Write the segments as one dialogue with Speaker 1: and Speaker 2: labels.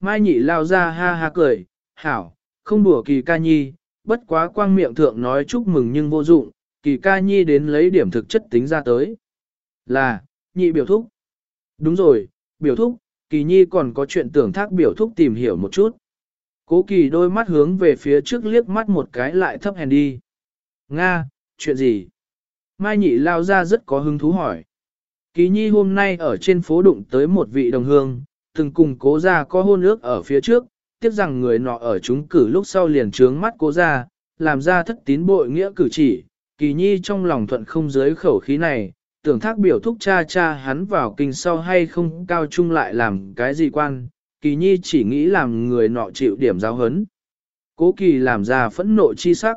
Speaker 1: Mai nhị lao ra ha ha cười, hảo, không đùa kỳ ca nhi, bất quá quang miệng thượng nói chúc mừng nhưng vô dụng, kỳ ca nhi đến lấy điểm thực chất tính ra tới. Là, nhị biểu thúc. Đúng rồi, biểu thúc, kỳ nhi còn có chuyện tưởng thác biểu thúc tìm hiểu một chút. Cố kỳ đôi mắt hướng về phía trước liếc mắt một cái lại thấp hèn đi. Nga, chuyện gì? Mai nhị lao ra rất có hứng thú hỏi. Kỳ nhi hôm nay ở trên phố đụng tới một vị đồng hương, từng cùng cố ra có hôn ước ở phía trước, tiếc rằng người nọ ở chúng cử lúc sau liền trướng mắt cố ra, làm ra thất tín bội nghĩa cử chỉ. Kỳ nhi trong lòng thuận không dưới khẩu khí này, tưởng thác biểu thúc cha cha hắn vào kinh sau hay không cao trung lại làm cái gì quan, kỳ nhi chỉ nghĩ làm người nọ chịu điểm giáo hấn. Cố kỳ làm ra phẫn nộ chi sắc.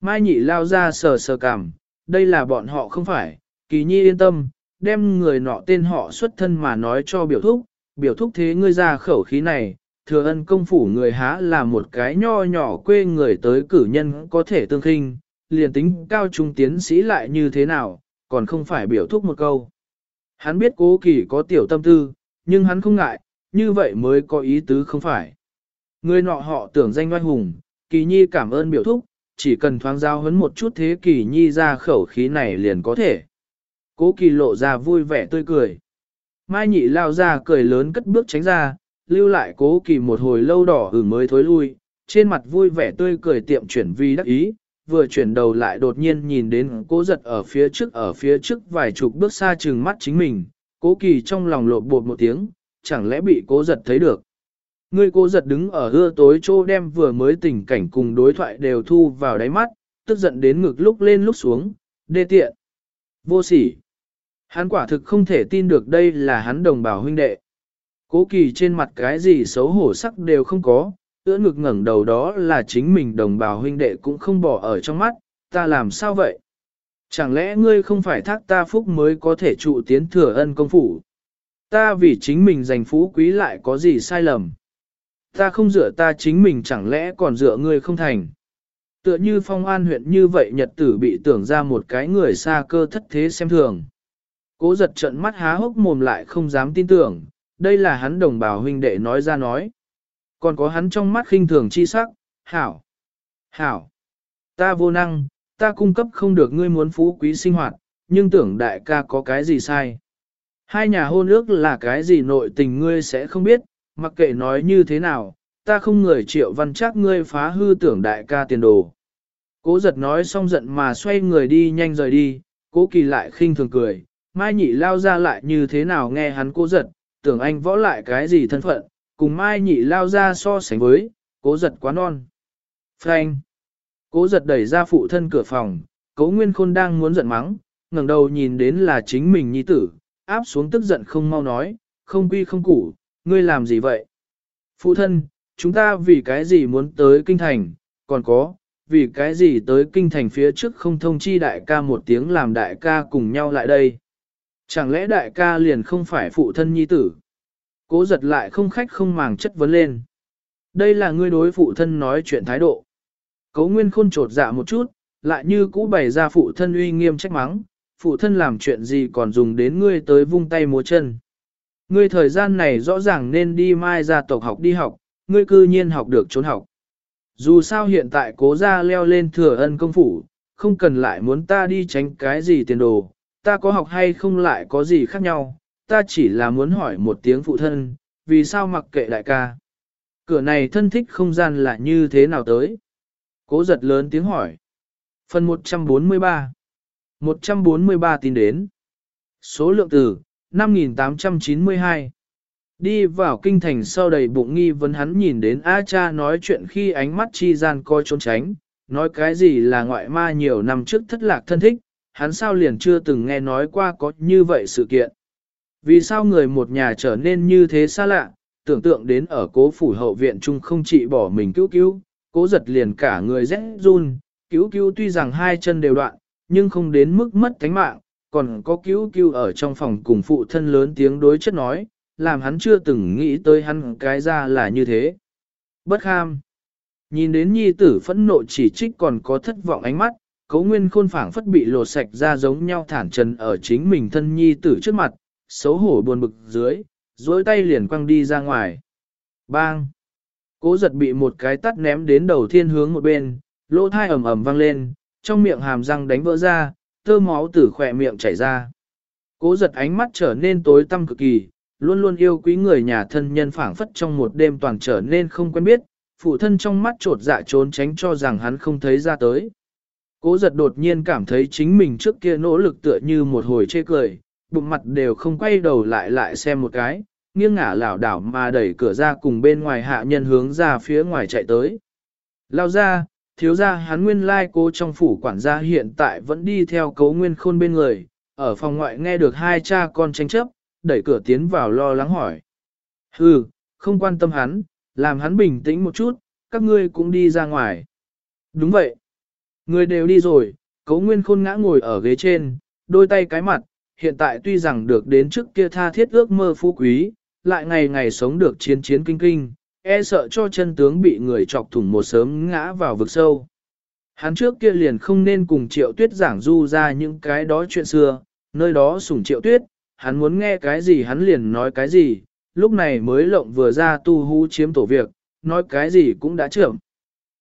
Speaker 1: Mai nhị lao ra sờ sờ cảm, đây là bọn họ không phải, kỳ nhi yên tâm, đem người nọ tên họ xuất thân mà nói cho biểu thúc, biểu thúc thế ngươi ra khẩu khí này, thừa ân công phủ người há là một cái nho nhỏ quê người tới cử nhân có thể tương khinh, liền tính cao trung tiến sĩ lại như thế nào, còn không phải biểu thúc một câu. Hắn biết cố kỳ có tiểu tâm tư, nhưng hắn không ngại, như vậy mới có ý tứ không phải. Người nọ họ tưởng danh oai hùng, kỳ nhi cảm ơn biểu thúc, chỉ cần thoáng giao hấn một chút thế kỳ nhi ra khẩu khí này liền có thể. Cố kỳ lộ ra vui vẻ tươi cười. Mai nhị lao ra cười lớn cất bước tránh ra, lưu lại cố kỳ một hồi lâu đỏ ửng mới thối lui, trên mặt vui vẻ tươi cười tiệm chuyển vi đắc ý, vừa chuyển đầu lại đột nhiên nhìn đến cố giật ở phía trước ở phía trước vài chục bước xa chừng mắt chính mình, cố kỳ trong lòng lộn bột một tiếng, chẳng lẽ bị cố giật thấy được. Người cố giật đứng ở hưa tối chỗ đem vừa mới tình cảnh cùng đối thoại đều thu vào đáy mắt, tức giận đến ngực lúc lên lúc xuống, đê tiện, vô sỉ. Hắn quả thực không thể tin được đây là hắn đồng bào huynh đệ. Cố kỳ trên mặt cái gì xấu hổ sắc đều không có, ưỡn ngực ngẩng đầu đó là chính mình đồng bào huynh đệ cũng không bỏ ở trong mắt, ta làm sao vậy? Chẳng lẽ ngươi không phải thác ta phúc mới có thể trụ tiến thừa ân công phủ? Ta vì chính mình giành phú quý lại có gì sai lầm? Ta không dựa ta chính mình chẳng lẽ còn dựa ngươi không thành? Tựa như phong an huyện như vậy nhật tử bị tưởng ra một cái người xa cơ thất thế xem thường. Cố giật trận mắt há hốc mồm lại không dám tin tưởng, đây là hắn đồng bào huynh đệ nói ra nói. Còn có hắn trong mắt khinh thường chi sắc, hảo, hảo, ta vô năng, ta cung cấp không được ngươi muốn phú quý sinh hoạt, nhưng tưởng đại ca có cái gì sai. Hai nhà hôn ước là cái gì nội tình ngươi sẽ không biết, mặc kệ nói như thế nào, ta không người triệu văn chắc ngươi phá hư tưởng đại ca tiền đồ. Cố giật nói xong giận mà xoay người đi nhanh rời đi, cố kỳ lại khinh thường cười, mai nhị lao ra lại như thế nào nghe hắn cố giật, tưởng anh võ lại cái gì thân phận, cùng mai nhị lao ra so sánh với, cố giật quá non. Frank! Cố giật đẩy ra phụ thân cửa phòng, cố nguyên khôn đang muốn giận mắng, ngẩng đầu nhìn đến là chính mình nhi tử, áp xuống tức giận không mau nói, không quy không củ, ngươi làm gì vậy? Phụ thân, chúng ta vì cái gì muốn tới kinh thành, còn có, vì cái gì tới kinh thành phía trước không thông chi đại ca một tiếng làm đại ca cùng nhau lại đây. Chẳng lẽ đại ca liền không phải phụ thân nhi tử? Cố giật lại không khách không màng chất vấn lên. Đây là ngươi đối phụ thân nói chuyện thái độ. Cố nguyên khôn trột dạ một chút, lại như cũ bày ra phụ thân uy nghiêm trách mắng, phụ thân làm chuyện gì còn dùng đến ngươi tới vung tay múa chân. Ngươi thời gian này rõ ràng nên đi mai ra tộc học đi học, ngươi cư nhiên học được trốn học. Dù sao hiện tại cố gia leo lên thừa ân công phủ, không cần lại muốn ta đi tránh cái gì tiền đồ, ta có học hay không lại có gì khác nhau, ta chỉ là muốn hỏi một tiếng phụ thân, vì sao mặc kệ đại ca. Cửa này thân thích không gian là như thế nào tới? Cố giật lớn tiếng hỏi. Phần 143 143 tin đến. Số lượng từ 5892 Đi vào kinh thành sau đầy bụng nghi vấn hắn nhìn đến A cha nói chuyện khi ánh mắt chi gian coi trốn tránh, nói cái gì là ngoại ma nhiều năm trước thất lạc thân thích, hắn sao liền chưa từng nghe nói qua có như vậy sự kiện. Vì sao người một nhà trở nên như thế xa lạ, tưởng tượng đến ở cố phủ hậu viện chung không chỉ bỏ mình cứu cứu, cố giật liền cả người rẽ run, cứu cứu tuy rằng hai chân đều đoạn, nhưng không đến mức mất thánh mạng, còn có cứu cứu ở trong phòng cùng phụ thân lớn tiếng đối chất nói, làm hắn chưa từng nghĩ tới hắn cái ra là như thế. Bất kham. Nhìn đến nhi tử phẫn nộ chỉ trích còn có thất vọng ánh mắt, cấu nguyên khôn phảng phất bị lột sạch ra giống nhau thản trần ở chính mình thân nhi tử trước mặt, xấu hổ buồn bực dưới, dối tay liền quăng đi ra ngoài. Bang! Cố giật bị một cái tắt ném đến đầu thiên hướng một bên, lỗ thai ầm ầm vang lên, trong miệng hàm răng đánh vỡ ra, tơ máu từ khỏe miệng chảy ra. Cố giật ánh mắt trở nên tối tăm cực kỳ, luôn luôn yêu quý người nhà thân nhân phảng phất trong một đêm toàn trở nên không quen biết, phụ thân trong mắt trột dạ trốn tránh cho rằng hắn không thấy ra tới. Cố giật đột nhiên cảm thấy chính mình trước kia nỗ lực tựa như một hồi chê cười, bụng mặt đều không quay đầu lại lại xem một cái, nghiêng ngả lảo đảo mà đẩy cửa ra cùng bên ngoài hạ nhân hướng ra phía ngoài chạy tới. Lao ra, thiếu ra hắn nguyên lai cố trong phủ quản gia hiện tại vẫn đi theo cấu nguyên khôn bên người, ở phòng ngoại nghe được hai cha con tranh chấp, đẩy cửa tiến vào lo lắng hỏi. Hừ, không quan tâm hắn, làm hắn bình tĩnh một chút, các ngươi cũng đi ra ngoài. Đúng vậy. Người đều đi rồi, cấu nguyên khôn ngã ngồi ở ghế trên, đôi tay cái mặt, hiện tại tuy rằng được đến trước kia tha thiết ước mơ phú quý, lại ngày ngày sống được chiến chiến kinh kinh, e sợ cho chân tướng bị người chọc thủng một sớm ngã vào vực sâu. Hắn trước kia liền không nên cùng triệu tuyết giảng du ra những cái đó chuyện xưa, nơi đó sủng triệu tuyết, hắn muốn nghe cái gì hắn liền nói cái gì, lúc này mới lộng vừa ra tu hú chiếm tổ việc, nói cái gì cũng đã trưởng.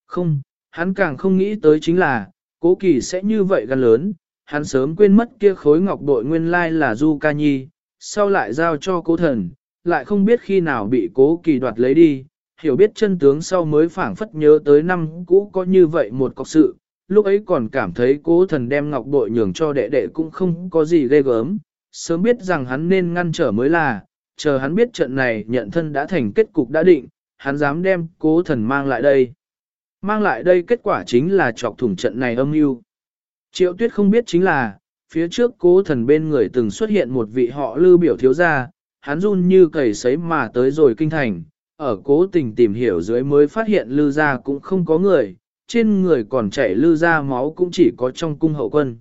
Speaker 1: Không, hắn càng không nghĩ tới chính là, cố kỳ sẽ như vậy gan lớn, hắn sớm quên mất kia khối ngọc bội nguyên lai là Du Ca Nhi, sau lại giao cho cố thần, lại không biết khi nào bị cố kỳ đoạt lấy đi, hiểu biết chân tướng sau mới phảng phất nhớ tới năm cũ có như vậy một cọc sự, lúc ấy còn cảm thấy cố thần đem ngọc bội nhường cho đệ đệ cũng không có gì ghê gớm, sớm biết rằng hắn nên ngăn trở mới là, chờ hắn biết trận này nhận thân đã thành kết cục đã định, hắn dám đem cố thần mang lại đây. Mang lại đây kết quả chính là chọc thủng trận này âm mưu. Triệu tuyết không biết chính là, phía trước cố thần bên người từng xuất hiện một vị họ Lưu biểu thiếu gia, hắn run như cầy sấy mà tới rồi kinh thành, ở cố tình tìm hiểu dưới mới phát hiện Lưu gia cũng không có người, trên người còn chảy Lưu gia máu cũng chỉ có trong cung hậu quân.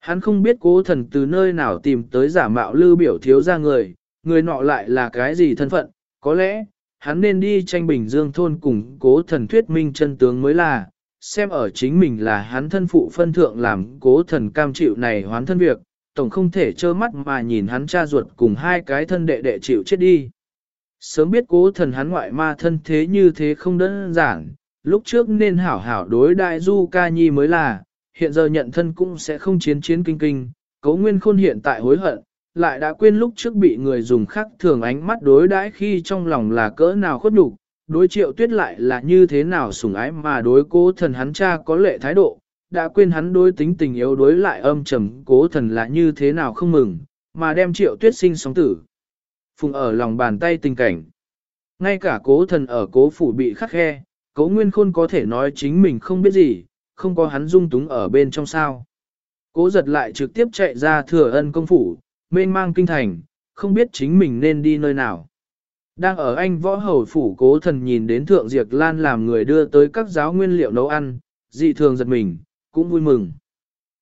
Speaker 1: Hắn không biết cố thần từ nơi nào tìm tới giả mạo Lưu biểu thiếu gia người, người nọ lại là cái gì thân phận, có lẽ, hắn nên đi tranh bình dương thôn cùng cố thần thuyết minh chân tướng mới là, xem ở chính mình là hắn thân phụ phân thượng làm cố thần cam chịu này hoán thân việc, tổng không thể trơ mắt mà nhìn hắn cha ruột cùng hai cái thân đệ đệ chịu chết đi. Sớm biết cố thần hắn ngoại ma thân thế như thế không đơn giản, lúc trước nên hảo hảo đối đại du ca nhi mới là, hiện giờ nhận thân cũng sẽ không chiến chiến kinh kinh, cố nguyên khôn hiện tại hối hận, lại đã quên lúc trước bị người dùng khắc thường ánh mắt đối đãi khi trong lòng là cỡ nào khuất nhục đối triệu tuyết lại là như thế nào sủng ái mà đối cố thần hắn cha có lệ thái độ, đã quên hắn đối tính tình yếu đối lại âm trầm cố thần là như thế nào không mừng, mà đem triệu tuyết sinh sóng tử. Phùng ở lòng bàn tay tình cảnh. Ngay cả cố thần ở cố phủ bị khắc khe, cố nguyên khôn có thể nói chính mình không biết gì, không có hắn dung túng ở bên trong sao. Cố giật lại trực tiếp chạy ra thừa ân công phủ, mênh mang kinh thành, không biết chính mình nên đi nơi nào. Đang ở anh võ hầu phủ cố thần nhìn đến thượng diệt lan làm người đưa tới các giáo nguyên liệu nấu ăn, dị thường giật mình, cũng vui mừng.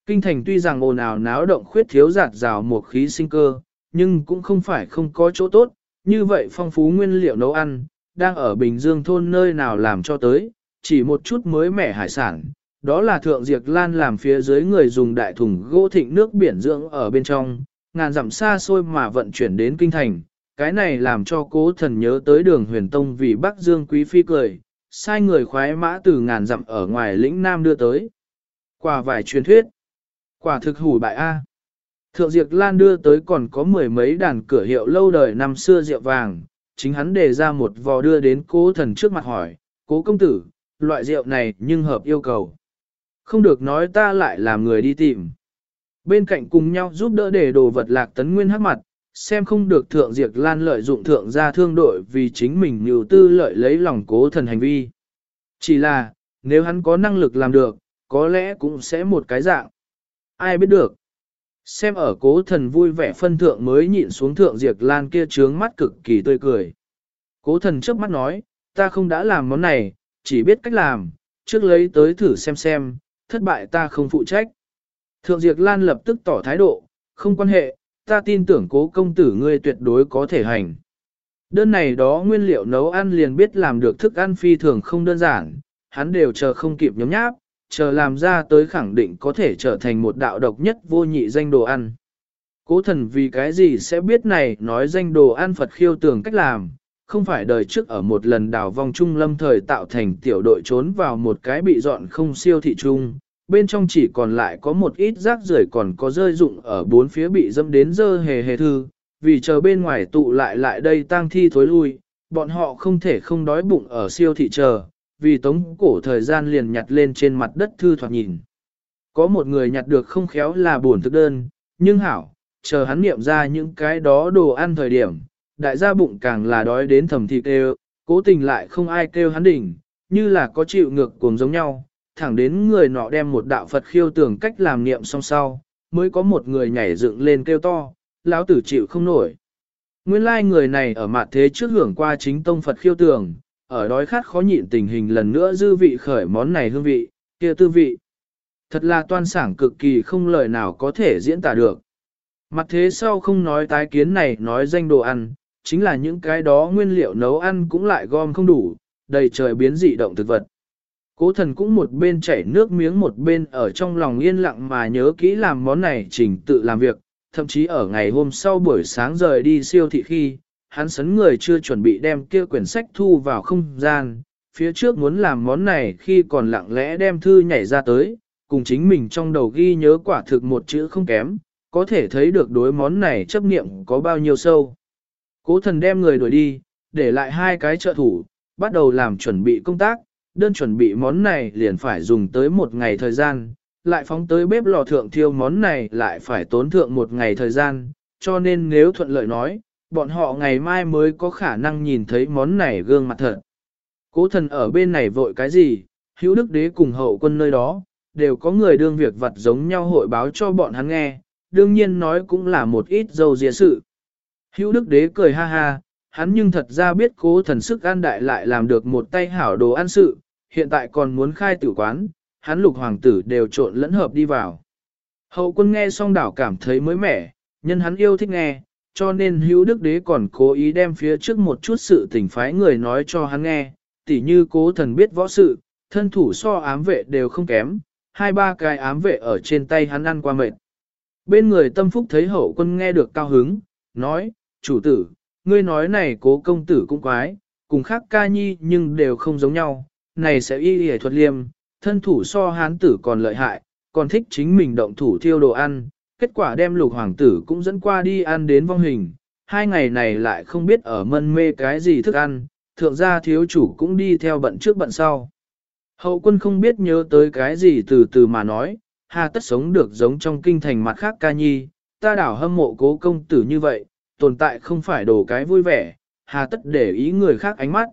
Speaker 1: Kinh thành tuy rằng ồn ào náo động khuyết thiếu giạt rào một khí sinh cơ, nhưng cũng không phải không có chỗ tốt, như vậy phong phú nguyên liệu nấu ăn, đang ở Bình Dương thôn nơi nào làm cho tới, chỉ một chút mới mẻ hải sản. Đó là thượng diệt lan làm phía dưới người dùng đại thùng gỗ thịnh nước biển dưỡng ở bên trong, ngàn dặm xa xôi mà vận chuyển đến kinh thành. Cái này làm cho cố thần nhớ tới đường huyền tông vì Bắc Dương Quý Phi cười, sai người khoái mã từ ngàn dặm ở ngoài lĩnh Nam đưa tới. Quả vải truyền thuyết. Quả thực hủ bại A. Thượng Diệp Lan đưa tới còn có mười mấy đàn cửa hiệu lâu đời năm xưa rượu vàng, chính hắn đề ra một vò đưa đến cố thần trước mặt hỏi, cố công tử, loại rượu này nhưng hợp yêu cầu. Không được nói ta lại làm người đi tìm. Bên cạnh cùng nhau giúp đỡ để đồ vật lạc tấn nguyên hắc mặt, xem không được thượng diệt lan lợi dụng thượng gia thương đội vì chính mình nhiều tư lợi lấy lòng cố thần hành vi. Chỉ là, nếu hắn có năng lực làm được, có lẽ cũng sẽ một cái dạng. Ai biết được. Xem ở cố thần vui vẻ phân thượng mới nhịn xuống thượng diệt lan kia trướng mắt cực kỳ tươi cười. Cố thần trước mắt nói, ta không đã làm món này, chỉ biết cách làm, trước lấy tới thử xem xem, thất bại ta không phụ trách. Thượng Diệp Lan lập tức tỏ thái độ, không quan hệ, ta tin tưởng cố công tử ngươi tuyệt đối có thể hành. Đơn này đó nguyên liệu nấu ăn liền biết làm được thức ăn phi thường không đơn giản, hắn đều chờ không kịp nhóm nháp, chờ làm ra tới khẳng định có thể trở thành một đạo độc nhất vô nhị danh đồ ăn. Cố thần vì cái gì sẽ biết này nói danh đồ ăn Phật khiêu tưởng cách làm, không phải đời trước ở một lần đảo vòng trung lâm thời tạo thành tiểu đội trốn vào một cái bị dọn không siêu thị trung, bên trong chỉ còn lại có một ít rác rưởi còn có rơi dụng ở bốn phía bị dâm đến dơ hề hề thư, vì chờ bên ngoài tụ lại lại đây tang thi thối lui, bọn họ không thể không đói bụng ở siêu thị chờ, vì tống cổ thời gian liền nhặt lên trên mặt đất thư thoạt nhìn. Có một người nhặt được không khéo là buồn thức đơn, nhưng hảo, chờ hắn niệm ra những cái đó đồ ăn thời điểm, đại gia bụng càng là đói đến thầm thịt kêu, cố tình lại không ai kêu hắn đỉnh, như là có chịu ngược cùng giống nhau, thẳng đến người nọ đem một đạo Phật khiêu tưởng cách làm niệm song sau, mới có một người nhảy dựng lên kêu to, lão tử chịu không nổi. Nguyên lai like người này ở mặt thế trước hưởng qua chính tông Phật khiêu tưởng, ở đói khát khó nhịn tình hình lần nữa dư vị khởi món này hương vị, kia tư vị. Thật là toan sảng cực kỳ không lời nào có thể diễn tả được. Mặt thế sau không nói tái kiến này nói danh đồ ăn, chính là những cái đó nguyên liệu nấu ăn cũng lại gom không đủ, đầy trời biến dị động thực vật. Cố thần cũng một bên chảy nước miếng một bên ở trong lòng yên lặng mà nhớ kỹ làm món này trình tự làm việc, thậm chí ở ngày hôm sau buổi sáng rời đi siêu thị khi, hắn sấn người chưa chuẩn bị đem kia quyển sách thu vào không gian, phía trước muốn làm món này khi còn lặng lẽ đem thư nhảy ra tới, cùng chính mình trong đầu ghi nhớ quả thực một chữ không kém, có thể thấy được đối món này chấp niệm có bao nhiêu sâu. Cố thần đem người đuổi đi, để lại hai cái trợ thủ, bắt đầu làm chuẩn bị công tác, đơn chuẩn bị món này liền phải dùng tới một ngày thời gian, lại phóng tới bếp lò thượng thiêu món này lại phải tốn thượng một ngày thời gian, cho nên nếu thuận lợi nói, bọn họ ngày mai mới có khả năng nhìn thấy món này gương mặt thật. Cố thần ở bên này vội cái gì, hữu đức đế cùng hậu quân nơi đó, đều có người đương việc vật giống nhau hội báo cho bọn hắn nghe, đương nhiên nói cũng là một ít dâu dịa sự. Hữu đức đế cười ha ha, hắn nhưng thật ra biết cố thần sức an đại lại làm được một tay hảo đồ ăn sự, hiện tại còn muốn khai tử quán, hắn lục hoàng tử đều trộn lẫn hợp đi vào. Hậu quân nghe xong đảo cảm thấy mới mẻ, nhân hắn yêu thích nghe, cho nên hữu đức đế còn cố ý đem phía trước một chút sự tình phái người nói cho hắn nghe, tỉ như cố thần biết võ sự, thân thủ so ám vệ đều không kém, hai ba cái ám vệ ở trên tay hắn ăn qua mệt. Bên người tâm phúc thấy hậu quân nghe được cao hứng, nói, chủ tử, ngươi nói này cố công tử cũng quái, cùng khác ca nhi nhưng đều không giống nhau, này sẽ y y thuật liêm, thân thủ so hán tử còn lợi hại, còn thích chính mình động thủ thiêu đồ ăn, kết quả đem lục hoàng tử cũng dẫn qua đi ăn đến vong hình, hai ngày này lại không biết ở mân mê cái gì thức ăn, thượng gia thiếu chủ cũng đi theo bận trước bận sau. Hậu quân không biết nhớ tới cái gì từ từ mà nói, hà tất sống được giống trong kinh thành mặt khác ca nhi, ta đảo hâm mộ cố công tử như vậy, tồn tại không phải đồ cái vui vẻ, hà tất để ý người khác ánh mắt.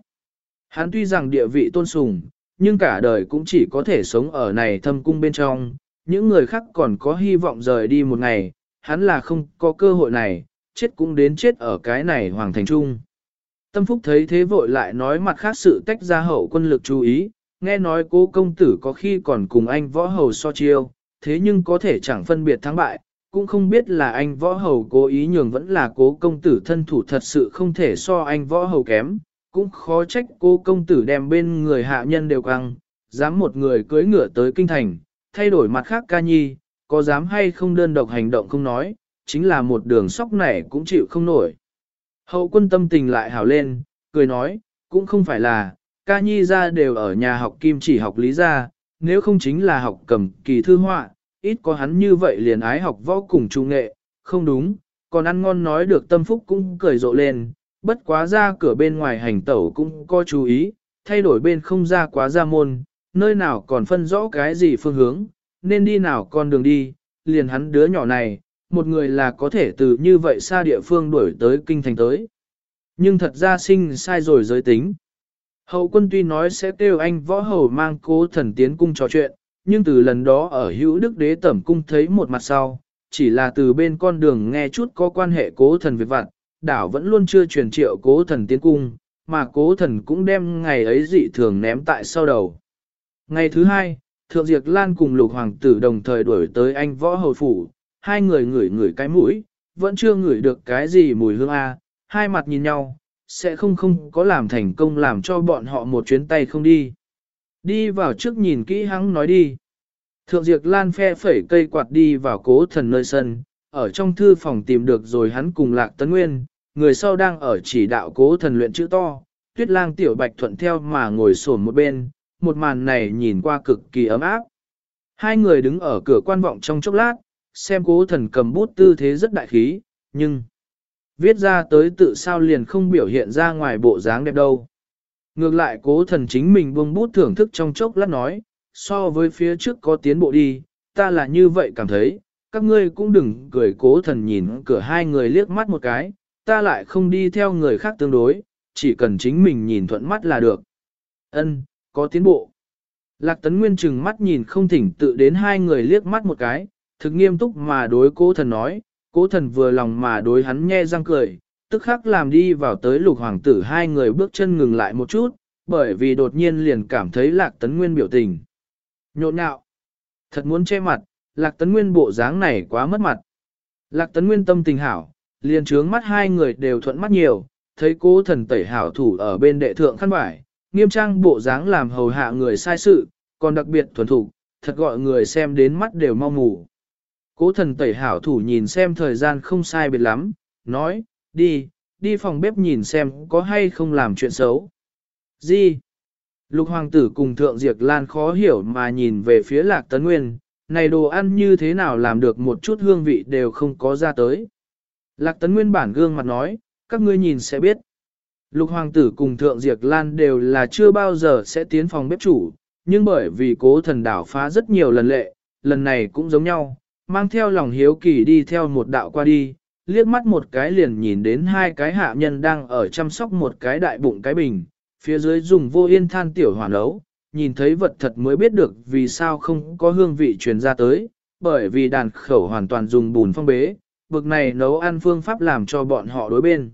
Speaker 1: Hắn tuy rằng địa vị tôn sùng, nhưng cả đời cũng chỉ có thể sống ở này thâm cung bên trong, những người khác còn có hy vọng rời đi một ngày, hắn là không có cơ hội này, chết cũng đến chết ở cái này hoàng thành trung. Tâm Phúc thấy thế vội lại nói mặt khác sự tách ra hậu quân lực chú ý, nghe nói cố công tử có khi còn cùng anh võ hầu so chiêu, thế nhưng có thể chẳng phân biệt thắng bại, cũng không biết là anh võ hầu cố ý nhường vẫn là cố công tử thân thủ thật sự không thể so anh võ hầu kém, cũng khó trách cố công tử đem bên người hạ nhân đều căng, dám một người cưới ngựa tới kinh thành, thay đổi mặt khác ca nhi, có dám hay không đơn độc hành động không nói, chính là một đường sóc này cũng chịu không nổi. Hậu quân tâm tình lại hào lên, cười nói, cũng không phải là, ca nhi ra đều ở nhà học kim chỉ học lý ra, nếu không chính là học cầm kỳ thư họa, ít có hắn như vậy liền ái học võ cùng trung nghệ, không đúng, còn ăn ngon nói được tâm phúc cũng cười rộ lên, bất quá ra cửa bên ngoài hành tẩu cũng có chú ý, thay đổi bên không ra quá ra môn, nơi nào còn phân rõ cái gì phương hướng, nên đi nào con đường đi, liền hắn đứa nhỏ này, một người là có thể từ như vậy xa địa phương đuổi tới kinh thành tới. Nhưng thật ra sinh sai rồi giới tính. Hậu quân tuy nói sẽ kêu anh võ hầu mang cố thần tiến cung trò chuyện, nhưng từ lần đó ở hữu đức đế tẩm cung thấy một mặt sau, chỉ là từ bên con đường nghe chút có quan hệ cố thần việc vặt, đảo vẫn luôn chưa truyền triệu cố thần tiến cung, mà cố thần cũng đem ngày ấy dị thường ném tại sau đầu. Ngày thứ hai, Thượng Diệp Lan cùng lục hoàng tử đồng thời đuổi tới anh võ hầu phủ, hai người ngửi ngửi cái mũi, vẫn chưa ngửi được cái gì mùi hương a, hai mặt nhìn nhau, sẽ không không có làm thành công làm cho bọn họ một chuyến tay không đi. Đi vào trước nhìn kỹ hắn nói đi. Thượng Diệp Lan phe phẩy cây quạt đi vào cố thần nơi sân, ở trong thư phòng tìm được rồi hắn cùng Lạc Tấn Nguyên, người sau đang ở chỉ đạo cố thần luyện chữ to, tuyết lang tiểu bạch thuận theo mà ngồi sổn một bên, một màn này nhìn qua cực kỳ ấm áp. Hai người đứng ở cửa quan vọng trong chốc lát, xem cố thần cầm bút tư thế rất đại khí, nhưng viết ra tới tự sao liền không biểu hiện ra ngoài bộ dáng đẹp đâu. Ngược lại cố thần chính mình buông bút thưởng thức trong chốc lát nói, so với phía trước có tiến bộ đi, ta là như vậy cảm thấy, các ngươi cũng đừng cười cố thần nhìn cửa hai người liếc mắt một cái, ta lại không đi theo người khác tương đối, chỉ cần chính mình nhìn thuận mắt là được. Ân, có tiến bộ. Lạc tấn nguyên chừng mắt nhìn không thỉnh tự đến hai người liếc mắt một cái, thực nghiêm túc mà đối cố thần nói, cố thần vừa lòng mà đối hắn nhe răng cười, tức khắc làm đi vào tới lục hoàng tử hai người bước chân ngừng lại một chút, bởi vì đột nhiên liền cảm thấy lạc tấn nguyên biểu tình. Nhộn nhạo, thật muốn che mặt, lạc tấn nguyên bộ dáng này quá mất mặt. Lạc tấn nguyên tâm tình hảo, liền trướng mắt hai người đều thuận mắt nhiều, thấy cố thần tẩy hảo thủ ở bên đệ thượng khăn vải, nghiêm trang bộ dáng làm hầu hạ người sai sự, còn đặc biệt thuần thủ, thật gọi người xem đến mắt đều mau mù. Cố thần tẩy hảo thủ nhìn xem thời gian không sai biệt lắm, nói, đi, đi phòng bếp nhìn xem có hay không làm chuyện xấu. Gì? Lục hoàng tử cùng thượng diệt lan khó hiểu mà nhìn về phía lạc tấn nguyên, này đồ ăn như thế nào làm được một chút hương vị đều không có ra tới. Lạc tấn nguyên bản gương mặt nói, các ngươi nhìn sẽ biết. Lục hoàng tử cùng thượng diệt lan đều là chưa bao giờ sẽ tiến phòng bếp chủ, nhưng bởi vì cố thần đảo phá rất nhiều lần lệ, lần này cũng giống nhau, mang theo lòng hiếu kỳ đi theo một đạo qua đi, liếc mắt một cái liền nhìn đến hai cái hạ nhân đang ở chăm sóc một cái đại bụng cái bình, phía dưới dùng vô yên than tiểu hỏa nấu, nhìn thấy vật thật mới biết được vì sao không có hương vị truyền ra tới, bởi vì đàn khẩu hoàn toàn dùng bùn phong bế, bực này nấu ăn phương pháp làm cho bọn họ đối bên.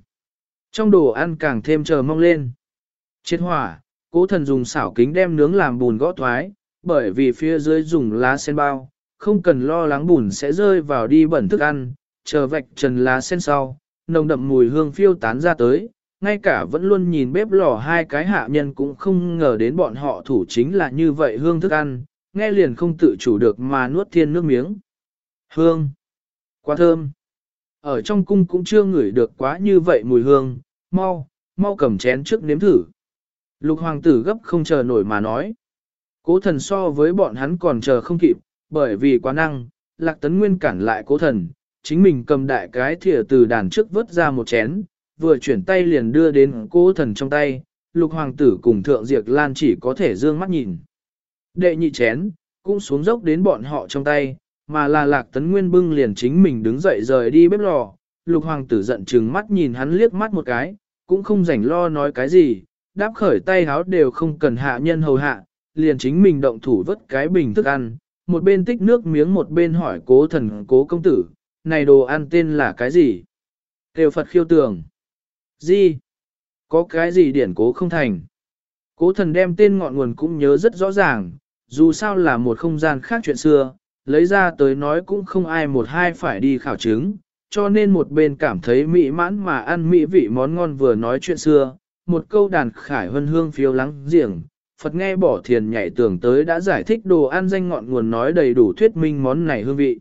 Speaker 1: Trong đồ ăn càng thêm chờ mong lên. Chết hỏa, cố thần dùng xảo kính đem nướng làm bùn gõ thoái, bởi vì phía dưới dùng lá sen bao, không cần lo lắng bùn sẽ rơi vào đi bẩn thức ăn, chờ vạch trần lá sen sau, nồng đậm mùi hương phiêu tán ra tới, ngay cả vẫn luôn nhìn bếp lò hai cái hạ nhân cũng không ngờ đến bọn họ thủ chính là như vậy hương thức ăn, nghe liền không tự chủ được mà nuốt thiên nước miếng. Hương! Quá thơm! Ở trong cung cũng chưa ngửi được quá như vậy mùi hương, mau, mau cầm chén trước nếm thử. Lục hoàng tử gấp không chờ nổi mà nói. Cố thần so với bọn hắn còn chờ không kịp, bởi vì quá năng, lạc tấn nguyên cản lại cố thần, chính mình cầm đại cái thìa từ đàn trước vớt ra một chén, vừa chuyển tay liền đưa đến cố thần trong tay, lục hoàng tử cùng thượng diệt lan chỉ có thể dương mắt nhìn. Đệ nhị chén, cũng xuống dốc đến bọn họ trong tay, mà là lạc tấn nguyên bưng liền chính mình đứng dậy rời đi bếp lò, lục hoàng tử giận chừng mắt nhìn hắn liếc mắt một cái, cũng không rảnh lo nói cái gì, đáp khởi tay háo đều không cần hạ nhân hầu hạ, liền chính mình động thủ vớt cái bình thức ăn, một bên tích nước miếng một bên hỏi cố thần cố công tử, này đồ ăn tên là cái gì? Tiêu Phật khiêu tường. Gì? Có cái gì điển cố không thành? Cố thần đem tên ngọn nguồn cũng nhớ rất rõ ràng, dù sao là một không gian khác chuyện xưa, lấy ra tới nói cũng không ai một hai phải đi khảo chứng, cho nên một bên cảm thấy mỹ mãn mà ăn mỹ vị món ngon vừa nói chuyện xưa, một câu đàn khải hân hương phiêu lắng giềng, Phật nghe bỏ thiền nhảy tưởng tới đã giải thích đồ ăn danh ngọn nguồn nói đầy đủ thuyết minh món này hương vị.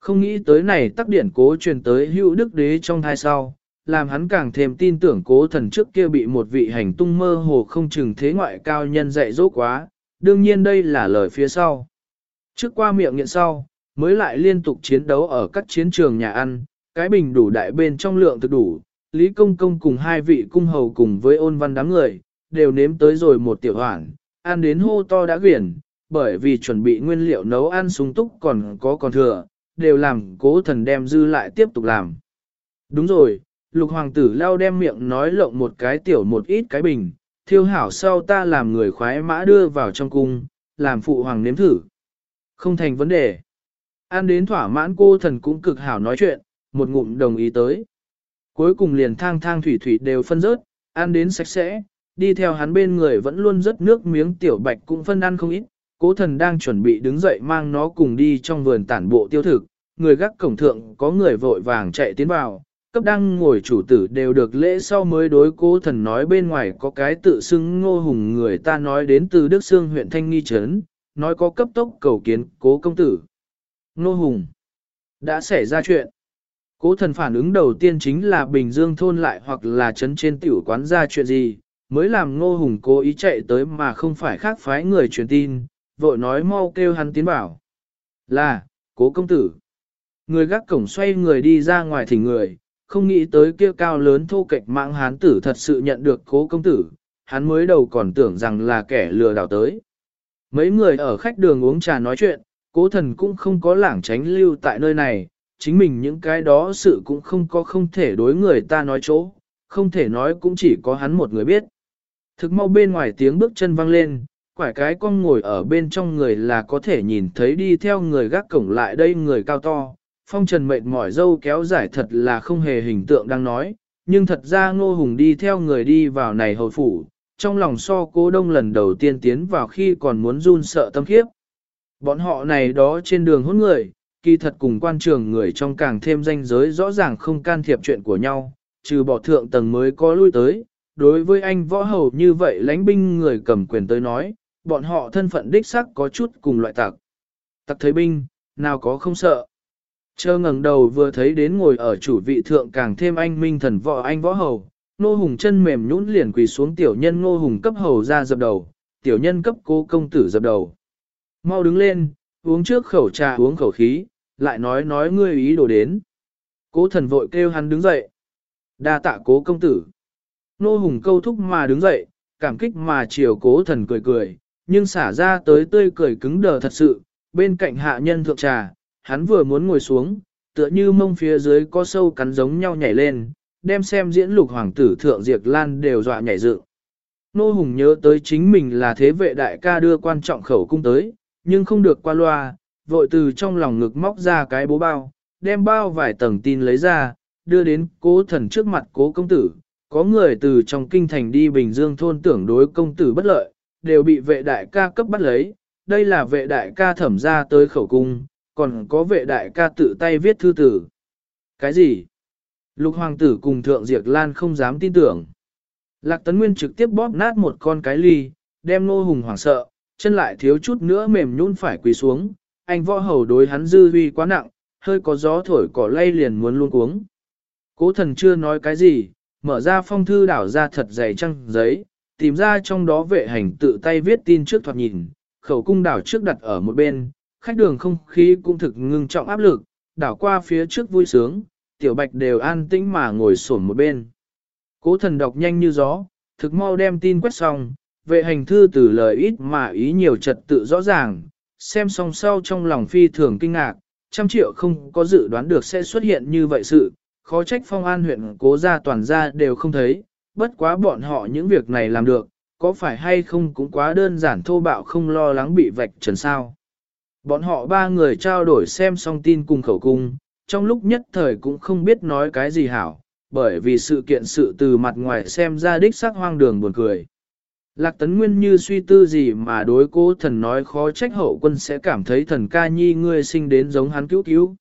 Speaker 1: Không nghĩ tới này tắc điển cố truyền tới hữu đức đế trong thai sau, làm hắn càng thêm tin tưởng cố thần trước kia bị một vị hành tung mơ hồ không chừng thế ngoại cao nhân dạy dỗ quá, đương nhiên đây là lời phía sau. Trước qua miệng nghiện sau, mới lại liên tục chiến đấu ở các chiến trường nhà ăn, cái bình đủ đại bên trong lượng thực đủ, Lý Công Công cùng hai vị cung hầu cùng với ôn văn đám người, đều nếm tới rồi một tiểu hoảng, ăn đến hô to đã quyển, bởi vì chuẩn bị nguyên liệu nấu ăn sung túc còn có còn thừa, đều làm cố thần đem dư lại tiếp tục làm. Đúng rồi, lục hoàng tử lao đem miệng nói lộng một cái tiểu một ít cái bình, thiêu hảo sau ta làm người khoái mã đưa vào trong cung, làm phụ hoàng nếm thử. Không thành vấn đề. Ăn đến thỏa mãn cô thần cũng cực hảo nói chuyện, một ngụm đồng ý tới. Cuối cùng liền thang thang thủy thủy đều phân rớt, ăn đến sạch sẽ, đi theo hắn bên người vẫn luôn rớt nước miếng tiểu bạch cũng phân ăn không ít. Cố thần đang chuẩn bị đứng dậy mang nó cùng đi trong vườn tản bộ tiêu thực, người gác cổng thượng có người vội vàng chạy tiến vào, cấp đang ngồi chủ tử đều được lễ sau mới đối cố thần nói bên ngoài có cái tự xưng ngô hùng người ta nói đến từ Đức Sương huyện Thanh Nghi Trấn, nói có cấp tốc cầu kiến cố công tử. Ngô hùng, đã xảy ra chuyện. Cố thần phản ứng đầu tiên chính là Bình Dương thôn lại hoặc là trấn trên tiểu quán ra chuyện gì, mới làm ngô hùng cố ý chạy tới mà không phải khác phái người truyền tin, vội nói mau kêu hắn tiến bảo. Là, cố công tử. Người gác cổng xoay người đi ra ngoài thỉnh người, không nghĩ tới kia cao lớn thô kệch mạng hán tử thật sự nhận được cố công tử, hắn mới đầu còn tưởng rằng là kẻ lừa đảo tới. Mấy người ở khách đường uống trà nói chuyện, cố thần cũng không có lảng tránh lưu tại nơi này, chính mình những cái đó sự cũng không có không thể đối người ta nói chỗ, không thể nói cũng chỉ có hắn một người biết. Thực mau bên ngoài tiếng bước chân vang lên, quải cái con ngồi ở bên trong người là có thể nhìn thấy đi theo người gác cổng lại đây người cao to. Phong trần mệt mỏi dâu kéo dài thật là không hề hình tượng đang nói, nhưng thật ra ngô hùng đi theo người đi vào này hầu phủ, trong lòng so cố đông lần đầu tiên tiến vào khi còn muốn run sợ tâm khiếp. Bọn họ này đó trên đường hôn người, kỳ thật cùng quan trường người trong càng thêm danh giới rõ ràng không can thiệp chuyện của nhau, trừ bỏ thượng tầng mới có lui tới. Đối với anh võ hầu như vậy lãnh binh người cầm quyền tới nói, bọn họ thân phận đích sắc có chút cùng loại tặc. Tặc thấy binh, nào có không sợ. Chơ ngẩng đầu vừa thấy đến ngồi ở chủ vị thượng càng thêm anh minh thần võ anh võ hầu, nô hùng chân mềm nhũn liền quỳ xuống tiểu nhân nô hùng cấp hầu ra dập đầu, tiểu nhân cấp cố công tử dập đầu. Mau đứng lên, uống trước khẩu trà uống khẩu khí, lại nói nói ngươi ý đồ đến. Cố thần vội kêu hắn đứng dậy. đa tạ cố công tử. Nô hùng câu thúc mà đứng dậy, cảm kích mà chiều cố thần cười cười, nhưng xả ra tới tươi cười cứng đờ thật sự, bên cạnh hạ nhân thượng trà, hắn vừa muốn ngồi xuống, tựa như mông phía dưới có sâu cắn giống nhau nhảy lên, đem xem diễn lục hoàng tử thượng diệt lan đều dọa nhảy dựng. Nô Hùng nhớ tới chính mình là thế vệ đại ca đưa quan trọng khẩu cung tới, nhưng không được qua loa, vội từ trong lòng ngực móc ra cái bố bao, đem bao vài tầng tin lấy ra, đưa đến cố thần trước mặt cố công tử. Có người từ trong kinh thành đi Bình Dương thôn tưởng đối công tử bất lợi, đều bị vệ đại ca cấp bắt lấy. Đây là vệ đại ca thẩm ra tới khẩu cung, còn có vệ đại ca tự tay viết thư tử. Cái gì? Lục hoàng tử cùng thượng diệt lan không dám tin tưởng. Lạc tấn nguyên trực tiếp bóp nát một con cái ly, đem nô hùng hoảng sợ, chân lại thiếu chút nữa mềm nhún phải quỳ xuống, anh võ hầu đối hắn dư huy quá nặng, hơi có gió thổi cỏ lay liền muốn luôn cuống. Cố thần chưa nói cái gì, mở ra phong thư đảo ra thật dày trăng giấy, tìm ra trong đó vệ hành tự tay viết tin trước thoạt nhìn, khẩu cung đảo trước đặt ở một bên, khách đường không khí cũng thực ngưng trọng áp lực, đảo qua phía trước vui sướng, tiểu bạch đều an tĩnh mà ngồi sổn một bên. Cố thần đọc nhanh như gió, thực mau đem tin quét xong, vệ hành thư từ lời ít mà ý nhiều trật tự rõ ràng, xem xong sau trong lòng phi thường kinh ngạc, trăm triệu không có dự đoán được sẽ xuất hiện như vậy sự, khó trách phong an huyện cố gia toàn gia đều không thấy, bất quá bọn họ những việc này làm được, có phải hay không cũng quá đơn giản thô bạo không lo lắng bị vạch trần sao. Bọn họ ba người trao đổi xem xong tin cùng khẩu cung, trong lúc nhất thời cũng không biết nói cái gì hảo, bởi vì sự kiện sự từ mặt ngoài xem ra đích sắc hoang đường buồn cười. Lạc tấn nguyên như suy tư gì mà đối cố thần nói khó trách hậu quân sẽ cảm thấy thần ca nhi ngươi sinh đến giống hắn cứu cứu.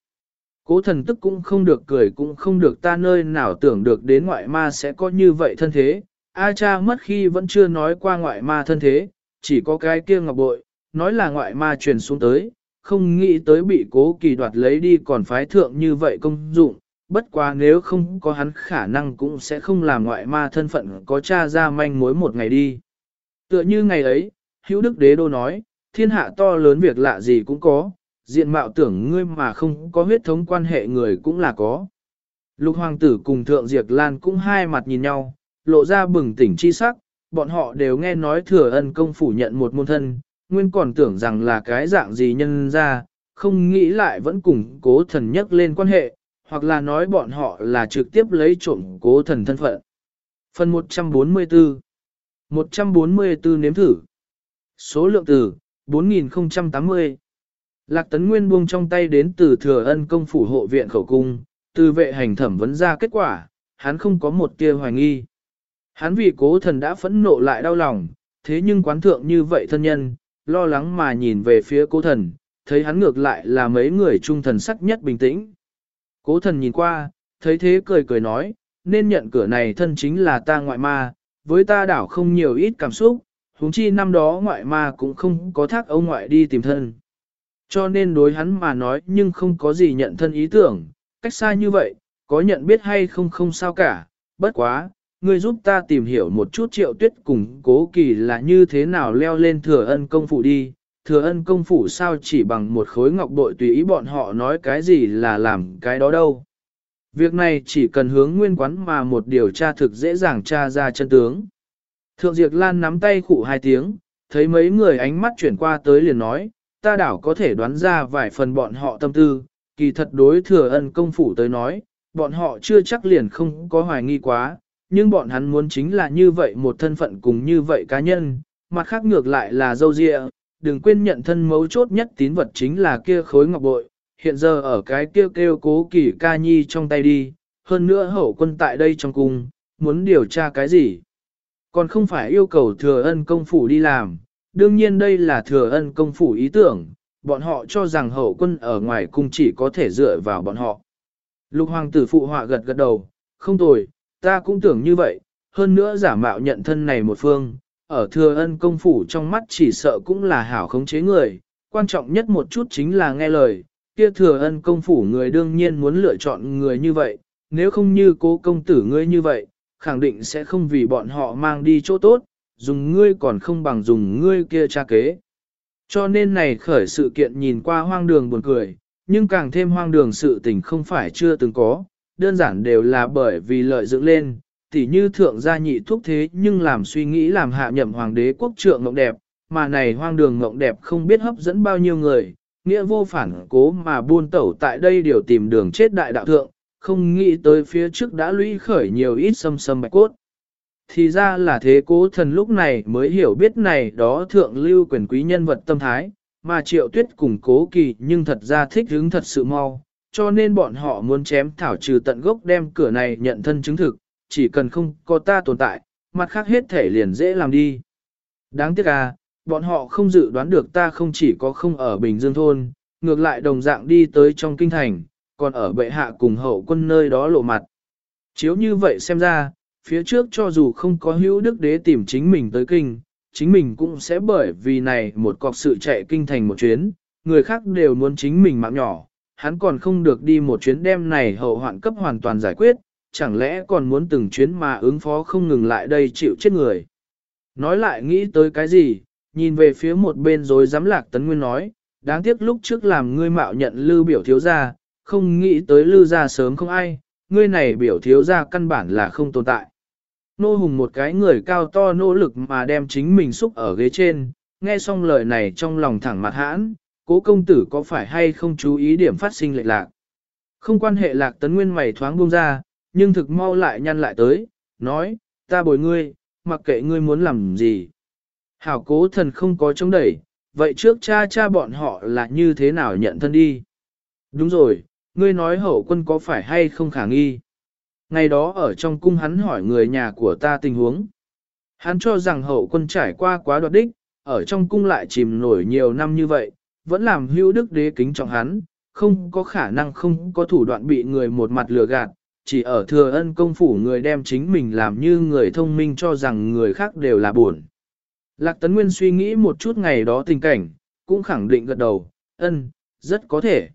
Speaker 1: Cố thần tức cũng không được cười cũng không được ta nơi nào tưởng được đến ngoại ma sẽ có như vậy thân thế. A cha mất khi vẫn chưa nói qua ngoại ma thân thế, chỉ có cái kia ngọc bội, nói là ngoại ma truyền xuống tới, không nghĩ tới bị cố kỳ đoạt lấy đi còn phái thượng như vậy công dụng, bất quá nếu không có hắn khả năng cũng sẽ không làm ngoại ma thân phận có cha ra manh mối một ngày đi. Tựa như ngày ấy, hữu đức đế đô nói, thiên hạ to lớn việc lạ gì cũng có, diện mạo tưởng ngươi mà không có huyết thống quan hệ người cũng là có. Lục hoàng tử cùng thượng diệt lan cũng hai mặt nhìn nhau, lộ ra bừng tỉnh chi sắc, bọn họ đều nghe nói thừa ân công phủ nhận một môn thân, nguyên còn tưởng rằng là cái dạng gì nhân ra, không nghĩ lại vẫn cùng cố thần nhắc lên quan hệ, hoặc là nói bọn họ là trực tiếp lấy trộm cố thần thân phận. Phần 144 144 nếm thử Số lượng từ 4080 Lạc Tấn Nguyên buông trong tay đến từ thừa ân công phủ hộ viện khẩu cung, từ vệ hành thẩm vấn ra kết quả, hắn không có một tia hoài nghi. Hắn vì cố thần đã phẫn nộ lại đau lòng, thế nhưng quán thượng như vậy thân nhân, lo lắng mà nhìn về phía cố thần, thấy hắn ngược lại là mấy người trung thần sắc nhất bình tĩnh. Cố thần nhìn qua, thấy thế cười cười nói, nên nhận cửa này thân chính là ta ngoại ma, với ta đảo không nhiều ít cảm xúc, huống chi năm đó ngoại ma cũng không có thác ông ngoại đi tìm thân. Cho nên đối hắn mà nói nhưng không có gì nhận thân ý tưởng, cách xa như vậy, có nhận biết hay không không sao cả, bất quá, ngươi giúp ta tìm hiểu một chút triệu tuyết cùng cố kỳ là như thế nào leo lên thừa ân công phủ đi, thừa ân công phủ sao chỉ bằng một khối ngọc bội tùy ý bọn họ nói cái gì là làm cái đó đâu. Việc này chỉ cần hướng nguyên quán mà một điều tra thực dễ dàng tra ra chân tướng. Thượng Diệp Lan nắm tay khụ hai tiếng, thấy mấy người ánh mắt chuyển qua tới liền nói, ta đảo có thể đoán ra vài phần bọn họ tâm tư, kỳ thật đối thừa ân công phủ tới nói, bọn họ chưa chắc liền không có hoài nghi quá, nhưng bọn hắn muốn chính là như vậy một thân phận cùng như vậy cá nhân, mặt khác ngược lại là dâu dịa, đừng quên nhận thân mấu chốt nhất tín vật chính là kia khối ngọc bội, hiện giờ ở cái kêu kêu cố kỳ ca nhi trong tay đi, hơn nữa hậu quân tại đây trong cung, muốn điều tra cái gì. Còn không phải yêu cầu thừa ân công phủ đi làm, đương nhiên đây là thừa ân công phủ ý tưởng, bọn họ cho rằng hậu quân ở ngoài cung chỉ có thể dựa vào bọn họ. Lục hoàng tử phụ họa gật gật đầu, không tồi, ta cũng tưởng như vậy, hơn nữa giả mạo nhận thân này một phương, ở thừa ân công phủ trong mắt chỉ sợ cũng là hảo khống chế người, quan trọng nhất một chút chính là nghe lời, kia thừa ân công phủ người đương nhiên muốn lựa chọn người như vậy, nếu không như cố công tử ngươi như vậy, khẳng định sẽ không vì bọn họ mang đi chỗ tốt, dùng ngươi còn không bằng dùng ngươi kia tra kế. Cho nên này khởi sự kiện nhìn qua hoang đường buồn cười, nhưng càng thêm hoang đường sự tình không phải chưa từng có, đơn giản đều là bởi vì lợi dưỡng lên, tỉ như thượng gia nhị thuốc thế nhưng làm suy nghĩ làm hạ nhậm hoàng đế quốc trượng ngộng đẹp, mà này hoang đường ngộng đẹp không biết hấp dẫn bao nhiêu người, nghĩa vô phản cố mà buôn tẩu tại đây đều tìm đường chết đại đạo thượng, không nghĩ tới phía trước đã lũy khởi nhiều ít xâm xâm bạch cốt. Thì ra là thế cố thần lúc này mới hiểu biết này đó thượng lưu quyền quý nhân vật tâm thái, mà triệu tuyết cùng cố kỳ nhưng thật ra thích hứng thật sự mau, cho nên bọn họ muốn chém thảo trừ tận gốc đem cửa này nhận thân chứng thực, chỉ cần không có ta tồn tại, mặt khác hết thể liền dễ làm đi. Đáng tiếc à, bọn họ không dự đoán được ta không chỉ có không ở Bình Dương Thôn, ngược lại đồng dạng đi tới trong kinh thành, còn ở bệ hạ cùng hậu quân nơi đó lộ mặt. Chiếu như vậy xem ra, phía trước cho dù không có hữu đức đế tìm chính mình tới kinh, chính mình cũng sẽ bởi vì này một cọc sự chạy kinh thành một chuyến, người khác đều muốn chính mình mạng nhỏ, hắn còn không được đi một chuyến đem này hậu hoạn cấp hoàn toàn giải quyết, chẳng lẽ còn muốn từng chuyến mà ứng phó không ngừng lại đây chịu chết người. Nói lại nghĩ tới cái gì, nhìn về phía một bên rồi dám lạc tấn nguyên nói, đáng tiếc lúc trước làm ngươi mạo nhận lưu biểu thiếu gia, không nghĩ tới lưu gia sớm không ai, ngươi này biểu thiếu gia căn bản là không tồn tại. Nô hùng một cái người cao to nỗ lực mà đem chính mình xúc ở ghế trên, nghe xong lời này trong lòng thẳng mặt hãn, cố công tử có phải hay không chú ý điểm phát sinh lệch lạc. Không quan hệ lạc tấn nguyên mày thoáng buông ra, nhưng thực mau lại nhăn lại tới, nói, ta bồi ngươi, mặc kệ ngươi muốn làm gì. Hảo cố thần không có chống đẩy, vậy trước cha cha bọn họ là như thế nào nhận thân đi. Đúng rồi, ngươi nói hậu quân có phải hay không khả nghi. Ngày đó ở trong cung hắn hỏi người nhà của ta tình huống. Hắn cho rằng hậu quân trải qua quá đoạt đích, ở trong cung lại chìm nổi nhiều năm như vậy, vẫn làm hữu đức đế kính trọng hắn, không có khả năng không có thủ đoạn bị người một mặt lừa gạt, chỉ ở thừa ân công phủ người đem chính mình làm như người thông minh cho rằng người khác đều là buồn. Lạc Tấn Nguyên suy nghĩ một chút ngày đó tình cảnh, cũng khẳng định gật đầu, ân, rất có thể.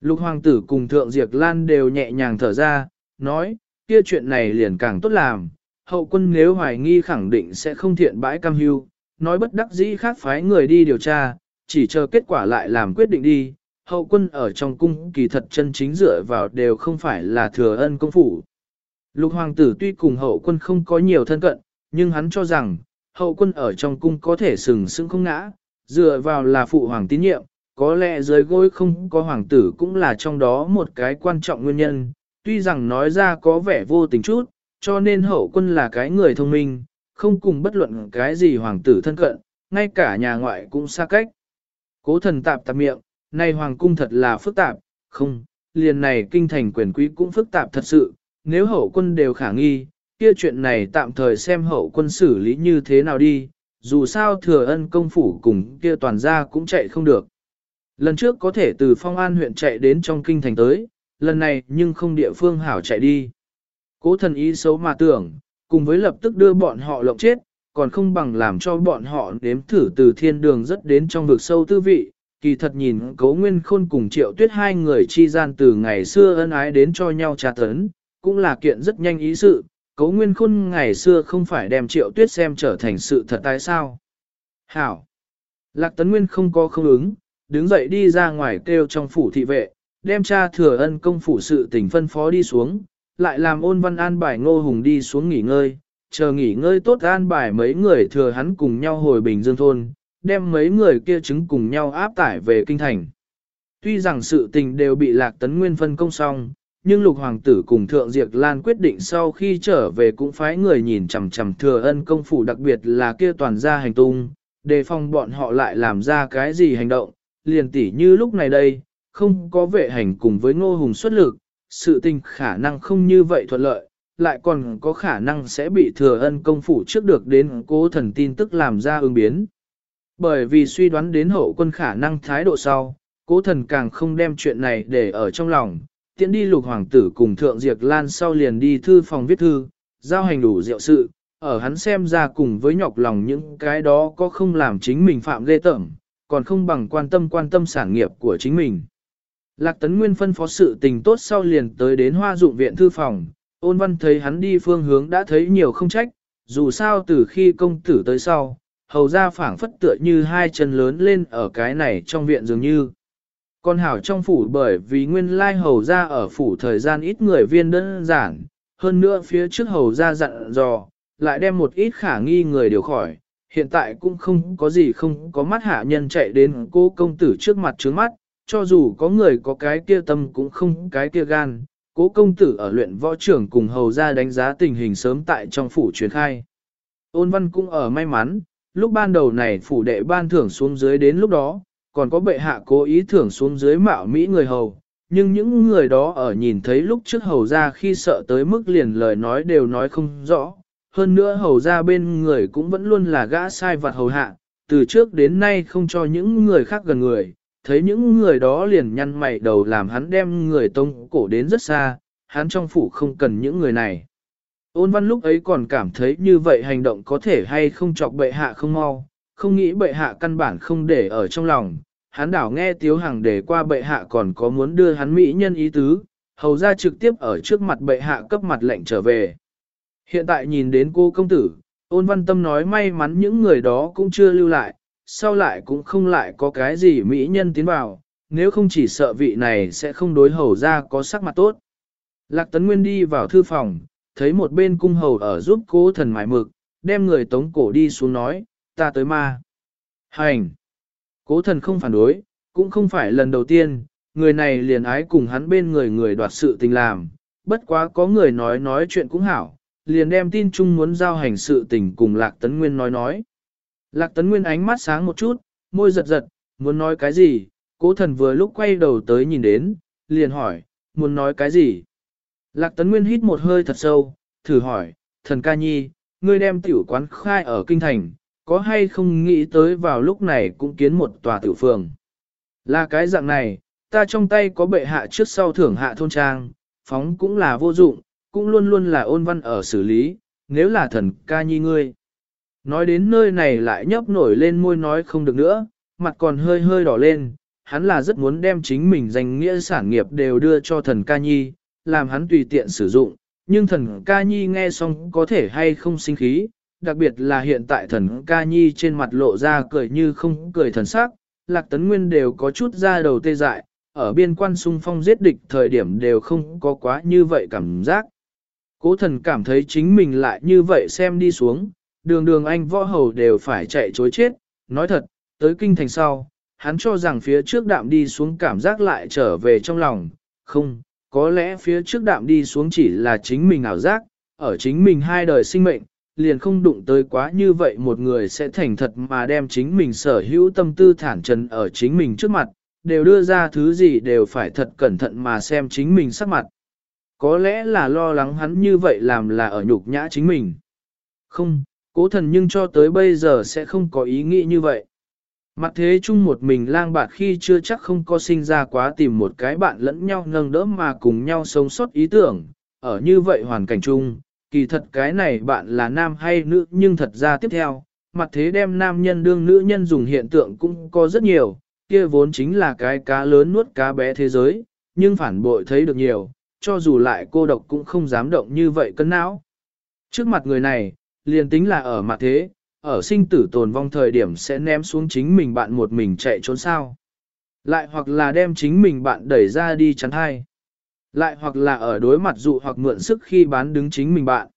Speaker 1: Lục hoàng tử cùng thượng diệt lan đều nhẹ nhàng thở ra, nói, kia chuyện này liền càng tốt làm, hậu quân nếu hoài nghi khẳng định sẽ không thiện bãi cam hưu, nói bất đắc dĩ khác phái người đi điều tra, chỉ chờ kết quả lại làm quyết định đi, hậu quân ở trong cung kỳ thật chân chính dựa vào đều không phải là thừa ân công phủ. Lục hoàng tử tuy cùng hậu quân không có nhiều thân cận, nhưng hắn cho rằng, hậu quân ở trong cung có thể sừng sững không ngã, dựa vào là phụ hoàng tín nhiệm, có lẽ dưới gối không có hoàng tử cũng là trong đó một cái quan trọng nguyên nhân, tuy rằng nói ra có vẻ vô tình chút, cho nên hậu quân là cái người thông minh, không cùng bất luận cái gì hoàng tử thân cận, ngay cả nhà ngoại cũng xa cách. Cố thần tạp tạp miệng, nay hoàng cung thật là phức tạp, không, liền này kinh thành quyền quý cũng phức tạp thật sự, nếu hậu quân đều khả nghi, kia chuyện này tạm thời xem hậu quân xử lý như thế nào đi, dù sao thừa ân công phủ cùng kia toàn gia cũng chạy không được. Lần trước có thể từ phong an huyện chạy đến trong kinh thành tới, lần này nhưng không địa phương hảo chạy đi. Cố thần ý xấu mà tưởng, cùng với lập tức đưa bọn họ lộng chết, còn không bằng làm cho bọn họ nếm thử từ thiên đường rất đến trong vực sâu tư vị, kỳ thật nhìn cố nguyên khôn cùng triệu tuyết hai người chi gian từ ngày xưa ân ái đến cho nhau trà tấn, cũng là kiện rất nhanh ý sự, cố nguyên khôn ngày xưa không phải đem triệu tuyết xem trở thành sự thật tại sao. Hảo! Lạc tấn nguyên không có không ứng, đứng dậy đi ra ngoài kêu trong phủ thị vệ, đem cha thừa ân công phủ sự tình phân phó đi xuống, lại làm ôn văn an bài ngô hùng đi xuống nghỉ ngơi, chờ nghỉ ngơi tốt an bài mấy người thừa hắn cùng nhau hồi Bình Dương Thôn, đem mấy người kia chứng cùng nhau áp tải về kinh thành. Tuy rằng sự tình đều bị lạc tấn nguyên phân công xong, nhưng lục hoàng tử cùng thượng diệt lan quyết định sau khi trở về cũng phái người nhìn chằm chằm thừa ân công phủ đặc biệt là kia toàn gia hành tung, đề phòng bọn họ lại làm ra cái gì hành động, liền tỉ như lúc này đây, không có vệ hành cùng với ngô hùng xuất lực, sự tình khả năng không như vậy thuận lợi, lại còn có khả năng sẽ bị thừa ân công phủ trước được đến cố thần tin tức làm ra ứng biến. Bởi vì suy đoán đến hậu quân khả năng thái độ sau, cố thần càng không đem chuyện này để ở trong lòng, Tiễn đi lục hoàng tử cùng thượng diệt lan sau liền đi thư phòng viết thư, giao hành đủ diệu sự, ở hắn xem ra cùng với nhọc lòng những cái đó có không làm chính mình phạm ghê tởm, còn không bằng quan tâm quan tâm sản nghiệp của chính mình. Lạc Tấn Nguyên phân phó sự tình tốt sau liền tới đến hoa dụng viện thư phòng, ôn văn thấy hắn đi phương hướng đã thấy nhiều không trách, dù sao từ khi công tử tới sau, hầu ra phảng phất tựa như hai chân lớn lên ở cái này trong viện dường như. Con hảo trong phủ bởi vì nguyên lai hầu ra ở phủ thời gian ít người viên đơn giản, hơn nữa phía trước hầu ra dặn dò, lại đem một ít khả nghi người điều khỏi, hiện tại cũng không có gì không có mắt hạ nhân chạy đến cô công tử trước mặt trước mắt, cho dù có người có cái kia tâm cũng không cái kia gan, cố công tử ở luyện võ trưởng cùng hầu ra đánh giá tình hình sớm tại trong phủ truyền khai. Ôn văn cũng ở may mắn, lúc ban đầu này phủ đệ ban thưởng xuống dưới đến lúc đó, còn có bệ hạ cố ý thưởng xuống dưới mạo Mỹ người hầu, nhưng những người đó ở nhìn thấy lúc trước hầu ra khi sợ tới mức liền lời nói đều nói không rõ. Hơn nữa hầu ra bên người cũng vẫn luôn là gã sai vặt hầu hạ, từ trước đến nay không cho những người khác gần người, thấy những người đó liền nhăn mày đầu làm hắn đem người tông cổ đến rất xa, hắn trong phủ không cần những người này. Ôn văn lúc ấy còn cảm thấy như vậy hành động có thể hay không chọc bệ hạ không mau, không nghĩ bệ hạ căn bản không để ở trong lòng. Hắn đảo nghe tiếu hàng để qua bệ hạ còn có muốn đưa hắn mỹ nhân ý tứ, hầu ra trực tiếp ở trước mặt bệ hạ cấp mặt lệnh trở về. Hiện tại nhìn đến cô công tử, ôn văn tâm nói may mắn những người đó cũng chưa lưu lại, sau lại cũng không lại có cái gì mỹ nhân tiến vào, nếu không chỉ sợ vị này sẽ không đối hầu ra có sắc mặt tốt. Lạc Tấn Nguyên đi vào thư phòng, thấy một bên cung hầu ở giúp cố thần mải mực, đem người tống cổ đi xuống nói, ta tới ma. Hành! Cố thần không phản đối, cũng không phải lần đầu tiên, người này liền ái cùng hắn bên người người đoạt sự tình làm, bất quá có người nói nói chuyện cũng hảo, liền đem tin chung muốn giao hành sự tình cùng Lạc Tấn Nguyên nói nói. Lạc Tấn Nguyên ánh mắt sáng một chút, môi giật giật, muốn nói cái gì, cố thần vừa lúc quay đầu tới nhìn đến, liền hỏi, muốn nói cái gì. Lạc Tấn Nguyên hít một hơi thật sâu, thử hỏi, thần ca nhi, ngươi đem tiểu quán khai ở kinh thành, có hay không nghĩ tới vào lúc này cũng kiến một tòa tiểu phường. Là cái dạng này, ta trong tay có bệ hạ trước sau thưởng hạ thôn trang, phóng cũng là vô dụng, cũng luôn luôn là ôn văn ở xử lý, nếu là thần ca nhi ngươi. Nói đến nơi này lại nhấp nổi lên môi nói không được nữa, mặt còn hơi hơi đỏ lên, hắn là rất muốn đem chính mình danh nghĩa sản nghiệp đều đưa cho thần ca nhi, làm hắn tùy tiện sử dụng, nhưng thần ca nhi nghe xong có thể hay không sinh khí, đặc biệt là hiện tại thần ca nhi trên mặt lộ ra cười như không cười thần sắc, lạc tấn nguyên đều có chút ra đầu tê dại, ở biên quan sung phong giết địch thời điểm đều không có quá như vậy cảm giác. Cố thần cảm thấy chính mình lại như vậy xem đi xuống, đường đường anh võ hầu đều phải chạy chối chết, nói thật, tới kinh thành sau, hắn cho rằng phía trước đạm đi xuống cảm giác lại trở về trong lòng, không, có lẽ phía trước đạm đi xuống chỉ là chính mình ảo giác, ở chính mình hai đời sinh mệnh, liền không đụng tới quá như vậy một người sẽ thành thật mà đem chính mình sở hữu tâm tư thản trần ở chính mình trước mặt, đều đưa ra thứ gì đều phải thật cẩn thận mà xem chính mình sắc mặt. Có lẽ là lo lắng hắn như vậy làm là ở nhục nhã chính mình. Không, cố thần nhưng cho tới bây giờ sẽ không có ý nghĩ như vậy. Mặt thế chung một mình lang bạt khi chưa chắc không có sinh ra quá tìm một cái bạn lẫn nhau nâng đỡ mà cùng nhau sống sót ý tưởng, ở như vậy hoàn cảnh chung, kỳ thật cái này bạn là nam hay nữ nhưng thật ra tiếp theo, mặt thế đem nam nhân đương nữ nhân dùng hiện tượng cũng có rất nhiều, kia vốn chính là cái cá lớn nuốt cá bé thế giới, nhưng phản bội thấy được nhiều, cho dù lại cô độc cũng không dám động như vậy cân não. Trước mặt người này, liền tính là ở mặt thế, ở sinh tử tồn vong thời điểm sẽ ném xuống chính mình bạn một mình chạy trốn sao. Lại hoặc là đem chính mình bạn đẩy ra đi chắn thai. Lại hoặc là ở đối mặt dụ hoặc mượn sức khi bán đứng chính mình bạn.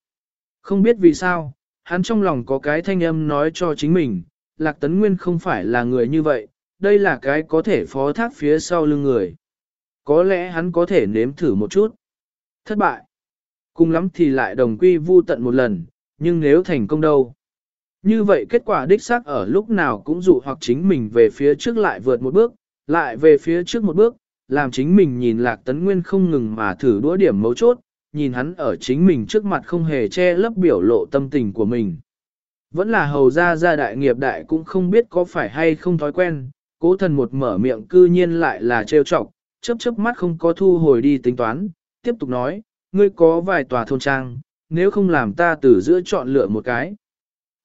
Speaker 1: Không biết vì sao, hắn trong lòng có cái thanh âm nói cho chính mình, Lạc Tấn Nguyên không phải là người như vậy, đây là cái có thể phó thác phía sau lưng người. Có lẽ hắn có thể nếm thử một chút. Thất bại. Cùng lắm thì lại đồng quy vu tận một lần, nhưng nếu thành công đâu. Như vậy kết quả đích xác ở lúc nào cũng dụ hoặc chính mình về phía trước lại vượt một bước, lại về phía trước một bước, làm chính mình nhìn lạc tấn nguyên không ngừng mà thử đũa điểm mấu chốt, nhìn hắn ở chính mình trước mặt không hề che lấp biểu lộ tâm tình của mình. Vẫn là hầu ra gia đại nghiệp đại cũng không biết có phải hay không thói quen, cố thần một mở miệng cư nhiên lại là trêu chọc, chớp chớp mắt không có thu hồi đi tính toán, tiếp tục nói, ngươi có vài tòa thôn trang, nếu không làm ta từ giữa chọn lựa một cái.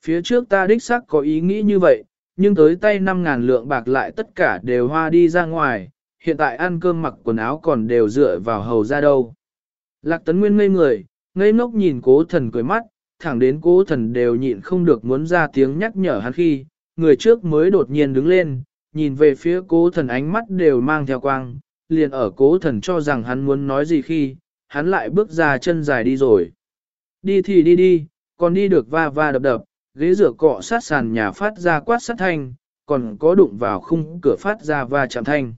Speaker 1: Phía trước ta đích xác có ý nghĩ như vậy, nhưng tới tay 5.000 lượng bạc lại tất cả đều hoa đi ra ngoài, hiện tại ăn cơm mặc quần áo còn đều dựa vào hầu ra đâu. Lạc tấn nguyên ngây người, ngây ngốc nhìn cố thần cười mắt, thẳng đến cố thần đều nhịn không được muốn ra tiếng nhắc nhở hắn khi, người trước mới đột nhiên đứng lên, nhìn về phía cố thần ánh mắt đều mang theo quang, liền ở cố thần cho rằng hắn muốn nói gì khi, hắn lại bước ra chân dài đi rồi. Đi thì đi đi, còn đi được va va đập đập, ghế rửa cọ sát sàn nhà phát ra quát sát thanh, còn có đụng vào khung cửa phát ra va chạm thanh.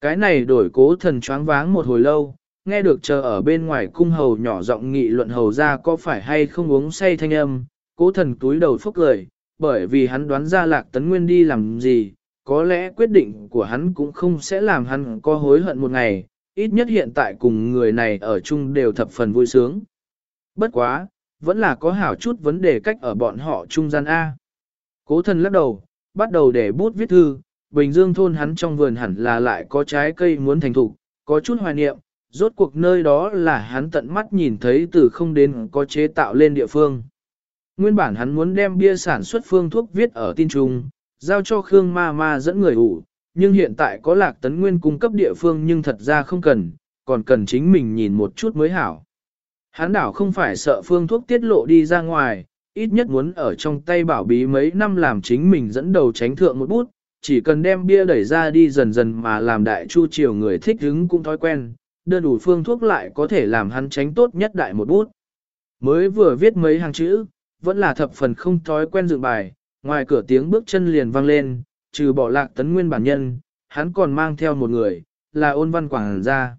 Speaker 1: Cái này đổi cố thần choáng váng một hồi lâu, nghe được chờ ở bên ngoài cung hầu nhỏ giọng nghị luận hầu ra có phải hay không uống say thanh âm, cố thần túi đầu phúc lời, bởi vì hắn đoán ra lạc tấn nguyên đi làm gì, có lẽ quyết định của hắn cũng không sẽ làm hắn có hối hận một ngày, ít nhất hiện tại cùng người này ở chung đều thập phần vui sướng. Bất quá, vẫn là có hảo chút vấn đề cách ở bọn họ trung gian A. Cố thần lắc đầu, bắt đầu để bút viết thư, Bình Dương thôn hắn trong vườn hẳn là lại có trái cây muốn thành thục, có chút hoài niệm, rốt cuộc nơi đó là hắn tận mắt nhìn thấy từ không đến có chế tạo lên địa phương. Nguyên bản hắn muốn đem bia sản xuất phương thuốc viết ở tin trung, giao cho Khương Ma Ma dẫn người ủ, nhưng hiện tại có lạc tấn nguyên cung cấp địa phương nhưng thật ra không cần, còn cần chính mình nhìn một chút mới hảo. Hắn đảo không phải sợ phương thuốc tiết lộ đi ra ngoài, ít nhất muốn ở trong tay bảo bí mấy năm làm chính mình dẫn đầu tránh thượng một bút, chỉ cần đem bia đẩy ra đi dần dần mà làm đại chu triều người thích hứng cũng thói quen, đơn đủ phương thuốc lại có thể làm hắn tránh tốt nhất đại một bút. Mới vừa viết mấy hàng chữ, vẫn là thập phần không thói quen dựng bài, ngoài cửa tiếng bước chân liền vang lên, trừ bỏ lạc tấn nguyên bản nhân, hắn còn mang theo một người, là ôn văn quảng gia.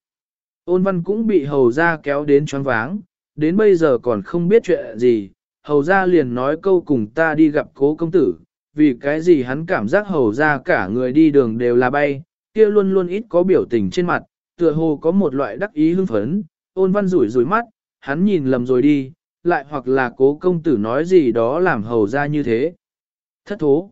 Speaker 1: Ôn văn cũng bị hầu ra kéo đến choáng váng, đến bây giờ còn không biết chuyện gì, hầu ra liền nói câu cùng ta đi gặp cố công tử, vì cái gì hắn cảm giác hầu ra cả người đi đường đều là bay, kia luôn luôn ít có biểu tình trên mặt, tựa hồ có một loại đắc ý hưng phấn, ôn văn rủi rủi mắt, hắn nhìn lầm rồi đi, lại hoặc là cố công tử nói gì đó làm hầu ra như thế. Thất thố.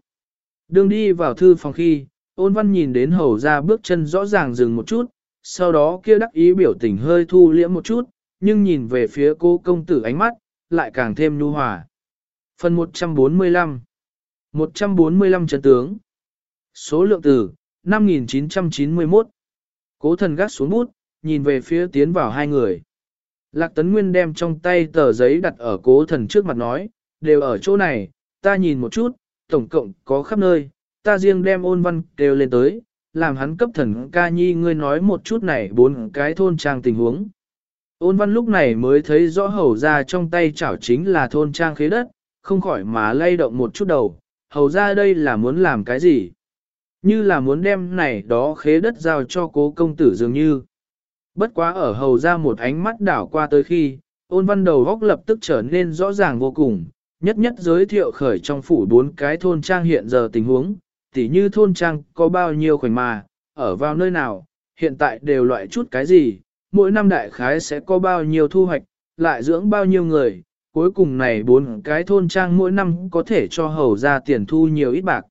Speaker 1: Đường đi vào thư phòng khi, ôn văn nhìn đến hầu ra bước chân rõ ràng dừng một chút, sau đó kia đắc ý biểu tình hơi thu liễm một chút, nhưng nhìn về phía cô công tử ánh mắt, lại càng thêm nhu hòa. Phần 145 145 chân tướng Số lượng từ 5991 Cố thần gác xuống bút, nhìn về phía tiến vào hai người. Lạc Tấn Nguyên đem trong tay tờ giấy đặt ở cố thần trước mặt nói, đều ở chỗ này, ta nhìn một chút, tổng cộng có khắp nơi, ta riêng đem ôn văn đều lên tới, làm hắn cấp thần ca nhi ngươi nói một chút này bốn cái thôn trang tình huống. Ôn văn lúc này mới thấy rõ hầu ra trong tay chảo chính là thôn trang khế đất, không khỏi mà lay động một chút đầu, hầu ra đây là muốn làm cái gì? Như là muốn đem này đó khế đất giao cho cố công tử dường như. Bất quá ở hầu ra một ánh mắt đảo qua tới khi, ôn văn đầu góc lập tức trở nên rõ ràng vô cùng, nhất nhất giới thiệu khởi trong phủ bốn cái thôn trang hiện giờ tình huống, tỉ như thôn trang có bao nhiêu khoảnh mà, ở vào nơi nào, hiện tại đều loại chút cái gì, mỗi năm đại khái sẽ có bao nhiêu thu hoạch, lại dưỡng bao nhiêu người, cuối cùng này bốn cái thôn trang mỗi năm có thể cho hầu ra tiền thu nhiều ít bạc.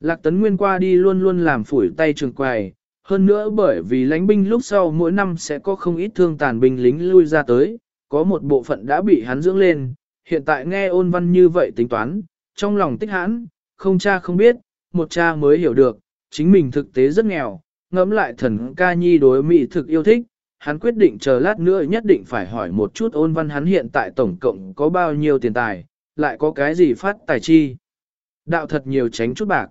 Speaker 1: Lạc tấn nguyên qua đi luôn luôn làm phủi tay trường quài, hơn nữa bởi vì lãnh binh lúc sau mỗi năm sẽ có không ít thương tàn binh lính lui ra tới, có một bộ phận đã bị hắn dưỡng lên, hiện tại nghe ôn văn như vậy tính toán, trong lòng tích hãn, không cha không biết, một cha mới hiểu được, chính mình thực tế rất nghèo, ngẫm lại thần ca nhi đối mỹ thực yêu thích, hắn quyết định chờ lát nữa nhất định phải hỏi một chút ôn văn hắn hiện tại tổng cộng có bao nhiêu tiền tài, lại có cái gì phát tài chi. Đạo thật nhiều tránh chút bạc.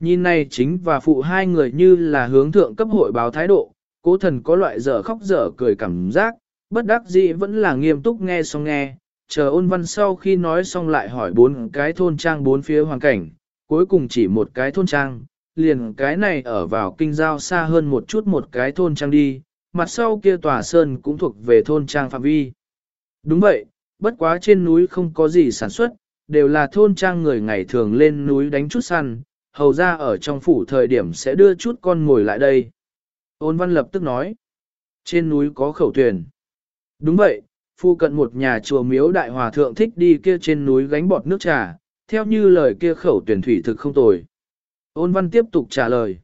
Speaker 1: Nhìn này chính và phụ hai người như là hướng thượng cấp hội báo thái độ, cố thần có loại dở khóc dở cười cảm giác, bất đắc dĩ vẫn là nghiêm túc nghe xong nghe, chờ ôn văn sau khi nói xong lại hỏi bốn cái thôn trang bốn phía hoàn cảnh, cuối cùng chỉ một cái thôn trang, liền cái này ở vào kinh giao xa hơn một chút một cái thôn trang đi, mặt sau kia tòa sơn cũng thuộc về thôn trang phạm vi. Đúng vậy, bất quá trên núi không có gì sản xuất, đều là thôn trang người ngày thường lên núi đánh chút săn, hầu ra ở trong phủ thời điểm sẽ đưa chút con ngồi lại đây. Ôn văn lập tức nói, trên núi có khẩu tuyển. Đúng vậy, phu cận một nhà chùa miếu đại hòa thượng thích đi kia trên núi gánh bọt nước trà, theo như lời kia khẩu tuyển thủy thực không tồi. Ôn văn tiếp tục trả lời.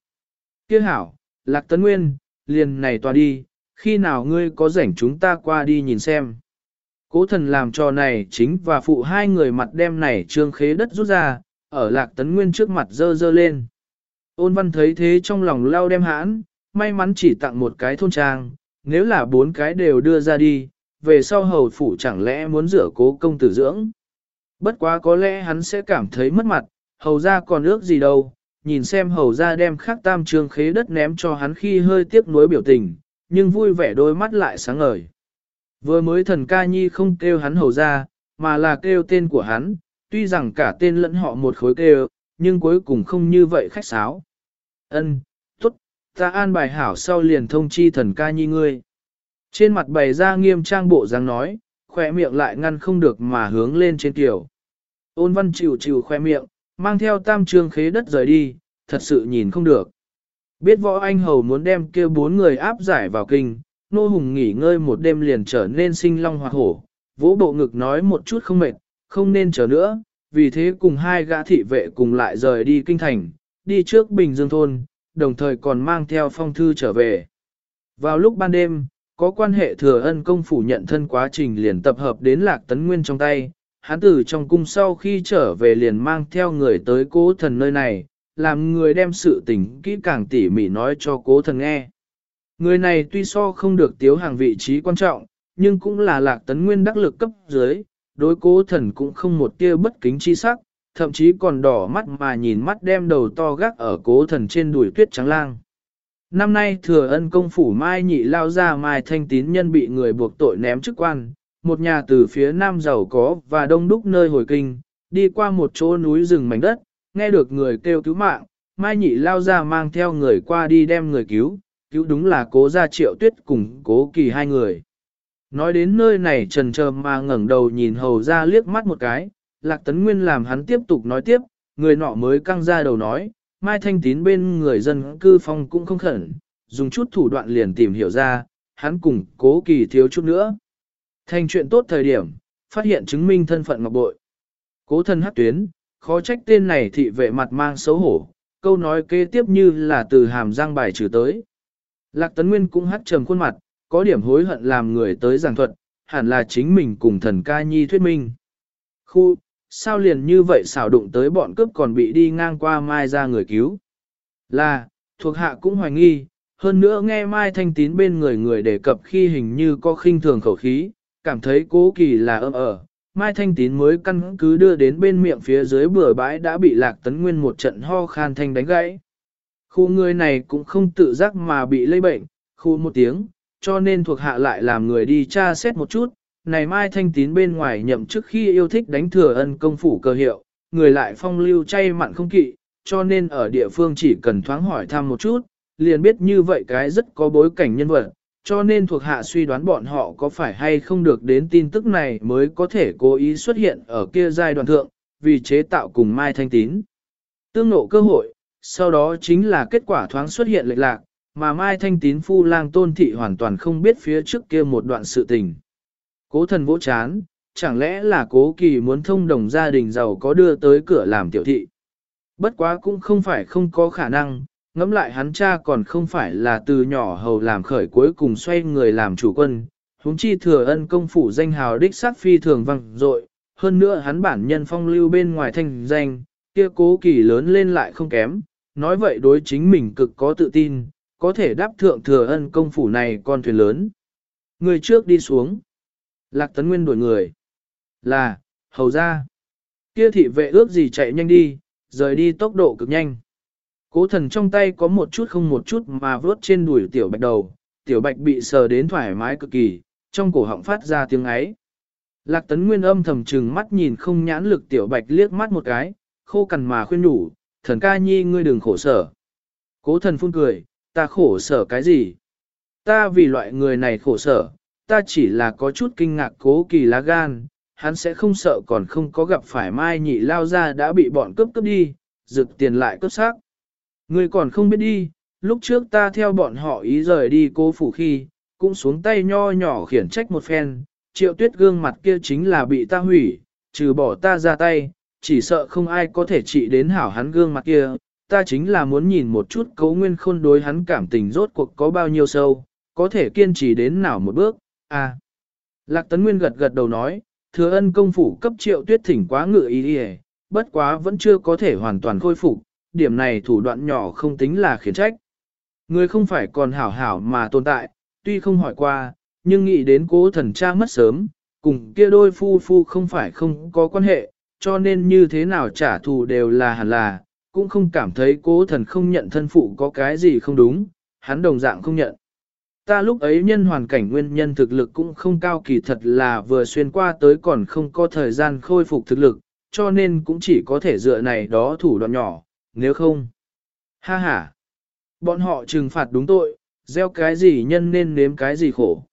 Speaker 1: Kia hảo, lạc tấn nguyên, liền này tòa đi, khi nào ngươi có rảnh chúng ta qua đi nhìn xem. Cố thần làm trò này chính và phụ hai người mặt đem này trương khế đất rút ra, ở lạc tấn nguyên trước mặt dơ dơ lên. Ôn văn thấy thế trong lòng lao đem hãn, may mắn chỉ tặng một cái thôn trang, nếu là bốn cái đều đưa ra đi, về sau hầu phủ chẳng lẽ muốn rửa cố công tử dưỡng. Bất quá có lẽ hắn sẽ cảm thấy mất mặt, hầu ra còn ước gì đâu, nhìn xem hầu ra đem khắc tam trương khế đất ném cho hắn khi hơi tiếc nuối biểu tình, nhưng vui vẻ đôi mắt lại sáng ngời. Vừa mới thần ca nhi không kêu hắn hầu ra, mà là kêu tên của hắn, tuy rằng cả tên lẫn họ một khối kêu, nhưng cuối cùng không như vậy khách sáo. Ân, tốt, ta an bài hảo sau liền thông chi thần ca nhi ngươi. Trên mặt bày ra nghiêm trang bộ dáng nói, khỏe miệng lại ngăn không được mà hướng lên trên tiểu. Ôn văn chịu chịu khoe miệng, mang theo tam trương khế đất rời đi, thật sự nhìn không được. Biết võ anh hầu muốn đem kia bốn người áp giải vào kinh, nô hùng nghỉ ngơi một đêm liền trở nên sinh long hoặc hổ, vỗ bộ ngực nói một chút không mệt, không nên chờ nữa, vì thế cùng hai gã thị vệ cùng lại rời đi kinh thành, đi trước Bình Dương Thôn, đồng thời còn mang theo phong thư trở về. Vào lúc ban đêm, có quan hệ thừa ân công phủ nhận thân quá trình liền tập hợp đến lạc tấn nguyên trong tay, hắn từ trong cung sau khi trở về liền mang theo người tới cố thần nơi này, làm người đem sự tình kỹ càng tỉ mỉ nói cho cố thần nghe. Người này tuy so không được tiếu hàng vị trí quan trọng, nhưng cũng là lạc tấn nguyên đắc lực cấp dưới, đối cố thần cũng không một tia bất kính chi sắc, thậm chí còn đỏ mắt mà nhìn mắt đem đầu to gác ở cố thần trên đùi tuyết trắng lang. Năm nay thừa ân công phủ Mai nhị lao ra Mai thanh tín nhân bị người buộc tội ném chức quan, một nhà từ phía nam giàu có và đông đúc nơi hồi kinh, đi qua một chỗ núi rừng mảnh đất, nghe được người kêu cứu mạng, Mai nhị lao ra mang theo người qua đi đem người cứu, cứu đúng là cố gia triệu tuyết cùng cố kỳ hai người. Nói đến nơi này trần trờ mà ngẩng đầu nhìn hầu ra liếc mắt một cái, lạc tấn nguyên làm hắn tiếp tục nói tiếp, người nọ mới căng ra đầu nói, Mai Thanh Tín bên người dân cư phong cũng không khẩn, dùng chút thủ đoạn liền tìm hiểu ra, hắn cùng cố kỳ thiếu chút nữa. Thành chuyện tốt thời điểm, phát hiện chứng minh thân phận ngọc bội. Cố thân hát tuyến, khó trách tên này thị vệ mặt mang xấu hổ, câu nói kế tiếp như là từ hàm răng bài trừ tới. Lạc Tấn Nguyên cũng hát trầm khuôn mặt, có điểm hối hận làm người tới giảng thuật, hẳn là chính mình cùng thần ca nhi thuyết minh. Khu, sao liền như vậy xảo đụng tới bọn cướp còn bị đi ngang qua Mai ra người cứu. Là, thuộc hạ cũng hoài nghi, hơn nữa nghe Mai Thanh Tín bên người người đề cập khi hình như có khinh thường khẩu khí, cảm thấy cố kỳ là ơ ở. Mai Thanh Tín mới căn cứ đưa đến bên miệng phía dưới bừa bãi đã bị lạc tấn nguyên một trận ho khan thanh đánh gãy. Khu người này cũng không tự giác mà bị lây bệnh, khu một tiếng, cho nên thuộc hạ lại làm người đi tra xét một chút, này Mai Thanh Tín bên ngoài nhậm chức khi yêu thích đánh thừa ân công phủ cơ hiệu, người lại phong lưu chay mặn không kỵ, cho nên ở địa phương chỉ cần thoáng hỏi thăm một chút, liền biết như vậy cái rất có bối cảnh nhân vật, cho nên thuộc hạ suy đoán bọn họ có phải hay không được đến tin tức này mới có thể cố ý xuất hiện ở kia giai đoạn thượng, vì chế tạo cùng Mai Thanh Tín. Tương nộ cơ hội, sau đó chính là kết quả thoáng xuất hiện lệch lạc, mà Mai Thanh Tín phu lang tôn thị hoàn toàn không biết phía trước kia một đoạn sự tình. Cố thần vỗ chán, chẳng lẽ là cố kỳ muốn thông đồng gia đình giàu có đưa tới cửa làm tiểu thị. Bất quá cũng không phải không có khả năng, ngẫm lại hắn cha còn không phải là từ nhỏ hầu làm khởi cuối cùng xoay người làm chủ quân, huống chi thừa ân công phủ danh hào đích sát phi thường vang dội hơn nữa hắn bản nhân phong lưu bên ngoài thanh danh, kia cố kỳ lớn lên lại không kém, nói vậy đối chính mình cực có tự tin, có thể đáp thượng thừa ân công phủ này con thuyền lớn. Người trước đi xuống. Lạc Tấn Nguyên đuổi người. Là, hầu ra. Kia thị vệ ước gì chạy nhanh đi, rời đi tốc độ cực nhanh. Cố thần trong tay có một chút không một chút mà vớt trên đuổi tiểu bạch đầu, tiểu bạch bị sờ đến thoải mái cực kỳ, trong cổ họng phát ra tiếng ấy. Lạc tấn nguyên âm thầm trừng mắt nhìn không nhãn lực tiểu bạch liếc mắt một cái, khô cằn mà khuyên nhủ, thần ca nhi ngươi đừng khổ sở. Cố thần phun cười, ta khổ sở cái gì? Ta vì loại người này khổ sở, ta chỉ là có chút kinh ngạc cố kỳ lá gan, hắn sẽ không sợ còn không có gặp phải mai nhị lao ra đã bị bọn cướp cướp đi, rực tiền lại cướp xác. Ngươi còn không biết đi, lúc trước ta theo bọn họ ý rời đi cố phủ khi, cũng xuống tay nho nhỏ khiển trách một phen, triệu tuyết gương mặt kia chính là bị ta hủy, trừ bỏ ta ra tay, chỉ sợ không ai có thể trị đến hảo hắn gương mặt kia, ta chính là muốn nhìn một chút cấu nguyên khôn đối hắn cảm tình rốt cuộc có bao nhiêu sâu, có thể kiên trì đến nào một bước, à. Lạc Tấn Nguyên gật gật đầu nói, thừa ân công phủ cấp triệu tuyết thỉnh quá ngự ý đi bất quá vẫn chưa có thể hoàn toàn khôi phục, điểm này thủ đoạn nhỏ không tính là khiển trách. Người không phải còn hảo hảo mà tồn tại, tuy không hỏi qua, nhưng nghĩ đến cố thần cha mất sớm, cùng kia đôi phu phu không phải không có quan hệ, cho nên như thế nào trả thù đều là hẳn là, cũng không cảm thấy cố thần không nhận thân phụ có cái gì không đúng, hắn đồng dạng không nhận. Ta lúc ấy nhân hoàn cảnh nguyên nhân thực lực cũng không cao kỳ thật là vừa xuyên qua tới còn không có thời gian khôi phục thực lực, cho nên cũng chỉ có thể dựa này đó thủ đoạn nhỏ, nếu không. Ha ha! Bọn họ trừng phạt đúng tội, gieo cái gì nhân nên nếm cái gì khổ.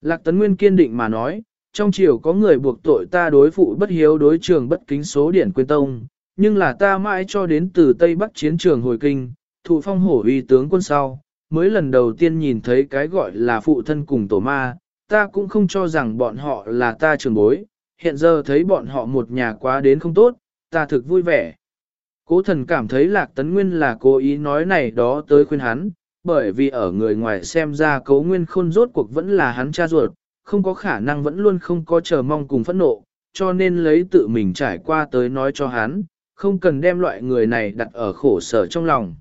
Speaker 1: Lạc Tấn Nguyên kiên định mà nói, trong triều có người buộc tội ta đối phụ bất hiếu đối trường bất kính số điển quên tông, nhưng là ta mãi cho đến từ Tây Bắc chiến trường hồi kinh, thụ phong hổ uy tướng quân sau, mới lần đầu tiên nhìn thấy cái gọi là phụ thân cùng tổ ma, ta cũng không cho rằng bọn họ là ta trường bối, hiện giờ thấy bọn họ một nhà quá đến không tốt, ta thực vui vẻ. Cố thần cảm thấy lạc tấn nguyên là cố ý nói này đó tới khuyên hắn, bởi vì ở người ngoài xem ra cố nguyên khôn rốt cuộc vẫn là hắn cha ruột, không có khả năng vẫn luôn không có chờ mong cùng phẫn nộ, cho nên lấy tự mình trải qua tới nói cho hắn, không cần đem loại người này đặt ở khổ sở trong lòng.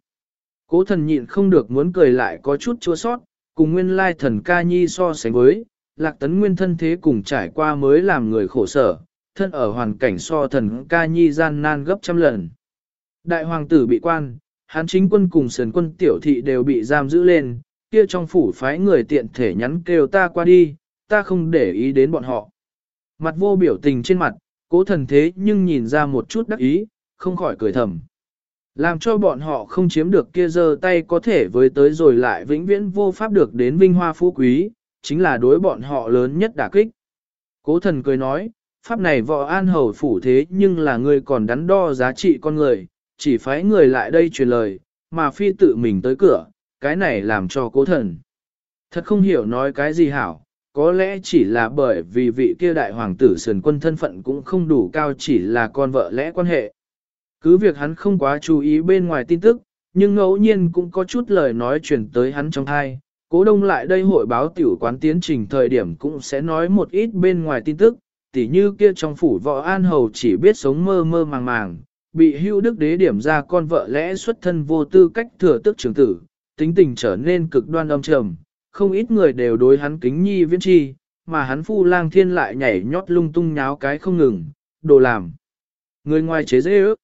Speaker 1: Cố thần nhịn không được muốn cười lại có chút chua sót, cùng nguyên lai thần ca nhi so sánh với, lạc tấn nguyên thân thế cùng trải qua mới làm người khổ sở, thân ở hoàn cảnh so thần ca nhi gian nan gấp trăm lần. Đại hoàng tử bị quan, hán chính quân cùng sườn quân tiểu thị đều bị giam giữ lên, kia trong phủ phái người tiện thể nhắn kêu ta qua đi, ta không để ý đến bọn họ. Mặt vô biểu tình trên mặt, cố thần thế nhưng nhìn ra một chút đắc ý, không khỏi cười thầm. Làm cho bọn họ không chiếm được kia giơ tay có thể với tới rồi lại vĩnh viễn vô pháp được đến vinh hoa phú quý, chính là đối bọn họ lớn nhất đả kích. Cố thần cười nói, pháp này võ an hầu phủ thế nhưng là người còn đắn đo giá trị con người, chỉ phái người lại đây truyền lời, mà phi tự mình tới cửa, cái này làm cho cố thần. Thật không hiểu nói cái gì hảo, có lẽ chỉ là bởi vì vị kia đại hoàng tử sườn quân thân phận cũng không đủ cao chỉ là con vợ lẽ quan hệ. Cứ việc hắn không quá chú ý bên ngoài tin tức, nhưng ngẫu nhiên cũng có chút lời nói chuyển tới hắn trong thai. Cố đông lại đây hội báo tiểu quán tiến trình thời điểm cũng sẽ nói một ít bên ngoài tin tức, tỉ như kia trong phủ võ an hầu chỉ biết sống mơ mơ màng màng, bị hưu đức đế điểm ra con vợ lẽ xuất thân vô tư cách thừa tức trưởng tử, tính tình trở nên cực đoan âm trầm, không ít người đều đối hắn kính nhi viễn chi, mà hắn phu lang thiên lại nhảy nhót lung tung nháo cái không ngừng, đồ làm. Người ngoài chế dễ ước.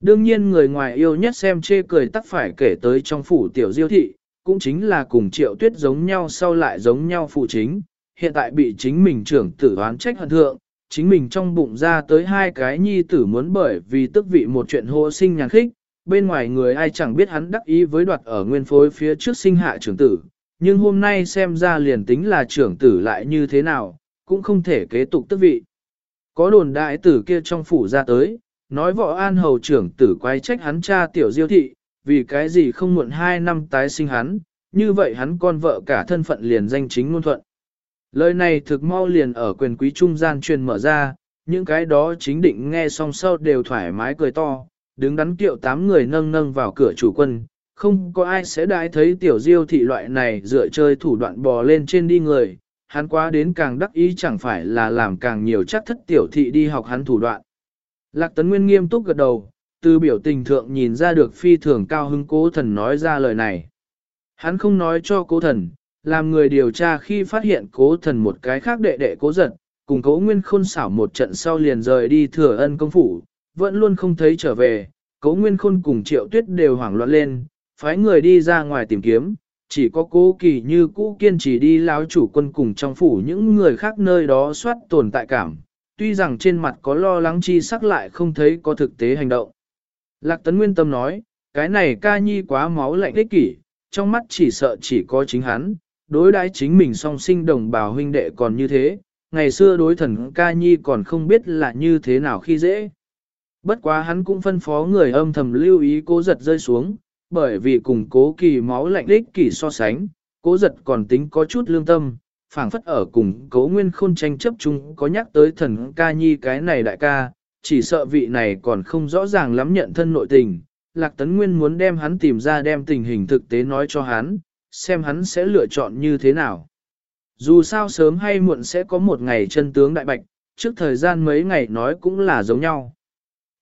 Speaker 1: Đương nhiên người ngoài yêu nhất xem chê cười tắc phải kể tới trong phủ tiểu diêu thị, cũng chính là cùng triệu tuyết giống nhau sau lại giống nhau phụ chính, hiện tại bị chính mình trưởng tử oán trách hận thượng, chính mình trong bụng ra tới hai cái nhi tử muốn bởi vì tức vị một chuyện hô sinh nhàn khích, bên ngoài người ai chẳng biết hắn đắc ý với đoạt ở nguyên phối phía trước sinh hạ trưởng tử, nhưng hôm nay xem ra liền tính là trưởng tử lại như thế nào, cũng không thể kế tục tức vị. Có đồn đại tử kia trong phủ ra tới, nói võ an hầu trưởng tử quay trách hắn cha tiểu diêu thị, vì cái gì không muộn hai năm tái sinh hắn, như vậy hắn con vợ cả thân phận liền danh chính ngôn thuận. Lời này thực mau liền ở quyền quý trung gian truyền mở ra, những cái đó chính định nghe xong sau đều thoải mái cười to, đứng đắn tiệu tám người nâng nâng vào cửa chủ quân, không có ai sẽ đãi thấy tiểu diêu thị loại này dựa chơi thủ đoạn bò lên trên đi người, hắn quá đến càng đắc ý chẳng phải là làm càng nhiều chắc thất tiểu thị đi học hắn thủ đoạn. Lạc Tấn Nguyên nghiêm túc gật đầu, từ biểu tình thượng nhìn ra được phi thường cao hứng cố thần nói ra lời này. Hắn không nói cho cố thần, làm người điều tra khi phát hiện cố thần một cái khác đệ đệ cố giật, cùng cố nguyên khôn xảo một trận sau liền rời đi thừa ân công phủ, vẫn luôn không thấy trở về, cố nguyên khôn cùng triệu tuyết đều hoảng loạn lên, phái người đi ra ngoài tìm kiếm, chỉ có cố kỳ như cũ kiên trì đi láo chủ quân cùng trong phủ những người khác nơi đó soát tồn tại cảm, tuy rằng trên mặt có lo lắng chi sắc lại không thấy có thực tế hành động. Lạc Tấn Nguyên Tâm nói, cái này ca nhi quá máu lạnh ích kỷ, trong mắt chỉ sợ chỉ có chính hắn, đối đãi chính mình song sinh đồng bào huynh đệ còn như thế, ngày xưa đối thần ca nhi còn không biết là như thế nào khi dễ. Bất quá hắn cũng phân phó người âm thầm lưu ý cố giật rơi xuống, bởi vì cùng cố kỳ máu lạnh đích kỳ so sánh, cố giật còn tính có chút lương tâm, phảng phất ở cùng cố nguyên khôn tranh chấp chung có nhắc tới thần ca nhi cái này đại ca, chỉ sợ vị này còn không rõ ràng lắm nhận thân nội tình. Lạc Tấn Nguyên muốn đem hắn tìm ra đem tình hình thực tế nói cho hắn, xem hắn sẽ lựa chọn như thế nào. Dù sao sớm hay muộn sẽ có một ngày chân tướng đại bạch, trước thời gian mấy ngày nói cũng là giống nhau.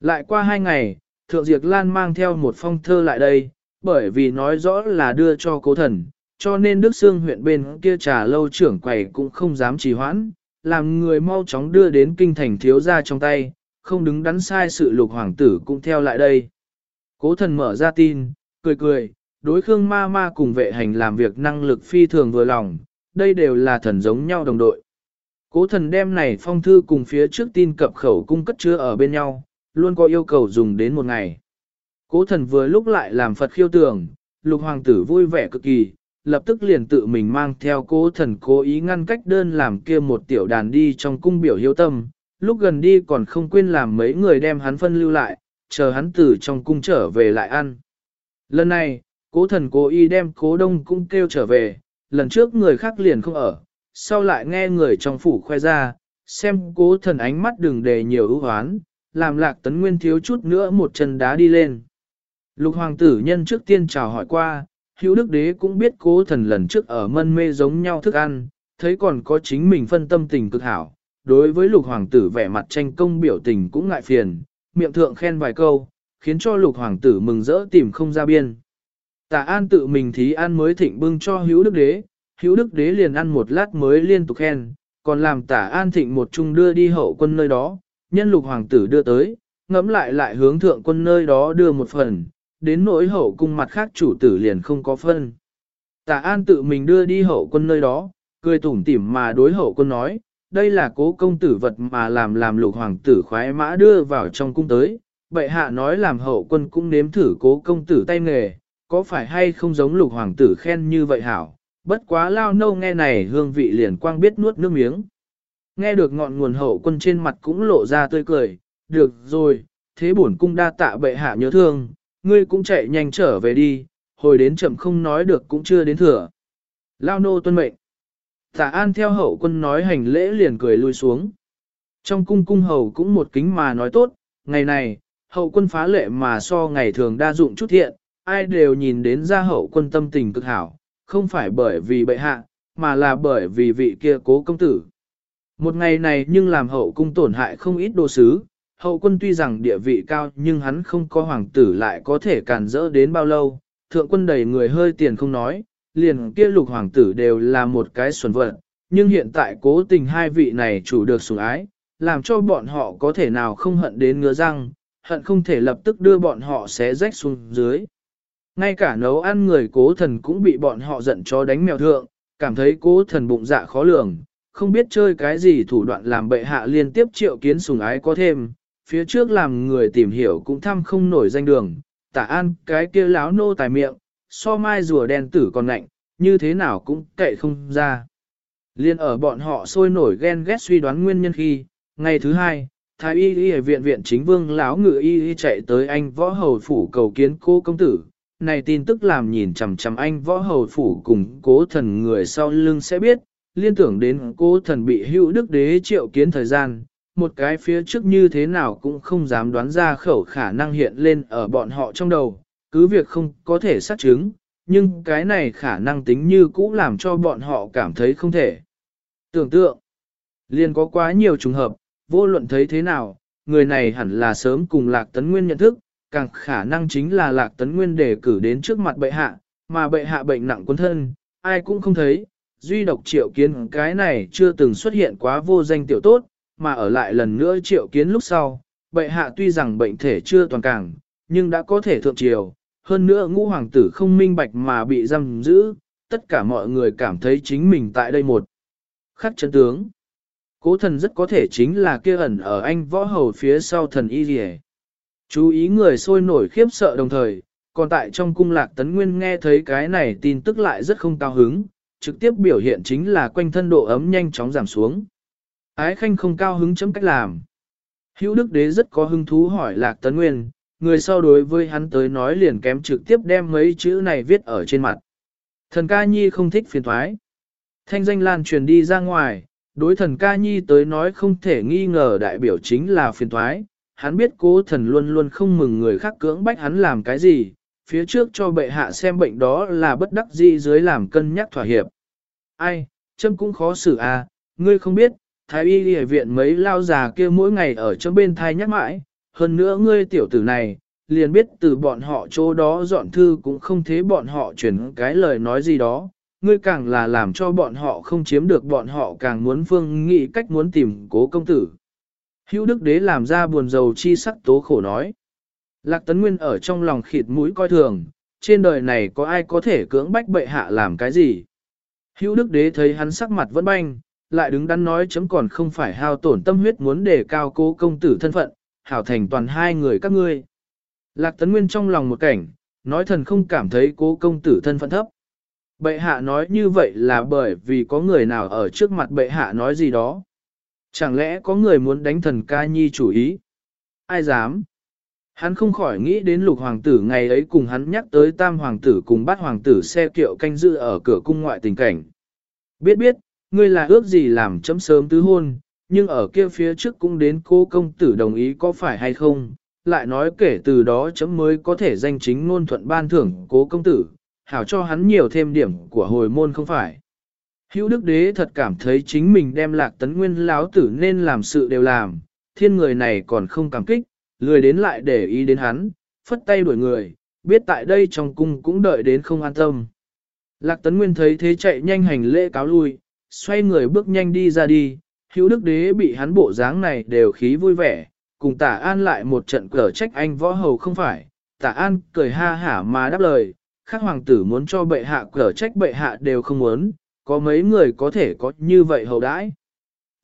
Speaker 1: Lại qua hai ngày, Thượng Diệp Lan mang theo một phong thơ lại đây, bởi vì nói rõ là đưa cho cố thần, cho nên Đức Sương huyện bên kia trà lâu trưởng quầy cũng không dám trì hoãn, làm người mau chóng đưa đến kinh thành thiếu ra trong tay, không đứng đắn sai sự lục hoàng tử cũng theo lại đây. Cố thần mở ra tin, cười cười, đối Khương ma ma cùng vệ hành làm việc năng lực phi thường vừa lòng, đây đều là thần giống nhau đồng đội. Cố thần đem này phong thư cùng phía trước tin cập khẩu cung cất chứa ở bên nhau, luôn có yêu cầu dùng đến một ngày. Cố thần vừa lúc lại làm Phật khiêu tưởng, lục hoàng tử vui vẻ cực kỳ, lập tức liền tự mình mang theo cố thần cố ý ngăn cách đơn làm kia một tiểu đàn đi trong cung biểu hiếu tâm, lúc gần đi còn không quên làm mấy người đem hắn phân lưu lại, chờ hắn từ trong cung trở về lại ăn. Lần này, cố thần cố y đem cố đông cũng kêu trở về, lần trước người khác liền không ở, sau lại nghe người trong phủ khoe ra, xem cố thần ánh mắt đừng để nhiều ưu hoán, làm lạc tấn nguyên thiếu chút nữa một chân đá đi lên. Lục hoàng tử nhân trước tiên chào hỏi qua, hữu đức đế cũng biết cố thần lần trước ở mân mê giống nhau thức ăn, thấy còn có chính mình phân tâm tình cực hảo. Đối với lục hoàng tử vẻ mặt tranh công biểu tình cũng ngại phiền, miệng thượng khen vài câu, khiến cho lục hoàng tử mừng rỡ tìm không ra biên. Tạ an tự mình thí ăn mới thịnh bưng cho hữu đức đế, hữu đức đế liền ăn một lát mới liên tục khen, còn làm tả an thịnh một chung đưa đi hậu quân nơi đó, nhân lục hoàng tử đưa tới, ngẫm lại lại hướng thượng quân nơi đó đưa một phần, đến nỗi hậu cung mặt khác chủ tử liền không có phân. Tả An tự mình đưa đi hậu quân nơi đó, cười tủm tỉm mà đối hậu quân nói, đây là cố công tử vật mà làm làm lục hoàng tử khoái mã đưa vào trong cung tới, bệ hạ nói làm hậu quân cũng nếm thử cố công tử tay nghề, có phải hay không giống lục hoàng tử khen như vậy hảo, bất quá lao nâu nghe này hương vị liền quang biết nuốt nước miếng. Nghe được ngọn nguồn hậu quân trên mặt cũng lộ ra tươi cười, được rồi, thế bổn cung đa tạ bệ hạ nhớ thương, ngươi cũng chạy nhanh trở về đi, hồi đến chậm không nói được cũng chưa đến thừa. Lao nô tuân mệnh. Tả an theo hậu quân nói hành lễ liền cười lui xuống. Trong cung cung hầu cũng một kính mà nói tốt, ngày này, hậu quân phá lệ mà so ngày thường đa dụng chút thiện, ai đều nhìn đến gia hậu quân tâm tình cực hảo, không phải bởi vì bệ hạ, mà là bởi vì vị kia cố công tử. Một ngày này nhưng làm hậu cung tổn hại không ít đồ sứ, hậu quân tuy rằng địa vị cao nhưng hắn không có hoàng tử lại có thể cản rỡ đến bao lâu, thượng quân đầy người hơi tiền không nói, liền kia lục hoàng tử đều là một cái xuẩn vật, nhưng hiện tại cố tình hai vị này chủ được sủng ái, làm cho bọn họ có thể nào không hận đến ngứa răng, hận không thể lập tức đưa bọn họ xé rách xuống dưới. Ngay cả nấu ăn người cố thần cũng bị bọn họ giận cho đánh mèo thượng, cảm thấy cố thần bụng dạ khó lường, không biết chơi cái gì thủ đoạn làm bệ hạ liên tiếp triệu kiến sùng ái có thêm, phía trước làm người tìm hiểu cũng thăm không nổi danh đường, tả an cái kia láo nô tài miệng, so mai rùa đen tử còn lạnh, như thế nào cũng kệ không ra. Liên ở bọn họ sôi nổi ghen ghét suy đoán nguyên nhân khi, ngày thứ hai, thái y y viện viện chính vương lão ngự y y chạy tới anh võ hầu phủ cầu kiến cô công tử. Này tin tức làm nhìn chằm chằm anh võ hầu phủ cùng cố thần người sau lưng sẽ biết, liên tưởng đến cố thần bị hữu đức đế triệu kiến thời gian, một cái phía trước như thế nào cũng không dám đoán ra khẩu khả năng hiện lên ở bọn họ trong đầu, cứ việc không có thể xác chứng, nhưng cái này khả năng tính như cũ làm cho bọn họ cảm thấy không thể. Tưởng tượng, liền có quá nhiều trùng hợp, vô luận thấy thế nào, người này hẳn là sớm cùng lạc tấn nguyên nhận thức, càng khả năng chính là lạc tấn nguyên đề cử đến trước mặt bệ hạ, mà bệ hạ bệnh nặng quân thân, ai cũng không thấy, duy độc triệu kiến cái này chưa từng xuất hiện quá vô danh tiểu tốt, mà ở lại lần nữa triệu kiến lúc sau, bệ hạ tuy rằng bệnh thể chưa toàn càng, nhưng đã có thể thượng triều, hơn nữa ngũ hoàng tử không minh bạch mà bị giam giữ, tất cả mọi người cảm thấy chính mình tại đây một khắc chấn tướng. Cố thần rất có thể chính là kia ẩn ở anh võ hầu phía sau thần y rìa. Chú ý người sôi nổi khiếp sợ đồng thời, còn tại trong cung lạc tấn nguyên nghe thấy cái này tin tức lại rất không cao hứng, trực tiếp biểu hiện chính là quanh thân độ ấm nhanh chóng giảm xuống. Ái khanh không cao hứng chấm cách làm. Hữu đức đế rất có hứng thú hỏi lạc tấn nguyên, người sau đối với hắn tới nói liền kém trực tiếp đem mấy chữ này viết ở trên mặt. Thần ca nhi không thích phiền thoái. Thanh danh lan truyền đi ra ngoài, đối thần ca nhi tới nói không thể nghi ngờ đại biểu chính là phiền thoái. Hắn biết cố thần luôn luôn không mừng người khác cưỡng bách hắn làm cái gì, phía trước cho bệ hạ xem bệnh đó là bất đắc dĩ dưới làm cân nhắc thỏa hiệp. Ai, châm cũng khó xử à, ngươi không biết, thái y y viện mấy lao già kia mỗi ngày ở trong bên thai nhắc mãi, hơn nữa ngươi tiểu tử này, liền biết từ bọn họ chỗ đó dọn thư cũng không thế bọn họ chuyển cái lời nói gì đó, ngươi càng là làm cho bọn họ không chiếm được bọn họ càng muốn phương nghĩ cách muốn tìm cố công tử. Hữu đức đế làm ra buồn rầu chi sắc tố khổ nói. Lạc tấn nguyên ở trong lòng khịt mũi coi thường, trên đời này có ai có thể cưỡng bách bệ hạ làm cái gì. Hữu đức đế thấy hắn sắc mặt vẫn banh, lại đứng đắn nói chấm còn không phải hao tổn tâm huyết muốn để cao cố công tử thân phận, hảo thành toàn hai người các ngươi. Lạc tấn nguyên trong lòng một cảnh, nói thần không cảm thấy cố công tử thân phận thấp. Bệ hạ nói như vậy là bởi vì có người nào ở trước mặt bệ hạ nói gì đó. Chẳng lẽ có người muốn đánh thần ca nhi chủ ý? Ai dám? Hắn không khỏi nghĩ đến lục hoàng tử ngày ấy cùng hắn nhắc tới tam hoàng tử cùng bát hoàng tử xe kiệu canh dự ở cửa cung ngoại tình cảnh. Biết biết, ngươi là ước gì làm chấm sớm tứ hôn, nhưng ở kia phía trước cũng đến cô công tử đồng ý có phải hay không, lại nói kể từ đó chấm mới có thể danh chính ngôn thuận ban thưởng cố công tử, hảo cho hắn nhiều thêm điểm của hồi môn không phải. Hữu đức đế thật cảm thấy chính mình đem lạc tấn nguyên láo tử nên làm sự đều làm, thiên người này còn không cảm kích, lười đến lại để ý đến hắn, phất tay đuổi người, biết tại đây trong cung cũng đợi đến không an tâm. Lạc tấn nguyên thấy thế chạy nhanh hành lễ cáo lui, xoay người bước nhanh đi ra đi, hữu đức đế bị hắn bộ dáng này đều khí vui vẻ, cùng tả an lại một trận cờ trách anh võ hầu không phải, tả an cười ha hả mà đáp lời, khác hoàng tử muốn cho bệ hạ cờ trách bệ hạ đều không muốn, có mấy người có thể có như vậy hậu đãi.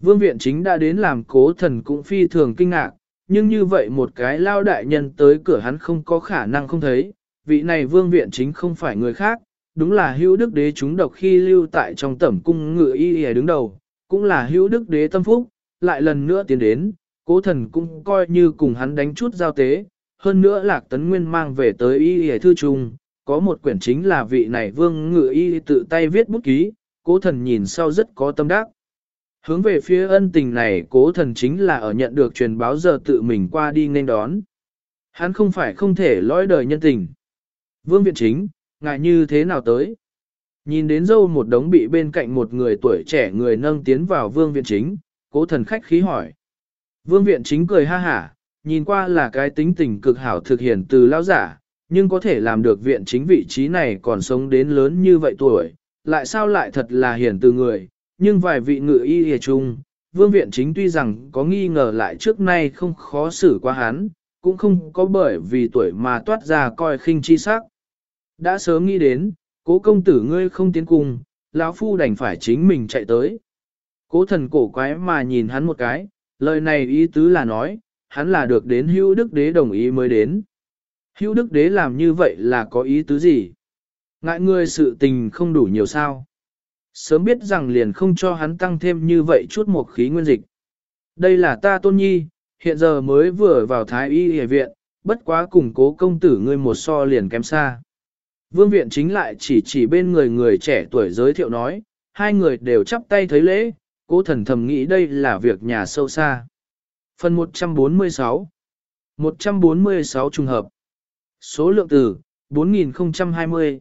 Speaker 1: Vương viện chính đã đến làm cố thần cũng phi thường kinh ngạc, nhưng như vậy một cái lao đại nhân tới cửa hắn không có khả năng không thấy, vị này vương viện chính không phải người khác, đúng là hữu đức đế chúng độc khi lưu tại trong tẩm cung ngự y y đứng đầu, cũng là hữu đức đế tâm phúc, lại lần nữa tiến đến, cố thần cũng coi như cùng hắn đánh chút giao tế, hơn nữa lạc tấn nguyên mang về tới y y thư trung, có một quyển chính là vị này vương ngự y tự tay viết bút ký, cố thần nhìn sau rất có tâm đắc. Hướng về phía ân tình này cố thần chính là ở nhận được truyền báo giờ tự mình qua đi nên đón. Hắn không phải không thể lõi đời nhân tình. Vương viện chính, ngại như thế nào tới? Nhìn đến dâu một đống bị bên cạnh một người tuổi trẻ người nâng tiến vào vương viện chính, cố thần khách khí hỏi. Vương viện chính cười ha hả, nhìn qua là cái tính tình cực hảo thực hiện từ lão giả, nhưng có thể làm được viện chính vị trí này còn sống đến lớn như vậy tuổi, lại sao lại thật là hiển từ người, nhưng vài vị ngự y hề chung, vương viện chính tuy rằng có nghi ngờ lại trước nay không khó xử qua hắn, cũng không có bởi vì tuổi mà toát ra coi khinh chi sắc. Đã sớm nghĩ đến, cố công tử ngươi không tiến cùng, lão phu đành phải chính mình chạy tới. Cố thần cổ quái mà nhìn hắn một cái, lời này ý tứ là nói, hắn là được đến hữu đức đế đồng ý mới đến. Hữu đức đế làm như vậy là có ý tứ gì? Ngại ngươi sự tình không đủ nhiều sao? Sớm biết rằng liền không cho hắn tăng thêm như vậy chút một khí nguyên dịch. Đây là ta tôn nhi, hiện giờ mới vừa vào thái y y viện, bất quá củng cố công tử ngươi một so liền kém xa. Vương viện chính lại chỉ chỉ bên người người trẻ tuổi giới thiệu nói, hai người đều chắp tay thấy lễ, cố thần thầm nghĩ đây là việc nhà sâu xa. Phần 146 146 trùng hợp Số lượng từ 4020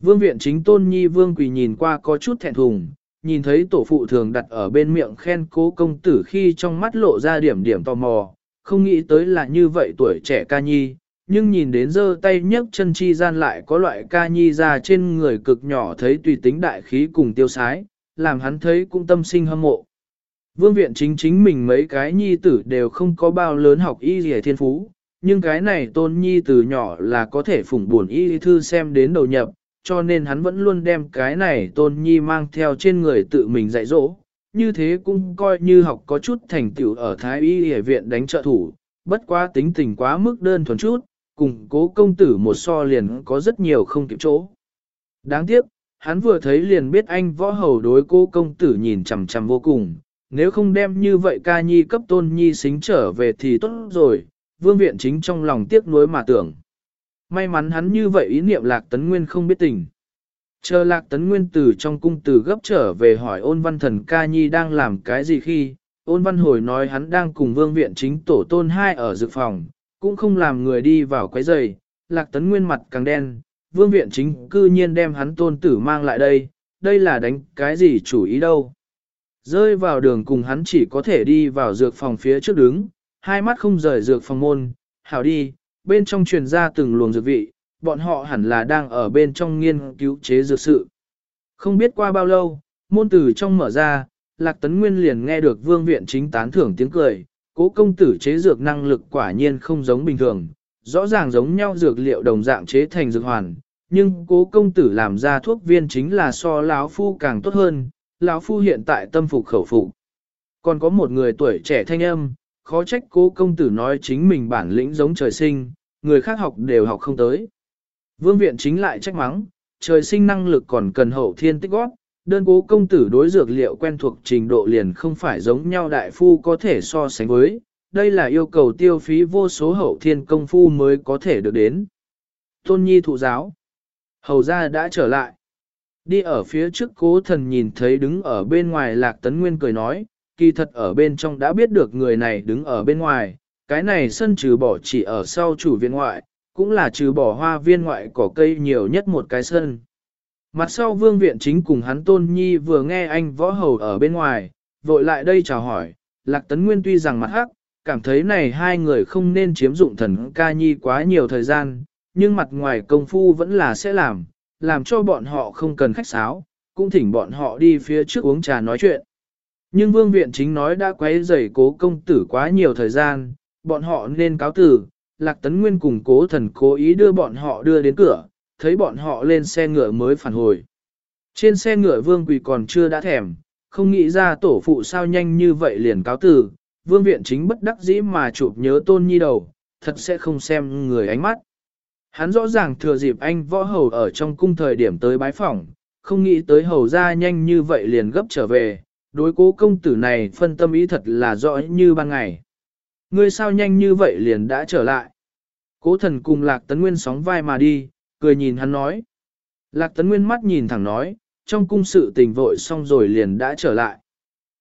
Speaker 1: Vương viện chính tôn nhi vương quỳ nhìn qua có chút thẹn thùng, nhìn thấy tổ phụ thường đặt ở bên miệng khen cố công tử khi trong mắt lộ ra điểm điểm tò mò, không nghĩ tới là như vậy tuổi trẻ ca nhi, nhưng nhìn đến giơ tay nhấc chân chi gian lại có loại ca nhi ra trên người cực nhỏ thấy tùy tính đại khí cùng tiêu sái, làm hắn thấy cũng tâm sinh hâm mộ. Vương viện chính chính mình mấy cái nhi tử đều không có bao lớn học y gì thiên phú, nhưng cái này tôn nhi từ nhỏ là có thể phủng buồn y thư xem đến đầu nhập, cho nên hắn vẫn luôn đem cái này tôn nhi mang theo trên người tự mình dạy dỗ. Như thế cũng coi như học có chút thành tựu ở Thái Y Y viện đánh trợ thủ, bất quá tính tình quá mức đơn thuần chút, cùng cố công tử một so liền có rất nhiều không kịp chỗ. Đáng tiếc, hắn vừa thấy liền biết anh võ hầu đối cố công tử nhìn chằm chằm vô cùng, nếu không đem như vậy ca nhi cấp tôn nhi xính trở về thì tốt rồi, vương viện chính trong lòng tiếc nuối mà tưởng. May mắn hắn như vậy ý niệm lạc tấn nguyên không biết tình. Chờ lạc tấn nguyên từ trong cung từ gấp trở về hỏi ôn văn thần ca nhi đang làm cái gì khi, ôn văn hồi nói hắn đang cùng vương viện chính tổ tôn hai ở dự phòng, cũng không làm người đi vào quấy giày, lạc tấn nguyên mặt càng đen, vương viện chính cư nhiên đem hắn tôn tử mang lại đây, đây là đánh cái gì chủ ý đâu. Rơi vào đường cùng hắn chỉ có thể đi vào dược phòng phía trước đứng, hai mắt không rời dược phòng môn, hảo đi, bên trong truyền ra từng luồng dược vị, bọn họ hẳn là đang ở bên trong nghiên cứu chế dược sự. Không biết qua bao lâu, môn tử trong mở ra, Lạc Tấn Nguyên liền nghe được vương viện chính tán thưởng tiếng cười, cố công tử chế dược năng lực quả nhiên không giống bình thường, rõ ràng giống nhau dược liệu đồng dạng chế thành dược hoàn, nhưng cố công tử làm ra thuốc viên chính là so lão phu càng tốt hơn, lão phu hiện tại tâm phục khẩu phục. Còn có một người tuổi trẻ thanh âm, khó trách cố công tử nói chính mình bản lĩnh giống trời sinh, người khác học đều học không tới. Vương viện chính lại trách mắng, trời sinh năng lực còn cần hậu thiên tích góp, đơn cố công tử đối dược liệu quen thuộc trình độ liền không phải giống nhau đại phu có thể so sánh với, đây là yêu cầu tiêu phí vô số hậu thiên công phu mới có thể được đến. Tôn nhi thụ giáo, hầu ra đã trở lại. Đi ở phía trước cố thần nhìn thấy đứng ở bên ngoài lạc tấn nguyên cười nói, kỳ thật ở bên trong đã biết được người này đứng ở bên ngoài, cái này sân trừ bỏ chỉ ở sau chủ viện ngoại, cũng là trừ bỏ hoa viên ngoại cỏ cây nhiều nhất một cái sân. Mặt sau vương viện chính cùng hắn tôn nhi vừa nghe anh võ hầu ở bên ngoài, vội lại đây chào hỏi, lạc tấn nguyên tuy rằng mặt hắc, cảm thấy này hai người không nên chiếm dụng thần ca nhi quá nhiều thời gian, nhưng mặt ngoài công phu vẫn là sẽ làm, làm cho bọn họ không cần khách sáo, cũng thỉnh bọn họ đi phía trước uống trà nói chuyện. Nhưng vương viện chính nói đã quấy rầy cố công tử quá nhiều thời gian, bọn họ nên cáo tử, lạc tấn nguyên cùng cố thần cố ý đưa bọn họ đưa đến cửa, thấy bọn họ lên xe ngựa mới phản hồi. Trên xe ngựa vương quỳ còn chưa đã thèm, không nghĩ ra tổ phụ sao nhanh như vậy liền cáo tử, vương viện chính bất đắc dĩ mà chụp nhớ tôn nhi đầu, thật sẽ không xem người ánh mắt. Hắn rõ ràng thừa dịp anh võ hầu ở trong cung thời điểm tới bái phỏng, không nghĩ tới hầu ra nhanh như vậy liền gấp trở về, đối cố công tử này phân tâm ý thật là rõ như ban ngày. Ngươi sao nhanh như vậy liền đã trở lại. Cố thần cùng lạc tấn nguyên sóng vai mà đi, cười nhìn hắn nói. Lạc tấn nguyên mắt nhìn thẳng nói, trong cung sự tình vội xong rồi liền đã trở lại.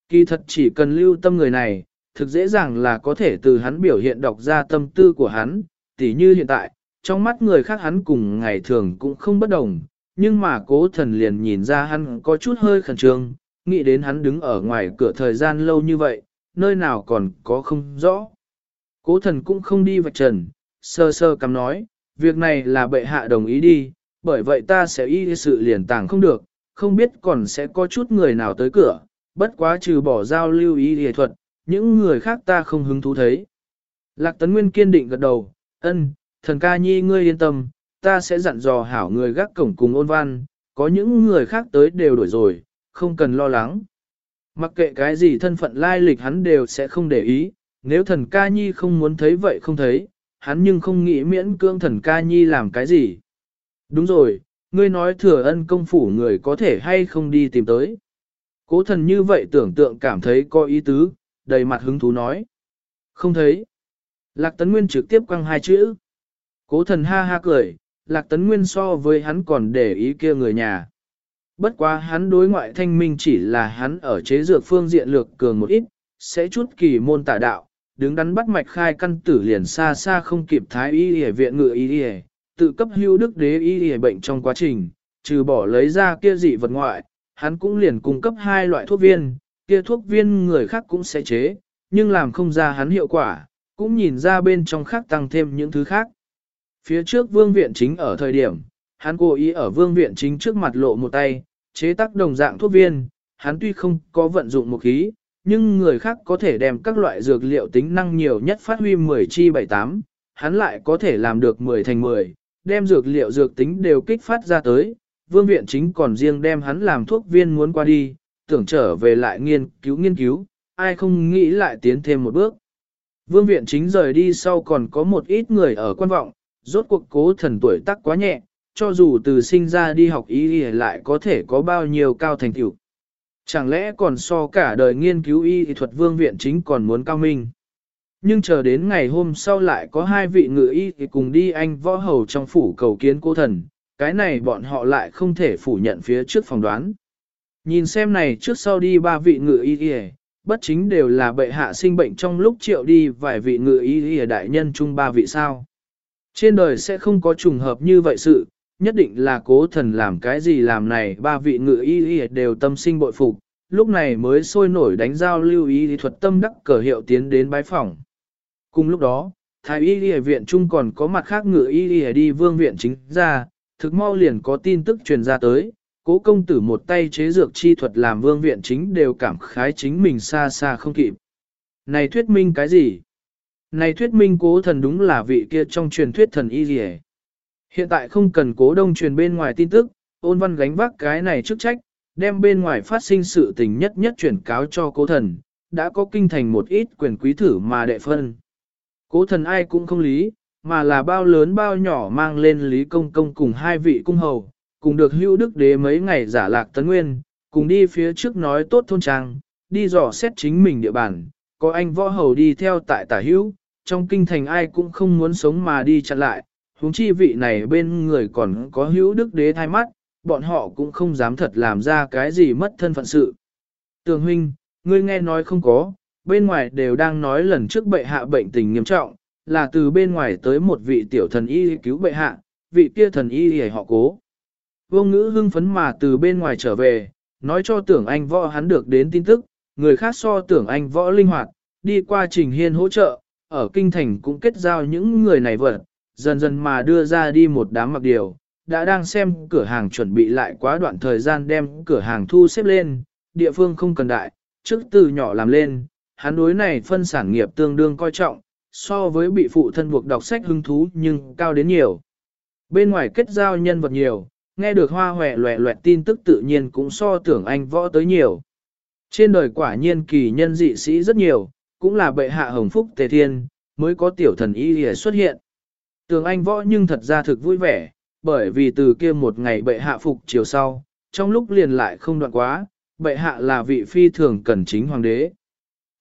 Speaker 1: Kỳ thật chỉ cần lưu tâm người này, thực dễ dàng là có thể từ hắn biểu hiện đọc ra tâm tư của hắn, tỉ như hiện tại, trong mắt người khác hắn cùng ngày thường cũng không bất đồng, nhưng mà cố thần liền nhìn ra hắn có chút hơi khẩn trương, nghĩ đến hắn đứng ở ngoài cửa thời gian lâu như vậy, nơi nào còn có không rõ. Cố thần cũng không đi vạch trần, sơ sơ cắm nói, việc này là bệ hạ đồng ý đi, bởi vậy ta sẽ y sự liền tàng không được, không biết còn sẽ có chút người nào tới cửa, bất quá trừ bỏ giao lưu y y thuật, những người khác ta không hứng thú thấy. Lạc Tấn Nguyên kiên định gật đầu, ân, thần ca nhi ngươi yên tâm, ta sẽ dặn dò hảo người gác cổng cùng ôn văn, có những người khác tới đều đổi rồi, không cần lo lắng. Mặc kệ cái gì thân phận lai lịch hắn đều sẽ không để ý, nếu thần ca nhi không muốn thấy vậy không thấy, hắn nhưng không nghĩ miễn cưỡng thần ca nhi làm cái gì. Đúng rồi, ngươi nói thừa ân công phủ người có thể hay không đi tìm tới. Cố thần như vậy tưởng tượng cảm thấy có ý tứ, đầy mặt hứng thú nói. Không thấy. Lạc Tấn Nguyên trực tiếp quăng hai chữ. Cố thần ha ha cười, Lạc Tấn Nguyên so với hắn còn để ý kia người nhà. Bất quá hắn đối ngoại thanh minh chỉ là hắn ở chế dược phương diện lược cường một ít, sẽ chút kỳ môn tả đạo, đứng đắn bắt mạch khai căn tử liền xa xa không kịp thái y y viện ngựa y y, tự cấp hưu đức đế y y bệnh trong quá trình, trừ bỏ lấy ra kia dị vật ngoại, hắn cũng liền cung cấp hai loại thuốc viên, kia thuốc viên người khác cũng sẽ chế, nhưng làm không ra hắn hiệu quả, cũng nhìn ra bên trong khác tăng thêm những thứ khác. Phía trước vương viện chính ở thời điểm, hắn cố ý ở vương viện chính trước mặt lộ một tay, chế tác đồng dạng thuốc viên, hắn tuy không có vận dụng một khí, nhưng người khác có thể đem các loại dược liệu tính năng nhiều nhất phát huy 10 chi 78, hắn lại có thể làm được 10 thành 10, đem dược liệu dược tính đều kích phát ra tới, vương viện chính còn riêng đem hắn làm thuốc viên muốn qua đi, tưởng trở về lại nghiên cứu nghiên cứu, ai không nghĩ lại tiến thêm một bước. Vương viện chính rời đi sau còn có một ít người ở quan vọng, rốt cuộc cố thần tuổi tác quá nhẹ, cho dù từ sinh ra đi học y lại có thể có bao nhiêu cao thành tựu. Chẳng lẽ còn so cả đời nghiên cứu y thuật vương viện chính còn muốn cao minh. Nhưng chờ đến ngày hôm sau lại có hai vị ngự y thì cùng đi anh võ hầu trong phủ cầu kiến cô thần, cái này bọn họ lại không thể phủ nhận phía trước phòng đoán. Nhìn xem này trước sau đi ba vị ngự y y bất chính đều là bệ hạ sinh bệnh trong lúc triệu đi vài vị ngự y y đại nhân chung ba vị sao. Trên đời sẽ không có trùng hợp như vậy sự, nhất định là cố thần làm cái gì làm này ba vị ngự y y đều tâm sinh bội phục, lúc này mới sôi nổi đánh giao lưu y thuật tâm đắc cờ hiệu tiến đến bái phỏng. Cùng lúc đó, thái y y viện chung còn có mặt khác ngự y y đi vương viện chính ra, thực mau liền có tin tức truyền ra tới, cố công tử một tay chế dược chi thuật làm vương viện chính đều cảm khái chính mình xa xa không kịp. Này thuyết minh cái gì? Này thuyết minh cố thần đúng là vị kia trong truyền thuyết thần y gì Hiện tại không cần cố đông truyền bên ngoài tin tức, ôn văn gánh vác cái này chức trách, đem bên ngoài phát sinh sự tình nhất nhất chuyển cáo cho cố thần, đã có kinh thành một ít quyền quý thử mà đệ phân. Cố thần ai cũng không lý, mà là bao lớn bao nhỏ mang lên Lý Công Công cùng hai vị cung hầu, cùng được hưu đức đế mấy ngày giả lạc tấn nguyên, cùng đi phía trước nói tốt thôn trang, đi dò xét chính mình địa bàn, có anh võ hầu đi theo tại tả hữu, trong kinh thành ai cũng không muốn sống mà đi chặn lại, huống chi vị này bên người còn có hữu đức đế thay mắt, bọn họ cũng không dám thật làm ra cái gì mất thân phận sự. Tường huynh, ngươi nghe nói không có, bên ngoài đều đang nói lần trước bệ hạ bệnh tình nghiêm trọng, là từ bên ngoài tới một vị tiểu thần y cứu bệ hạ, vị kia thần y hề họ cố. Vô ngữ hưng phấn mà từ bên ngoài trở về, nói cho tưởng anh võ hắn được đến tin tức, người khác so tưởng anh võ linh hoạt, đi qua trình hiên hỗ trợ, ở kinh thành cũng kết giao những người này vật, dần dần mà đưa ra đi một đám mặc điều, đã đang xem cửa hàng chuẩn bị lại quá đoạn thời gian đem cửa hàng thu xếp lên, địa phương không cần đại, trước từ nhỏ làm lên, hắn đối này phân sản nghiệp tương đương coi trọng, so với bị phụ thân buộc đọc sách hứng thú nhưng cao đến nhiều. Bên ngoài kết giao nhân vật nhiều, nghe được hoa hòe loẹ loẹt tin tức tự nhiên cũng so tưởng anh võ tới nhiều. Trên đời quả nhiên kỳ nhân dị sĩ rất nhiều, cũng là bệ hạ hồng phúc tề thiên, mới có tiểu thần y hề xuất hiện. Tường anh võ nhưng thật ra thực vui vẻ, bởi vì từ kia một ngày bệ hạ phục chiều sau, trong lúc liền lại không đoạn quá, bệ hạ là vị phi thường cẩn chính hoàng đế.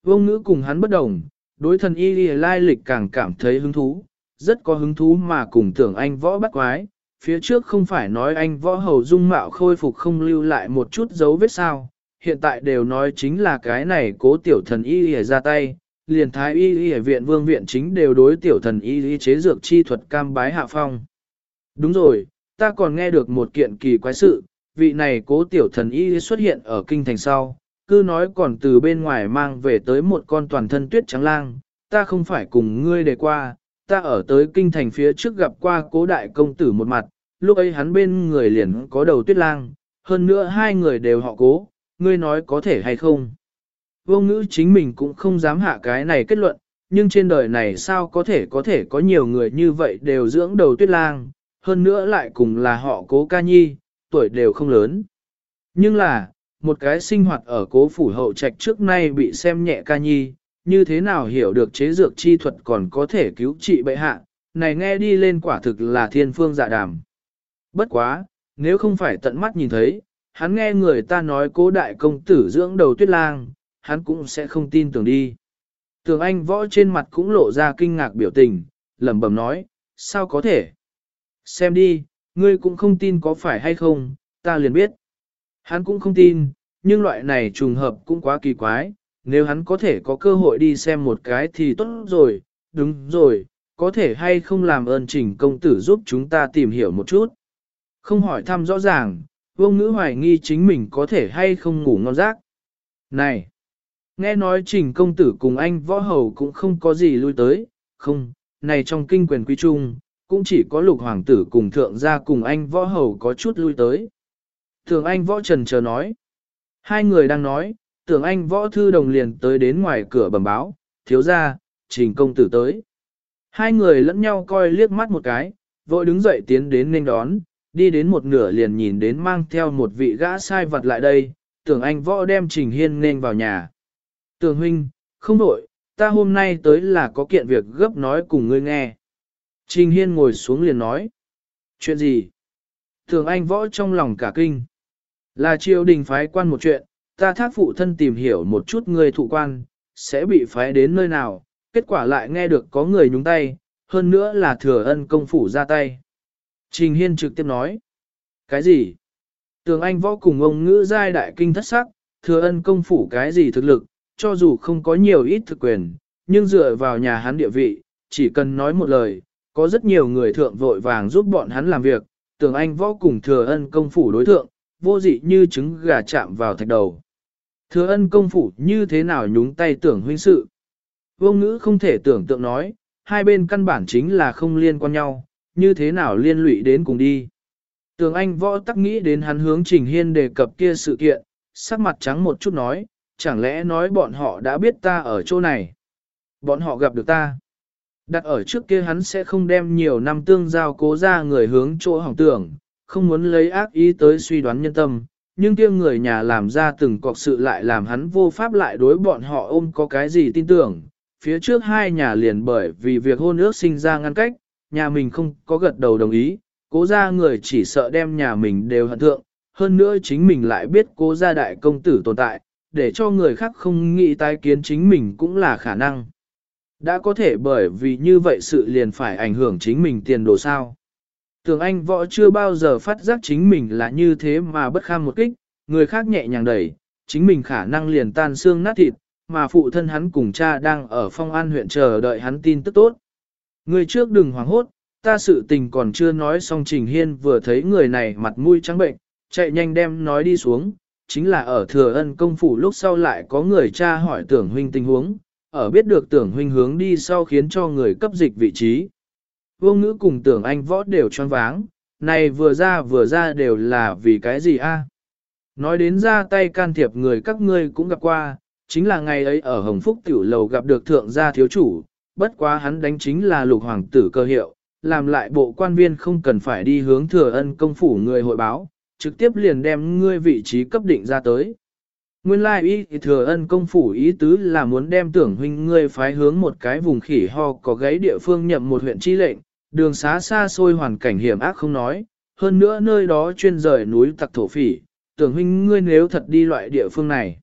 Speaker 1: Vông ngữ cùng hắn bất đồng, đối thần y lìa lai lịch càng cảm thấy hứng thú, rất có hứng thú mà cùng tưởng anh võ bắt quái, phía trước không phải nói anh võ hầu dung mạo khôi phục không lưu lại một chút dấu vết sao, hiện tại đều nói chính là cái này cố tiểu thần y lìa ra tay, liền thái y y ở viện vương viện chính đều đối tiểu thần y y chế dược chi thuật cam bái hạ phong. Đúng rồi, ta còn nghe được một kiện kỳ quái sự, vị này cố tiểu thần y xuất hiện ở kinh thành sau, cứ nói còn từ bên ngoài mang về tới một con toàn thân tuyết trắng lang, ta không phải cùng ngươi đề qua, ta ở tới kinh thành phía trước gặp qua cố đại công tử một mặt, lúc ấy hắn bên người liền có đầu tuyết lang, hơn nữa hai người đều họ cố, ngươi nói có thể hay không. Vô ngữ chính mình cũng không dám hạ cái này kết luận, nhưng trên đời này sao có thể có thể có nhiều người như vậy đều dưỡng đầu tuyết lang, hơn nữa lại cùng là họ cố ca nhi, tuổi đều không lớn. Nhưng là, một cái sinh hoạt ở cố phủ hậu trạch trước nay bị xem nhẹ ca nhi, như thế nào hiểu được chế dược chi thuật còn có thể cứu trị bệ hạ, này nghe đi lên quả thực là thiên phương dạ đàm. Bất quá, nếu không phải tận mắt nhìn thấy, hắn nghe người ta nói cố đại công tử dưỡng đầu tuyết lang, hắn cũng sẽ không tin tưởng đi. Tường Anh võ trên mặt cũng lộ ra kinh ngạc biểu tình, lẩm bẩm nói, sao có thể? Xem đi, ngươi cũng không tin có phải hay không, ta liền biết. Hắn cũng không tin, nhưng loại này trùng hợp cũng quá kỳ quái, nếu hắn có thể có cơ hội đi xem một cái thì tốt rồi, đúng rồi, có thể hay không làm ơn trình công tử giúp chúng ta tìm hiểu một chút. Không hỏi thăm rõ ràng, Vương ngữ hoài nghi chính mình có thể hay không ngủ ngon giấc. Này! Nghe nói trình công tử cùng anh võ hầu cũng không có gì lui tới, không, này trong kinh quyền quý trung, cũng chỉ có lục hoàng tử cùng thượng gia cùng anh võ hầu có chút lui tới. Thường anh võ trần chờ nói. Hai người đang nói, tưởng anh võ thư đồng liền tới đến ngoài cửa bẩm báo, thiếu gia, trình công tử tới. Hai người lẫn nhau coi liếc mắt một cái, vội đứng dậy tiến đến nên đón, đi đến một nửa liền nhìn đến mang theo một vị gã sai vật lại đây, tưởng anh võ đem trình hiên nên vào nhà. Tường huynh, không đổi, ta hôm nay tới là có kiện việc gấp nói cùng ngươi nghe. Trình hiên ngồi xuống liền nói. Chuyện gì? Tường anh võ trong lòng cả kinh. Là triều đình phái quan một chuyện, ta thác phụ thân tìm hiểu một chút người thụ quan, sẽ bị phái đến nơi nào, kết quả lại nghe được có người nhúng tay, hơn nữa là thừa ân công phủ ra tay. Trình Hiên trực tiếp nói. Cái gì? Tường Anh võ cùng ông ngữ giai đại kinh thất sắc, thừa ân công phủ cái gì thực lực, cho dù không có nhiều ít thực quyền, nhưng dựa vào nhà hắn địa vị, chỉ cần nói một lời, có rất nhiều người thượng vội vàng giúp bọn hắn làm việc, Tưởng Anh võ cùng thừa ân công phủ đối thượng, vô dị như trứng gà chạm vào thạch đầu. Thừa ân công phủ như thế nào nhúng tay tưởng huynh sự. Vô ngữ không thể tưởng tượng nói, hai bên căn bản chính là không liên quan nhau, như thế nào liên lụy đến cùng đi. Tường Anh võ tắc nghĩ đến hắn hướng Trình Hiên đề cập kia sự kiện, sắc mặt trắng một chút nói, chẳng lẽ nói bọn họ đã biết ta ở chỗ này. Bọn họ gặp được ta. Đặt ở trước kia hắn sẽ không đem nhiều năm tương giao cố ra người hướng chỗ hỏng tưởng, không muốn lấy ác ý tới suy đoán nhân tâm, nhưng kia người nhà làm ra từng cọc sự lại làm hắn vô pháp lại đối bọn họ ôm có cái gì tin tưởng. Phía trước hai nhà liền bởi vì việc hôn ước sinh ra ngăn cách, nhà mình không có gật đầu đồng ý, cố ra người chỉ sợ đem nhà mình đều hận thượng, hơn nữa chính mình lại biết cố gia đại công tử tồn tại, để cho người khác không nghĩ tái kiến chính mình cũng là khả năng. Đã có thể bởi vì như vậy sự liền phải ảnh hưởng chính mình tiền đồ sao. Tưởng anh võ chưa bao giờ phát giác chính mình là như thế mà bất kham một kích, người khác nhẹ nhàng đẩy, chính mình khả năng liền tan xương nát thịt, mà phụ thân hắn cùng cha đang ở phong an huyện chờ đợi hắn tin tức tốt. Người trước đừng hoảng hốt, ta sự tình còn chưa nói xong Trình Hiên vừa thấy người này mặt mũi trắng bệnh, chạy nhanh đem nói đi xuống, chính là ở thừa ân công phủ lúc sau lại có người cha hỏi tưởng huynh tình huống, ở biết được tưởng huynh hướng đi sau khiến cho người cấp dịch vị trí. Vô ngữ cùng tưởng anh võ đều choáng váng, này vừa ra vừa ra đều là vì cái gì a? Nói đến ra tay can thiệp người các ngươi cũng gặp qua, chính là ngày ấy ở Hồng Phúc Tiểu Lầu gặp được thượng gia thiếu chủ, bất quá hắn đánh chính là lục hoàng tử cơ hiệu, làm lại bộ quan viên không cần phải đi hướng thừa ân công phủ người hội báo, trực tiếp liền đem ngươi vị trí cấp định ra tới. Nguyên lai like thừa ân công phủ ý tứ là muốn đem tưởng huynh ngươi phái hướng một cái vùng khỉ ho có gáy địa phương nhậm một huyện chi lệnh, đường xá xa xôi hoàn cảnh hiểm ác không nói, hơn nữa nơi đó chuyên rời núi tặc thổ phỉ, tưởng huynh ngươi nếu thật đi loại địa phương này.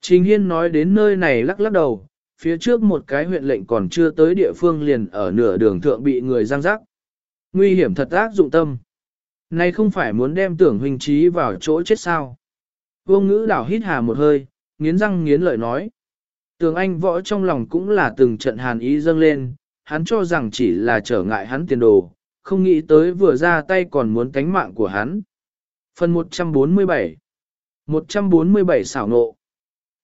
Speaker 1: Trình Hiên nói đến nơi này lắc lắc đầu, phía trước một cái huyện lệnh còn chưa tới địa phương liền ở nửa đường thượng bị người giang rắc. Nguy hiểm thật ác dụng tâm. Này không phải muốn đem tưởng huynh trí vào chỗ chết sao. Vô ngữ đảo hít hà một hơi, nghiến răng nghiến lợi nói. Tưởng anh võ trong lòng cũng là từng trận hàn ý dâng lên, hắn cho rằng chỉ là trở ngại hắn tiền đồ, không nghĩ tới vừa ra tay còn muốn tánh mạng của hắn. Phần 147 147 xảo nộ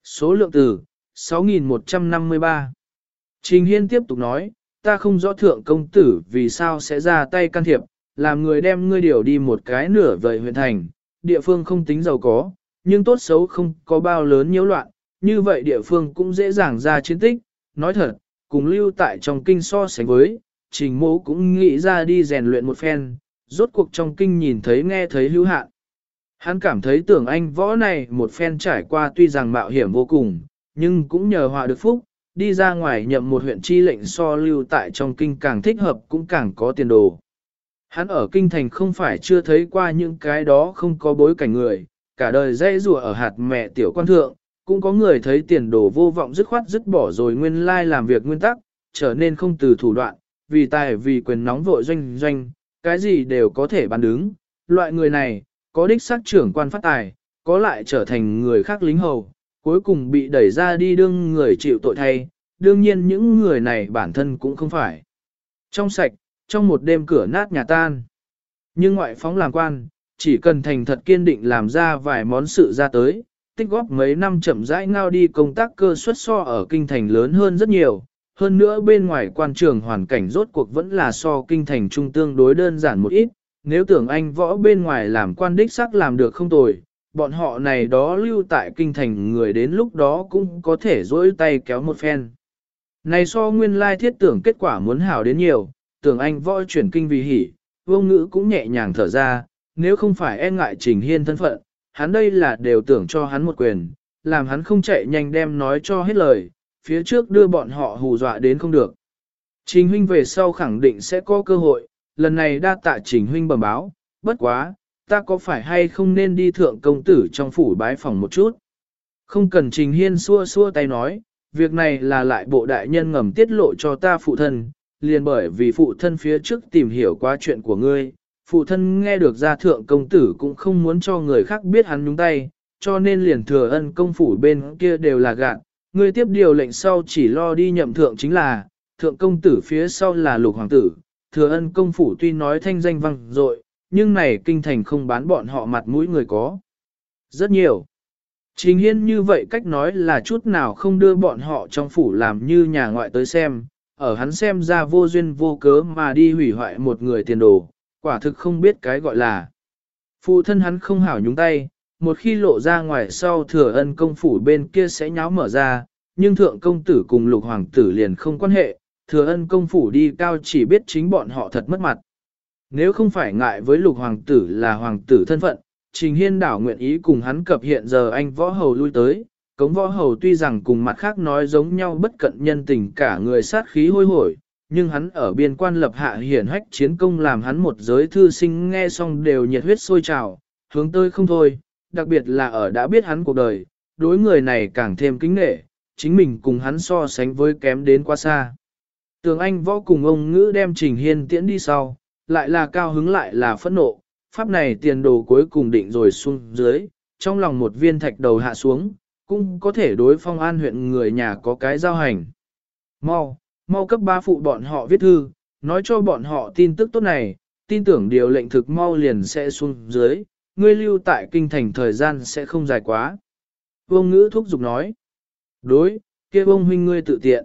Speaker 1: Số lượng từ 6.153 Trình Hiên tiếp tục nói, ta không rõ thượng công tử vì sao sẽ ra tay can thiệp, làm người đem ngươi điều đi một cái nửa vời huyện thành, địa phương không tính giàu có, nhưng tốt xấu không có bao lớn nhiễu loạn, như vậy địa phương cũng dễ dàng ra chiến tích, nói thật, cùng lưu tại trong kinh so sánh với, trình mô cũng nghĩ ra đi rèn luyện một phen, rốt cuộc trong kinh nhìn thấy nghe thấy hữu hạn. Hắn cảm thấy tưởng anh võ này một phen trải qua tuy rằng mạo hiểm vô cùng, nhưng cũng nhờ họa được phúc, đi ra ngoài nhậm một huyện chi lệnh so lưu tại trong kinh càng thích hợp cũng càng có tiền đồ. Hắn ở kinh thành không phải chưa thấy qua những cái đó không có bối cảnh người, cả đời dễ rùa ở hạt mẹ tiểu quan thượng, cũng có người thấy tiền đồ vô vọng dứt khoát dứt bỏ rồi nguyên lai làm việc nguyên tắc, trở nên không từ thủ đoạn, vì tài vì quyền nóng vội doanh doanh, cái gì đều có thể bán đứng. Loại người này, có đích xác trưởng quan phát tài, có lại trở thành người khác lính hầu, cuối cùng bị đẩy ra đi đương người chịu tội thay, đương nhiên những người này bản thân cũng không phải. Trong sạch, trong một đêm cửa nát nhà tan. Nhưng ngoại phóng làm quan, chỉ cần thành thật kiên định làm ra vài món sự ra tới, tích góp mấy năm chậm rãi ngao đi công tác cơ suất so ở kinh thành lớn hơn rất nhiều, hơn nữa bên ngoài quan trường hoàn cảnh rốt cuộc vẫn là so kinh thành trung tương đối đơn giản một ít, nếu tưởng anh võ bên ngoài làm quan đích sắc làm được không tồi, bọn họ này đó lưu tại kinh thành người đến lúc đó cũng có thể dỗi tay kéo một phen. Này so nguyên lai thiết tưởng kết quả muốn hảo đến nhiều, tưởng anh võ chuyển kinh vì hỉ, vô ngữ cũng nhẹ nhàng thở ra, nếu không phải e ngại trình hiên thân phận, hắn đây là đều tưởng cho hắn một quyền, làm hắn không chạy nhanh đem nói cho hết lời, phía trước đưa bọn họ hù dọa đến không được. Trình huynh về sau khẳng định sẽ có cơ hội, lần này đa tạ trình huynh bẩm báo, bất quá, ta có phải hay không nên đi thượng công tử trong phủ bái phòng một chút. Không cần trình hiên xua xua tay nói, việc này là lại bộ đại nhân ngầm tiết lộ cho ta phụ thân, liền bởi vì phụ thân phía trước tìm hiểu qua chuyện của ngươi, phụ thân nghe được gia thượng công tử cũng không muốn cho người khác biết hắn nhúng tay, cho nên liền thừa ân công phủ bên kia đều là gạn, ngươi tiếp điều lệnh sau chỉ lo đi nhậm thượng chính là, thượng công tử phía sau là lục hoàng tử, thừa ân công phủ tuy nói thanh danh vang dội, nhưng này kinh thành không bán bọn họ mặt mũi người có. Rất nhiều. Trình hiên như vậy cách nói là chút nào không đưa bọn họ trong phủ làm như nhà ngoại tới xem, ở hắn xem ra vô duyên vô cớ mà đi hủy hoại một người tiền đồ, quả thực không biết cái gọi là. Phụ thân hắn không hảo nhúng tay, một khi lộ ra ngoài sau thừa ân công phủ bên kia sẽ nháo mở ra, nhưng thượng công tử cùng lục hoàng tử liền không quan hệ, thừa ân công phủ đi cao chỉ biết chính bọn họ thật mất mặt. Nếu không phải ngại với lục hoàng tử là hoàng tử thân phận, Trình Hiên đảo nguyện ý cùng hắn cập hiện giờ anh võ hầu lui tới, cống võ hầu tuy rằng cùng mặt khác nói giống nhau bất cận nhân tình cả người sát khí hôi hổi, nhưng hắn ở biên quan lập hạ hiển hách chiến công làm hắn một giới thư sinh nghe xong đều nhiệt huyết sôi trào, hướng tới không thôi, đặc biệt là ở đã biết hắn cuộc đời, đối người này càng thêm kính nghệ, chính mình cùng hắn so sánh với kém đến quá xa. Tường Anh võ cùng ông ngữ đem Trình Hiên tiễn đi sau, lại là cao hứng lại là phẫn nộ, pháp này tiền đồ cuối cùng định rồi xuống dưới, trong lòng một viên thạch đầu hạ xuống, cũng có thể đối phong an huyện người nhà có cái giao hành. Mau, mau cấp ba phụ bọn họ viết thư, nói cho bọn họ tin tức tốt này, tin tưởng điều lệnh thực mau liền sẽ xuống dưới, ngươi lưu tại kinh thành thời gian sẽ không dài quá. Vương ngữ thúc giục nói. Đối, kia ông huynh ngươi tự tiện.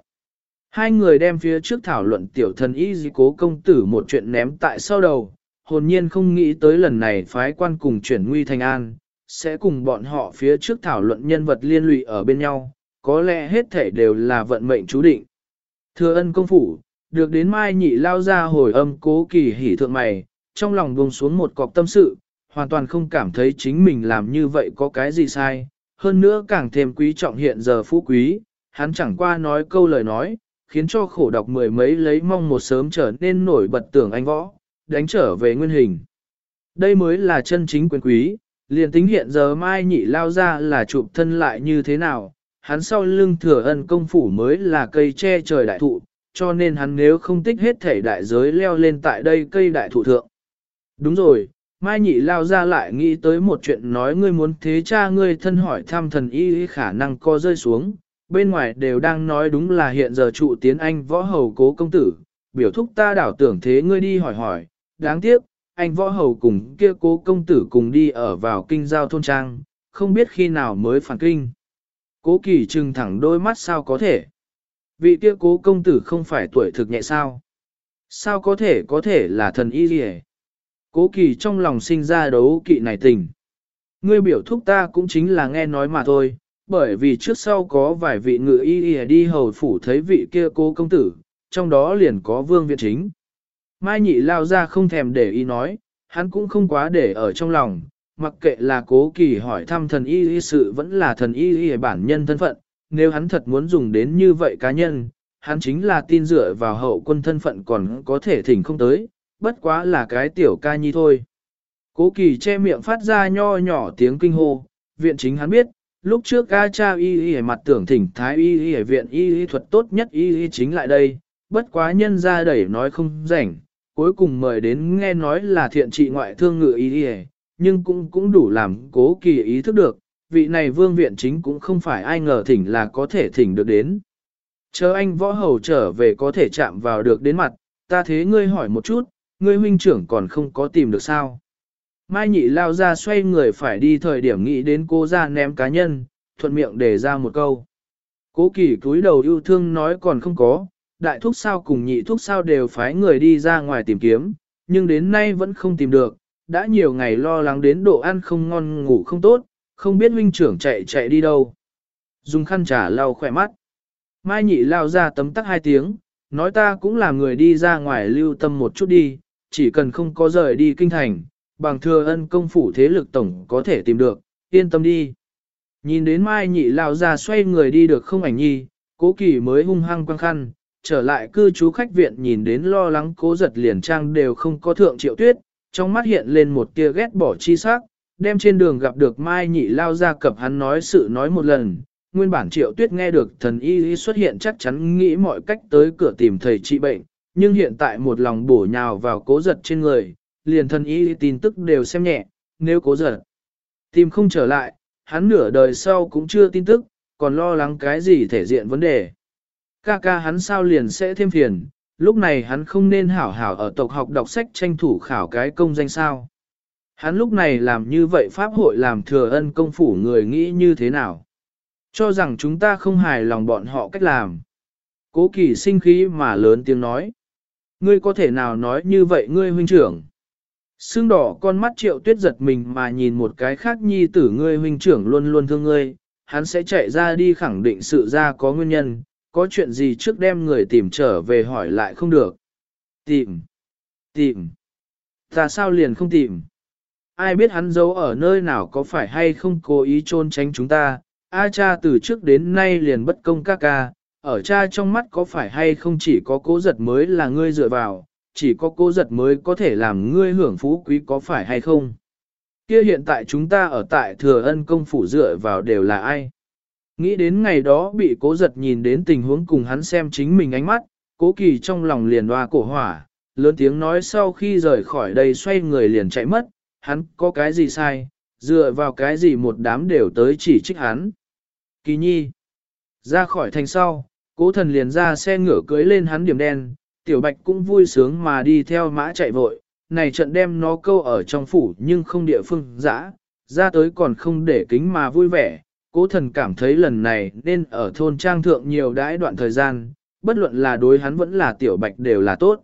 Speaker 1: Hai người đem phía trước thảo luận tiểu thần y di cố công tử một chuyện ném tại sau đầu, hồn nhiên không nghĩ tới lần này phái quan cùng chuyển nguy thành an, sẽ cùng bọn họ phía trước thảo luận nhân vật liên lụy ở bên nhau, có lẽ hết thể đều là vận mệnh chú định. Thừa ân công phủ, được đến mai nhị lao ra hồi âm cố kỳ hỉ thượng mày, trong lòng buông xuống một cọc tâm sự, hoàn toàn không cảm thấy chính mình làm như vậy có cái gì sai, hơn nữa càng thêm quý trọng hiện giờ phú quý, hắn chẳng qua nói câu lời nói, khiến cho khổ đọc mười mấy lấy mong một sớm trở nên nổi bật tưởng anh võ, đánh trở về nguyên hình. Đây mới là chân chính quyền quý, liền tính hiện giờ mai nhị lao ra là chụp thân lại như thế nào, hắn sau lưng thừa ân công phủ mới là cây che trời đại thụ, cho nên hắn nếu không tích hết thể đại giới leo lên tại đây cây đại thụ thượng. Đúng rồi, mai nhị lao ra lại nghĩ tới một chuyện nói ngươi muốn thế cha ngươi thân hỏi thăm thần y khả năng co rơi xuống, bên ngoài đều đang nói đúng là hiện giờ trụ tiến anh võ hầu cố công tử, biểu thúc ta đảo tưởng thế ngươi đi hỏi hỏi, đáng tiếc, anh võ hầu cùng kia cố công tử cùng đi ở vào kinh giao thôn trang, không biết khi nào mới phản kinh. Cố kỳ trừng thẳng đôi mắt sao có thể. Vị kia cố công tử không phải tuổi thực nhẹ sao. Sao có thể có thể là thần y gì Cố kỳ trong lòng sinh ra đấu kỵ này tình. Ngươi biểu thúc ta cũng chính là nghe nói mà thôi, bởi vì trước sau có vài vị ngự y y đi hầu phủ thấy vị kia cố công tử, trong đó liền có vương viện chính. Mai nhị lao ra không thèm để ý nói, hắn cũng không quá để ở trong lòng, mặc kệ là cố kỳ hỏi thăm thần y y sự vẫn là thần y y bản nhân thân phận, nếu hắn thật muốn dùng đến như vậy cá nhân, hắn chính là tin dựa vào hậu quân thân phận còn có thể thỉnh không tới, bất quá là cái tiểu ca nhi thôi. Cố kỳ che miệng phát ra nho nhỏ tiếng kinh hô, viện chính hắn biết, lúc trước ca cha y y mặt tưởng thỉnh thái y y viện y y thuật tốt nhất y y chính lại đây, bất quá nhân ra đẩy nói không rảnh, cuối cùng mời đến nghe nói là thiện trị ngoại thương ngự ý y, nhưng cũng cũng đủ làm cố kỳ ý thức được, vị này vương viện chính cũng không phải ai ngờ thỉnh là có thể thỉnh được đến. Chờ anh võ hầu trở về có thể chạm vào được đến mặt, ta thế ngươi hỏi một chút, ngươi huynh trưởng còn không có tìm được sao. Mai nhị lao ra xoay người phải đi thời điểm nghĩ đến cô ra ném cá nhân, thuận miệng để ra một câu. Cố kỳ cúi đầu yêu thương nói còn không có, đại thúc sao cùng nhị thúc sao đều phái người đi ra ngoài tìm kiếm, nhưng đến nay vẫn không tìm được, đã nhiều ngày lo lắng đến độ ăn không ngon ngủ không tốt, không biết huynh trưởng chạy chạy đi đâu. Dùng khăn trà lau khỏe mắt. Mai nhị lao ra tấm tắc hai tiếng, nói ta cũng là người đi ra ngoài lưu tâm một chút đi, chỉ cần không có rời đi kinh thành, bằng thừa ân công phủ thế lực tổng có thể tìm được, yên tâm đi. Nhìn đến mai nhị lao ra xoay người đi được không ảnh nhi, cố kỳ mới hung hăng quăng khăn, trở lại cư trú khách viện nhìn đến lo lắng cố giật liền trang đều không có thượng triệu tuyết, trong mắt hiện lên một tia ghét bỏ chi sắc, đem trên đường gặp được mai nhị lao ra cập hắn nói sự nói một lần. Nguyên bản triệu tuyết nghe được thần y xuất hiện chắc chắn nghĩ mọi cách tới cửa tìm thầy trị bệnh, nhưng hiện tại một lòng bổ nhào vào cố giật trên người, liền thần y tin tức đều xem nhẹ, nếu cố giật tìm không trở lại, hắn nửa đời sau cũng chưa tin tức, còn lo lắng cái gì thể diện vấn đề. Ca ca hắn sao liền sẽ thêm phiền, lúc này hắn không nên hảo hảo ở tộc học đọc sách tranh thủ khảo cái công danh sao. Hắn lúc này làm như vậy Pháp hội làm thừa ân công phủ người nghĩ như thế nào? Cho rằng chúng ta không hài lòng bọn họ cách làm. Cố kỳ sinh khí mà lớn tiếng nói. Ngươi có thể nào nói như vậy ngươi huynh trưởng? Sương đỏ con mắt triệu tuyết giật mình mà nhìn một cái khác nhi tử ngươi huynh trưởng luôn luôn thương ngươi, hắn sẽ chạy ra đi khẳng định sự ra có nguyên nhân, có chuyện gì trước đem người tìm trở về hỏi lại không được. Tìm, tìm, ta sao liền không tìm? Ai biết hắn giấu ở nơi nào có phải hay không cố ý trôn tránh chúng ta, A cha từ trước đến nay liền bất công ca ca, ở cha trong mắt có phải hay không chỉ có cố giật mới là ngươi dựa vào, chỉ có cố giật mới có thể làm ngươi hưởng phú quý có phải hay không. Kia hiện tại chúng ta ở tại thừa ân công phủ dựa vào đều là ai? Nghĩ đến ngày đó bị cố giật nhìn đến tình huống cùng hắn xem chính mình ánh mắt, cố kỳ trong lòng liền hoa cổ hỏa, lớn tiếng nói sau khi rời khỏi đây xoay người liền chạy mất, hắn có cái gì sai, dựa vào cái gì một đám đều tới chỉ trích hắn. Kỳ nhi, ra khỏi thành sau, cố thần liền ra xe ngựa cưới lên hắn điểm đen, tiểu bạch cũng vui sướng mà đi theo mã chạy vội, này trận đem nó câu ở trong phủ nhưng không địa phương dã, ra tới còn không để kính mà vui vẻ. Cố thần cảm thấy lần này nên ở thôn trang thượng nhiều đãi đoạn thời gian, bất luận là đối hắn vẫn là tiểu bạch đều là tốt.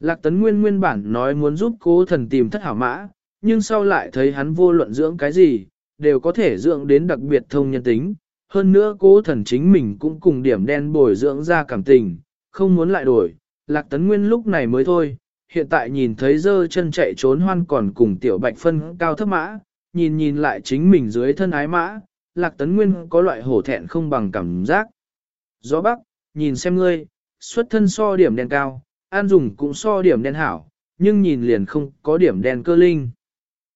Speaker 1: Lạc tấn nguyên nguyên bản nói muốn giúp cố thần tìm thất hảo mã, nhưng sau lại thấy hắn vô luận dưỡng cái gì, đều có thể dưỡng đến đặc biệt thông nhân tính. Hơn nữa cố thần chính mình cũng cùng điểm đen bồi dưỡng ra cảm tình, không muốn lại đổi, lạc tấn nguyên lúc này mới thôi, hiện tại nhìn thấy dơ chân chạy trốn hoan còn cùng tiểu bạch phân cao thấp mã, nhìn nhìn lại chính mình dưới thân ái mã, lạc tấn nguyên có loại hổ thẹn không bằng cảm giác. Gió bắc, nhìn xem ngươi, xuất thân so điểm đen cao, an dùng cũng so điểm đen hảo, nhưng nhìn liền không có điểm đen cơ linh.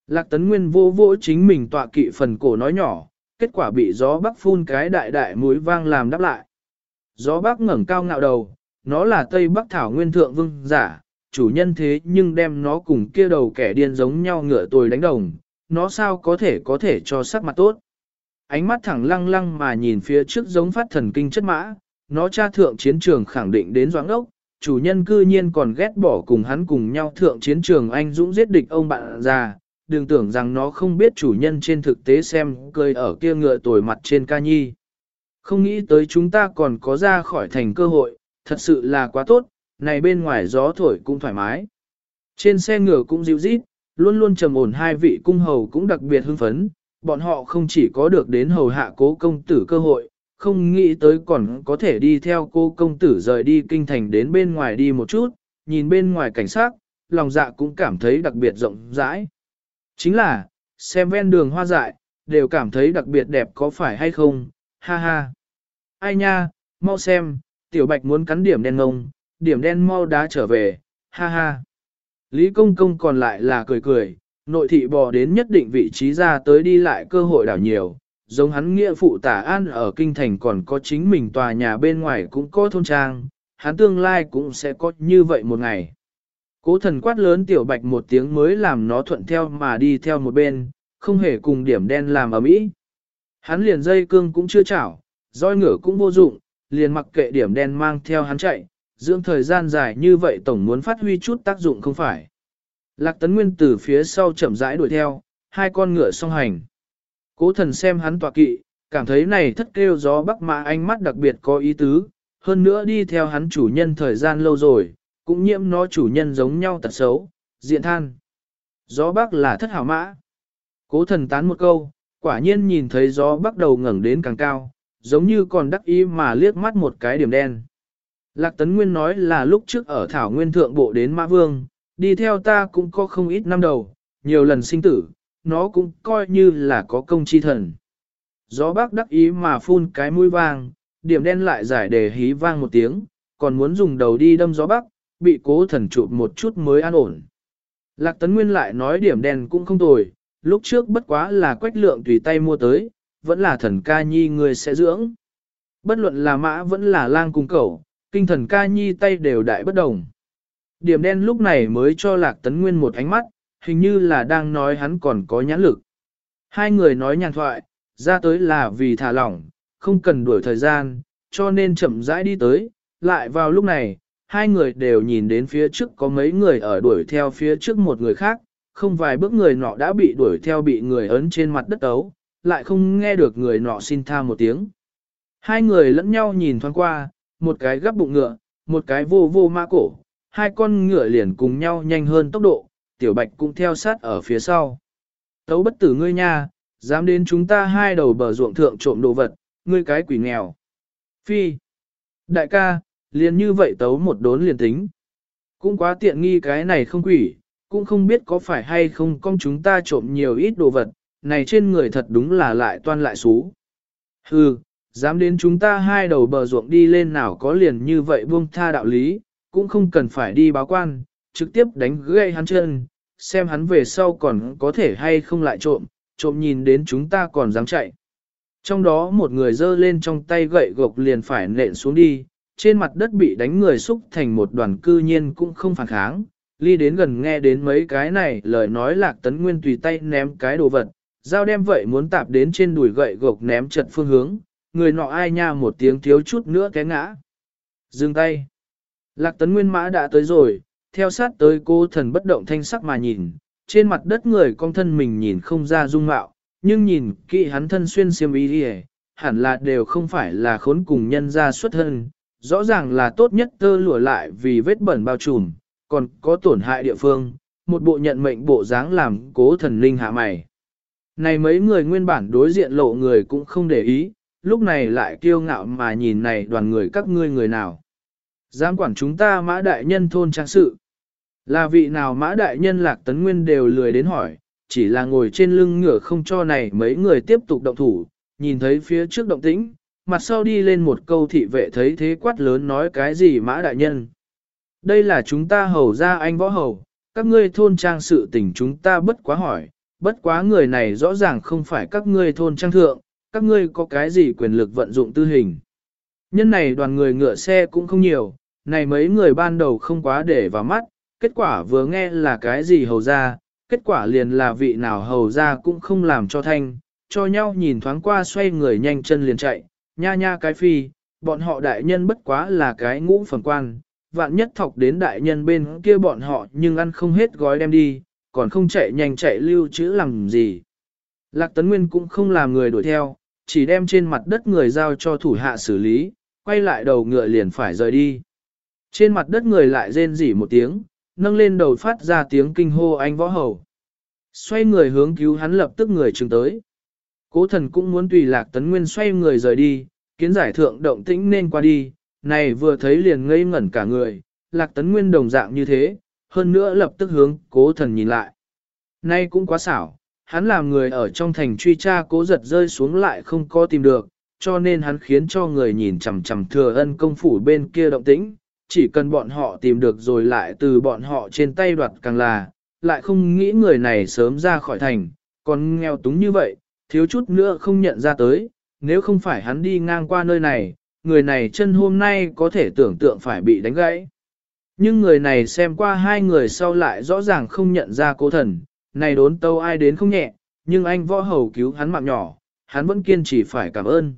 Speaker 1: Lạc tấn nguyên vô vỗ chính mình tọa kỵ phần cổ nói nhỏ, kết quả bị gió bắc phun cái đại đại mũi vang làm đáp lại. Gió bắc ngẩng cao ngạo đầu, nó là Tây Bắc Thảo Nguyên Thượng Vương giả, chủ nhân thế nhưng đem nó cùng kia đầu kẻ điên giống nhau ngựa tồi đánh đồng, nó sao có thể có thể cho sắc mặt tốt. Ánh mắt thẳng lăng lăng mà nhìn phía trước giống phát thần kinh chất mã, nó tra thượng chiến trường khẳng định đến doãn ốc, chủ nhân cư nhiên còn ghét bỏ cùng hắn cùng nhau thượng chiến trường anh dũng giết địch ông bạn già, đừng tưởng rằng nó không biết chủ nhân trên thực tế xem cười ở kia ngựa tồi mặt trên ca nhi. Không nghĩ tới chúng ta còn có ra khỏi thành cơ hội, thật sự là quá tốt, này bên ngoài gió thổi cũng thoải mái. Trên xe ngựa cũng dịu rít, luôn luôn trầm ổn hai vị cung hầu cũng đặc biệt hưng phấn, bọn họ không chỉ có được đến hầu hạ cố công tử cơ hội, không nghĩ tới còn có thể đi theo cô công tử rời đi kinh thành đến bên ngoài đi một chút, nhìn bên ngoài cảnh sát, lòng dạ cũng cảm thấy đặc biệt rộng rãi. Chính là, xem ven đường hoa dại, đều cảm thấy đặc biệt đẹp có phải hay không, ha ha. Ai nha, mau xem, tiểu bạch muốn cắn điểm đen ngông, điểm đen mau đá trở về, ha ha. Lý công công còn lại là cười cười, nội thị bò đến nhất định vị trí ra tới đi lại cơ hội đảo nhiều, giống hắn nghĩa phụ tả an ở kinh thành còn có chính mình tòa nhà bên ngoài cũng có thôn trang, hắn tương lai cũng sẽ có như vậy một ngày. Cố thần quát lớn tiểu bạch một tiếng mới làm nó thuận theo mà đi theo một bên, không hề cùng điểm đen làm ở mỹ. Hắn liền dây cương cũng chưa chảo, roi ngựa cũng vô dụng, liền mặc kệ điểm đen mang theo hắn chạy, dưỡng thời gian dài như vậy tổng muốn phát huy chút tác dụng không phải. Lạc tấn nguyên từ phía sau chậm rãi đuổi theo, hai con ngựa song hành. Cố thần xem hắn tọa kỵ, cảm thấy này thất kêu gió bắc mà ánh mắt đặc biệt có ý tứ, hơn nữa đi theo hắn chủ nhân thời gian lâu rồi, cũng nhiễm nó chủ nhân giống nhau tật xấu, diện than. Gió bắc là thất hảo mã. Cố thần tán một câu, quả nhiên nhìn thấy gió bắc đầu ngẩng đến càng cao, giống như còn đắc ý mà liếc mắt một cái điểm đen. Lạc Tấn Nguyên nói là lúc trước ở Thảo Nguyên Thượng Bộ đến Mã Vương, đi theo ta cũng có không ít năm đầu, nhiều lần sinh tử, nó cũng coi như là có công chi thần. Gió bác đắc ý mà phun cái mũi vang, điểm đen lại giải đề hí vang một tiếng, còn muốn dùng đầu đi đâm gió bắc, bị cố thần chụp một chút mới an ổn. Lạc Tấn Nguyên lại nói điểm đen cũng không tồi, lúc trước bất quá là quách lượng tùy tay mua tới, vẫn là thần ca nhi người sẽ dưỡng. Bất luận là mã vẫn là lang cùng cẩu, kinh thần ca nhi tay đều đại bất đồng. Điểm đen lúc này mới cho Lạc Tấn Nguyên một ánh mắt, hình như là đang nói hắn còn có nhãn lực. Hai người nói nhàn thoại, ra tới là vì thả lỏng, không cần đuổi thời gian, cho nên chậm rãi đi tới, lại vào lúc này, hai người đều nhìn đến phía trước có mấy người ở đuổi theo phía trước một người khác, không vài bước người nọ đã bị đuổi theo bị người ấn trên mặt đất ấu, lại không nghe được người nọ xin tha một tiếng. Hai người lẫn nhau nhìn thoáng qua, một cái gấp bụng ngựa, một cái vô vô ma cổ, hai con ngựa liền cùng nhau nhanh hơn tốc độ, tiểu bạch cũng theo sát ở phía sau. Tấu bất tử ngươi nha, dám đến chúng ta hai đầu bờ ruộng thượng trộm đồ vật, ngươi cái quỷ nghèo. Phi. Đại ca, liền như vậy tấu một đốn liền tính. Cũng quá tiện nghi cái này không quỷ, cũng không biết có phải hay không con chúng ta trộm nhiều ít đồ vật, này trên người thật đúng là lại toan lại xú. Hừ, dám đến chúng ta hai đầu bờ ruộng đi lên nào có liền như vậy buông tha đạo lý, cũng không cần phải đi báo quan, trực tiếp đánh gãy hắn chân, xem hắn về sau còn có thể hay không lại trộm, trộm nhìn đến chúng ta còn dám chạy. Trong đó một người giơ lên trong tay gậy gộc liền phải nện xuống đi, trên mặt đất bị đánh người xúc thành một đoàn cư nhiên cũng không phản kháng. Ly đến gần nghe đến mấy cái này lời nói lạc tấn nguyên tùy tay ném cái đồ vật, dao đem vậy muốn tạp đến trên đùi gậy gộc ném chật phương hướng, người nọ ai nha một tiếng thiếu chút nữa té ngã. Dừng tay. Lạc tấn nguyên mã đã tới rồi, theo sát tới cô thần bất động thanh sắc mà nhìn, trên mặt đất người con thân mình nhìn không ra dung mạo, nhưng nhìn kỹ hắn thân xuyên xiêm y đi hẳn là đều không phải là khốn cùng nhân ra xuất thân, rõ ràng là tốt nhất tơ lụa lại vì vết bẩn bao trùm, còn có tổn hại địa phương, một bộ nhận mệnh bộ dáng làm cố thần linh hạ mày. Này mấy người nguyên bản đối diện lộ người cũng không để ý, lúc này lại kiêu ngạo mà nhìn này đoàn người các ngươi người nào. Giám quản chúng ta mã đại nhân thôn trang sự. Là vị nào mã đại nhân lạc tấn nguyên đều lười đến hỏi, chỉ là ngồi trên lưng ngựa không cho này mấy người tiếp tục động thủ, nhìn thấy phía trước động tĩnh, mặt sau đi lên một câu thị vệ thấy thế quát lớn nói cái gì mã đại nhân. Đây là chúng ta hầu ra anh võ hầu, các ngươi thôn trang sự tình chúng ta bất quá hỏi, bất quá người này rõ ràng không phải các ngươi thôn trang thượng, các ngươi có cái gì quyền lực vận dụng tư hình. Nhân này đoàn người ngựa xe cũng không nhiều, này mấy người ban đầu không quá để vào mắt, kết quả vừa nghe là cái gì hầu ra, kết quả liền là vị nào hầu ra cũng không làm cho thanh, cho nhau nhìn thoáng qua xoay người nhanh chân liền chạy, nha nha cái phi, bọn họ đại nhân bất quá là cái ngũ phẩm quan, vạn nhất thọc đến đại nhân bên kia bọn họ nhưng ăn không hết gói đem đi, còn không chạy nhanh chạy lưu trữ làm gì. Lạc Tấn Nguyên cũng không làm người đuổi theo, chỉ đem trên mặt đất người giao cho thủ hạ xử lý, quay lại đầu ngựa liền phải rời đi. Trên mặt đất người lại rên rỉ một tiếng, nâng lên đầu phát ra tiếng kinh hô anh võ hầu. Xoay người hướng cứu hắn lập tức người chừng tới. Cố thần cũng muốn tùy lạc tấn nguyên xoay người rời đi, kiến giải thượng động tĩnh nên qua đi, này vừa thấy liền ngây ngẩn cả người, lạc tấn nguyên đồng dạng như thế, hơn nữa lập tức hướng cố thần nhìn lại. Nay cũng quá xảo, hắn làm người ở trong thành truy tra cố giật rơi xuống lại không có tìm được, cho nên hắn khiến cho người nhìn chằm chằm thừa ân công phủ bên kia động tĩnh, chỉ cần bọn họ tìm được rồi lại từ bọn họ trên tay đoạt càng là, lại không nghĩ người này sớm ra khỏi thành, còn nghèo túng như vậy, thiếu chút nữa không nhận ra tới, nếu không phải hắn đi ngang qua nơi này, người này chân hôm nay có thể tưởng tượng phải bị đánh gãy. Nhưng người này xem qua hai người sau lại rõ ràng không nhận ra cố thần, này đốn tâu ai đến không nhẹ, nhưng anh võ hầu cứu hắn mạng nhỏ, hắn vẫn kiên trì phải cảm ơn.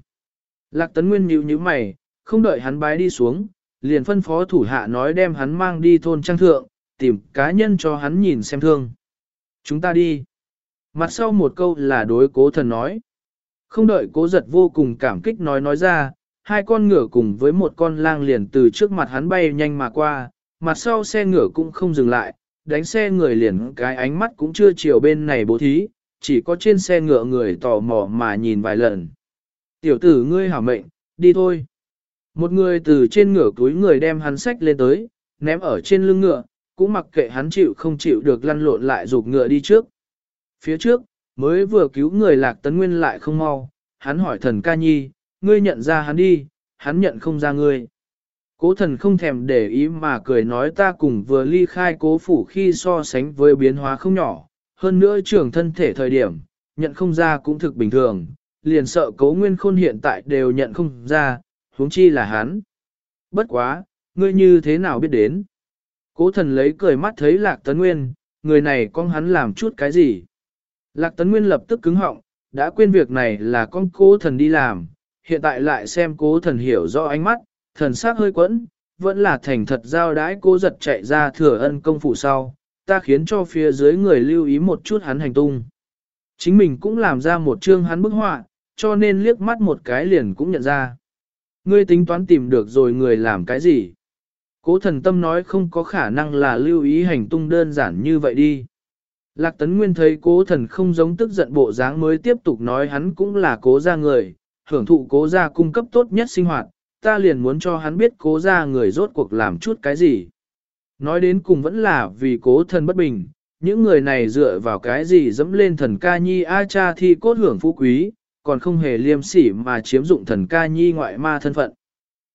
Speaker 1: Lạc tấn nguyên nhíu nhíu mày, không đợi hắn bái đi xuống, liền phân phó thủ hạ nói đem hắn mang đi thôn trang thượng, tìm cá nhân cho hắn nhìn xem thương. Chúng ta đi. Mặt sau một câu là đối cố thần nói. Không đợi cố giật vô cùng cảm kích nói nói ra, Hai con ngựa cùng với một con lang liền từ trước mặt hắn bay nhanh mà qua, mặt sau xe ngựa cũng không dừng lại, đánh xe người liền cái ánh mắt cũng chưa chiều bên này bố thí, chỉ có trên xe ngựa người tò mò mà nhìn vài lần. Tiểu tử ngươi hảo mệnh, đi thôi. Một người từ trên ngựa túi người đem hắn sách lên tới, ném ở trên lưng ngựa, cũng mặc kệ hắn chịu không chịu được lăn lộn lại rụt ngựa đi trước. Phía trước, mới vừa cứu người lạc tấn nguyên lại không mau, hắn hỏi thần ca nhi, ngươi nhận ra hắn đi, hắn nhận không ra ngươi. Cố thần không thèm để ý mà cười nói ta cùng vừa ly khai cố phủ khi so sánh với biến hóa không nhỏ, hơn nữa trưởng thân thể thời điểm, nhận không ra cũng thực bình thường, liền sợ cố nguyên khôn hiện tại đều nhận không ra, huống chi là hắn. Bất quá, ngươi như thế nào biết đến? Cố thần lấy cười mắt thấy lạc tấn nguyên, người này con hắn làm chút cái gì? Lạc tấn nguyên lập tức cứng họng, đã quên việc này là con cố thần đi làm, hiện tại lại xem cố thần hiểu rõ ánh mắt, thần sắc hơi quẫn, vẫn là thành thật giao đái cố giật chạy ra thừa ân công phủ sau, ta khiến cho phía dưới người lưu ý một chút hắn hành tung. Chính mình cũng làm ra một chương hắn bức họa, cho nên liếc mắt một cái liền cũng nhận ra. Ngươi tính toán tìm được rồi người làm cái gì? Cố thần tâm nói không có khả năng là lưu ý hành tung đơn giản như vậy đi. Lạc tấn nguyên thấy cố thần không giống tức giận bộ dáng mới tiếp tục nói hắn cũng là cố gia người, hưởng thụ cố gia cung cấp tốt nhất sinh hoạt, ta liền muốn cho hắn biết cố gia người rốt cuộc làm chút cái gì. Nói đến cùng vẫn là vì cố thần bất bình, những người này dựa vào cái gì dẫm lên thần ca nhi A cha thi cốt hưởng phú quý, còn không hề liêm sỉ mà chiếm dụng thần ca nhi ngoại ma thân phận.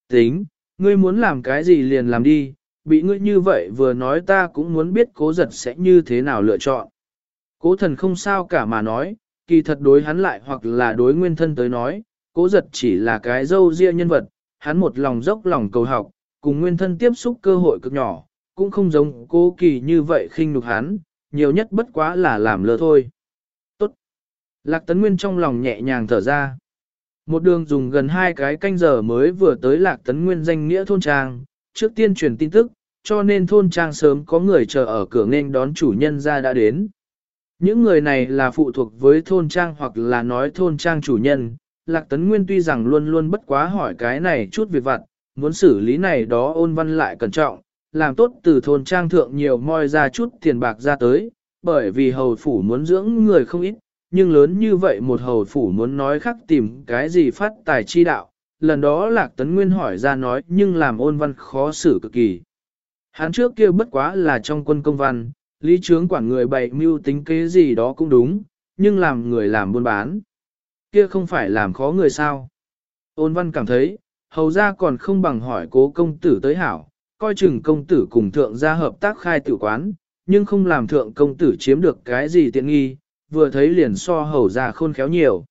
Speaker 1: Tính, ngươi muốn làm cái gì liền làm đi, bị ngươi như vậy vừa nói ta cũng muốn biết cố giật sẽ như thế nào lựa chọn. Cố thần không sao cả mà nói, kỳ thật đối hắn lại hoặc là đối nguyên thân tới nói, cố giật chỉ là cái dâu ria nhân vật, hắn một lòng dốc lòng cầu học, cùng nguyên thân tiếp xúc cơ hội cực nhỏ, cũng không giống cố kỳ như vậy khinh nhục hắn, nhiều nhất bất quá là làm lơ thôi. Lạc Tấn Nguyên trong lòng nhẹ nhàng thở ra. Một đường dùng gần hai cái canh giờ mới vừa tới Lạc Tấn Nguyên danh nghĩa thôn trang, trước tiên truyền tin tức, cho nên thôn trang sớm có người chờ ở cửa nghênh đón chủ nhân ra đã đến. Những người này là phụ thuộc với thôn trang hoặc là nói thôn trang chủ nhân, Lạc Tấn Nguyên tuy rằng luôn luôn bất quá hỏi cái này chút việc vặt, muốn xử lý này đó ôn văn lại cẩn trọng, làm tốt từ thôn trang thượng nhiều moi ra chút tiền bạc ra tới, bởi vì hầu phủ muốn dưỡng người không ít, nhưng lớn như vậy một hầu phủ muốn nói khác tìm cái gì phát tài chi đạo, lần đó Lạc Tấn Nguyên hỏi ra nói nhưng làm ôn văn khó xử cực kỳ. Hắn trước kia bất quá là trong quân công văn, lý trướng quản người bày mưu tính kế gì đó cũng đúng, nhưng làm người làm buôn bán. Kia không phải làm khó người sao. Ôn văn cảm thấy, hầu ra còn không bằng hỏi cố công tử tới hảo, coi chừng công tử cùng thượng gia hợp tác khai tử quán, nhưng không làm thượng công tử chiếm được cái gì tiện nghi, vừa thấy liền so hầu ra khôn khéo nhiều.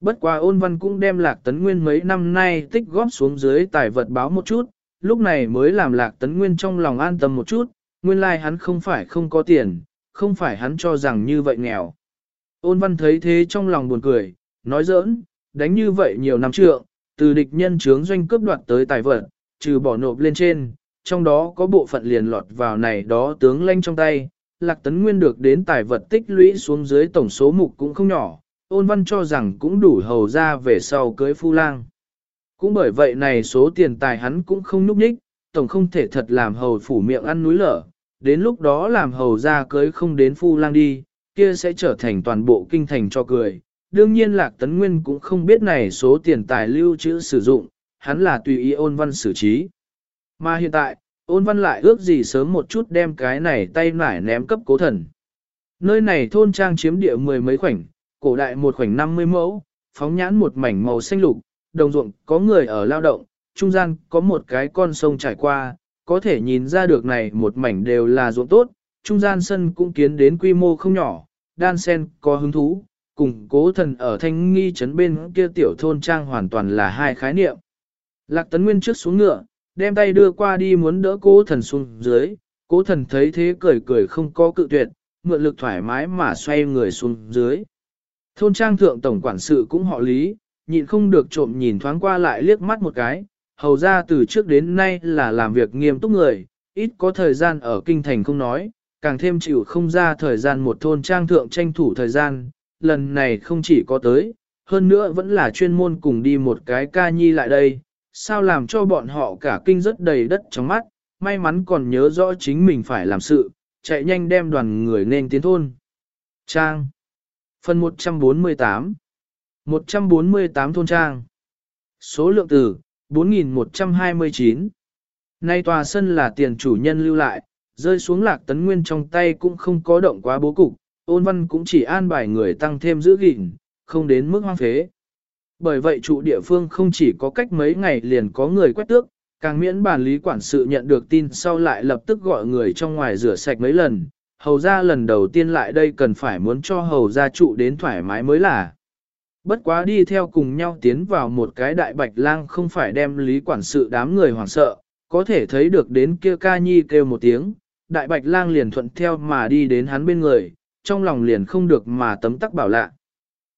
Speaker 1: Bất quá ôn văn cũng đem lạc tấn nguyên mấy năm nay tích góp xuống dưới tài vật báo một chút, lúc này mới làm lạc tấn nguyên trong lòng an tâm một chút, nguyên lai like hắn không phải không có tiền, không phải hắn cho rằng như vậy nghèo. Ôn văn thấy thế trong lòng buồn cười, nói giỡn, đánh như vậy nhiều năm trượng, từ địch nhân chướng doanh cướp đoạt tới tài vật, trừ bỏ nộp lên trên, trong đó có bộ phận liền lọt vào này đó tướng lanh trong tay, Lạc Tấn Nguyên được đến tài vật tích lũy xuống dưới tổng số mục cũng không nhỏ, ôn văn cho rằng cũng đủ hầu ra về sau cưới phu lang. Cũng bởi vậy này số tiền tài hắn cũng không núp nhích, tổng không thể thật làm hầu phủ miệng ăn núi lở, đến lúc đó làm hầu ra cưới không đến phu lang đi, kia sẽ trở thành toàn bộ kinh thành cho cười. Đương nhiên Lạc Tấn Nguyên cũng không biết này số tiền tài lưu trữ sử dụng, hắn là tùy ý ôn văn xử trí. Mà hiện tại, ôn văn lại ước gì sớm một chút đem cái này tay nải ném cấp cố thần. Nơi này thôn trang chiếm địa mười mấy khoảnh, cổ đại một khoảnh 50 mẫu, phóng nhãn một mảnh màu xanh lục, đồng ruộng có người ở lao động, trung gian có một cái con sông trải qua, có thể nhìn ra được này một mảnh đều là ruộng tốt, trung gian sân cũng kiến đến quy mô không nhỏ, đan sen có hứng thú, cùng cố thần ở thanh nghi trấn bên kia tiểu thôn trang hoàn toàn là hai khái niệm. Lạc tấn nguyên trước xuống ngựa, đem tay đưa qua đi muốn đỡ cố thần xuống dưới, cố thần thấy thế cười cười không có cự tuyệt, mượn lực thoải mái mà xoay người xuống dưới. Thôn trang thượng tổng quản sự cũng họ lý, nhịn không được trộm nhìn thoáng qua lại liếc mắt một cái, hầu ra từ trước đến nay là làm việc nghiêm túc người, ít có thời gian ở kinh thành không nói, càng thêm chịu không ra thời gian một thôn trang thượng tranh thủ thời gian, lần này không chỉ có tới, hơn nữa vẫn là chuyên môn cùng đi một cái ca nhi lại đây, sao làm cho bọn họ cả kinh rất đầy đất trong mắt, may mắn còn nhớ rõ chính mình phải làm sự, chạy nhanh đem đoàn người nên tiến thôn. Trang Phần 148 148 thôn trang Số lượng từ 4129 Nay tòa sân là tiền chủ nhân lưu lại, rơi xuống lạc tấn nguyên trong tay cũng không có động quá bố cục, ôn văn cũng chỉ an bài người tăng thêm giữ gìn, không đến mức hoang phế. Bởi vậy trụ địa phương không chỉ có cách mấy ngày liền có người quét tước, càng miễn bản lý quản sự nhận được tin sau lại lập tức gọi người trong ngoài rửa sạch mấy lần, hầu ra lần đầu tiên lại đây cần phải muốn cho hầu ra trụ đến thoải mái mới là. Bất quá đi theo cùng nhau tiến vào một cái đại bạch lang không phải đem lý quản sự đám người hoảng sợ, có thể thấy được đến kia ca nhi kêu một tiếng, đại bạch lang liền thuận theo mà đi đến hắn bên người, trong lòng liền không được mà tấm tắc bảo lạ.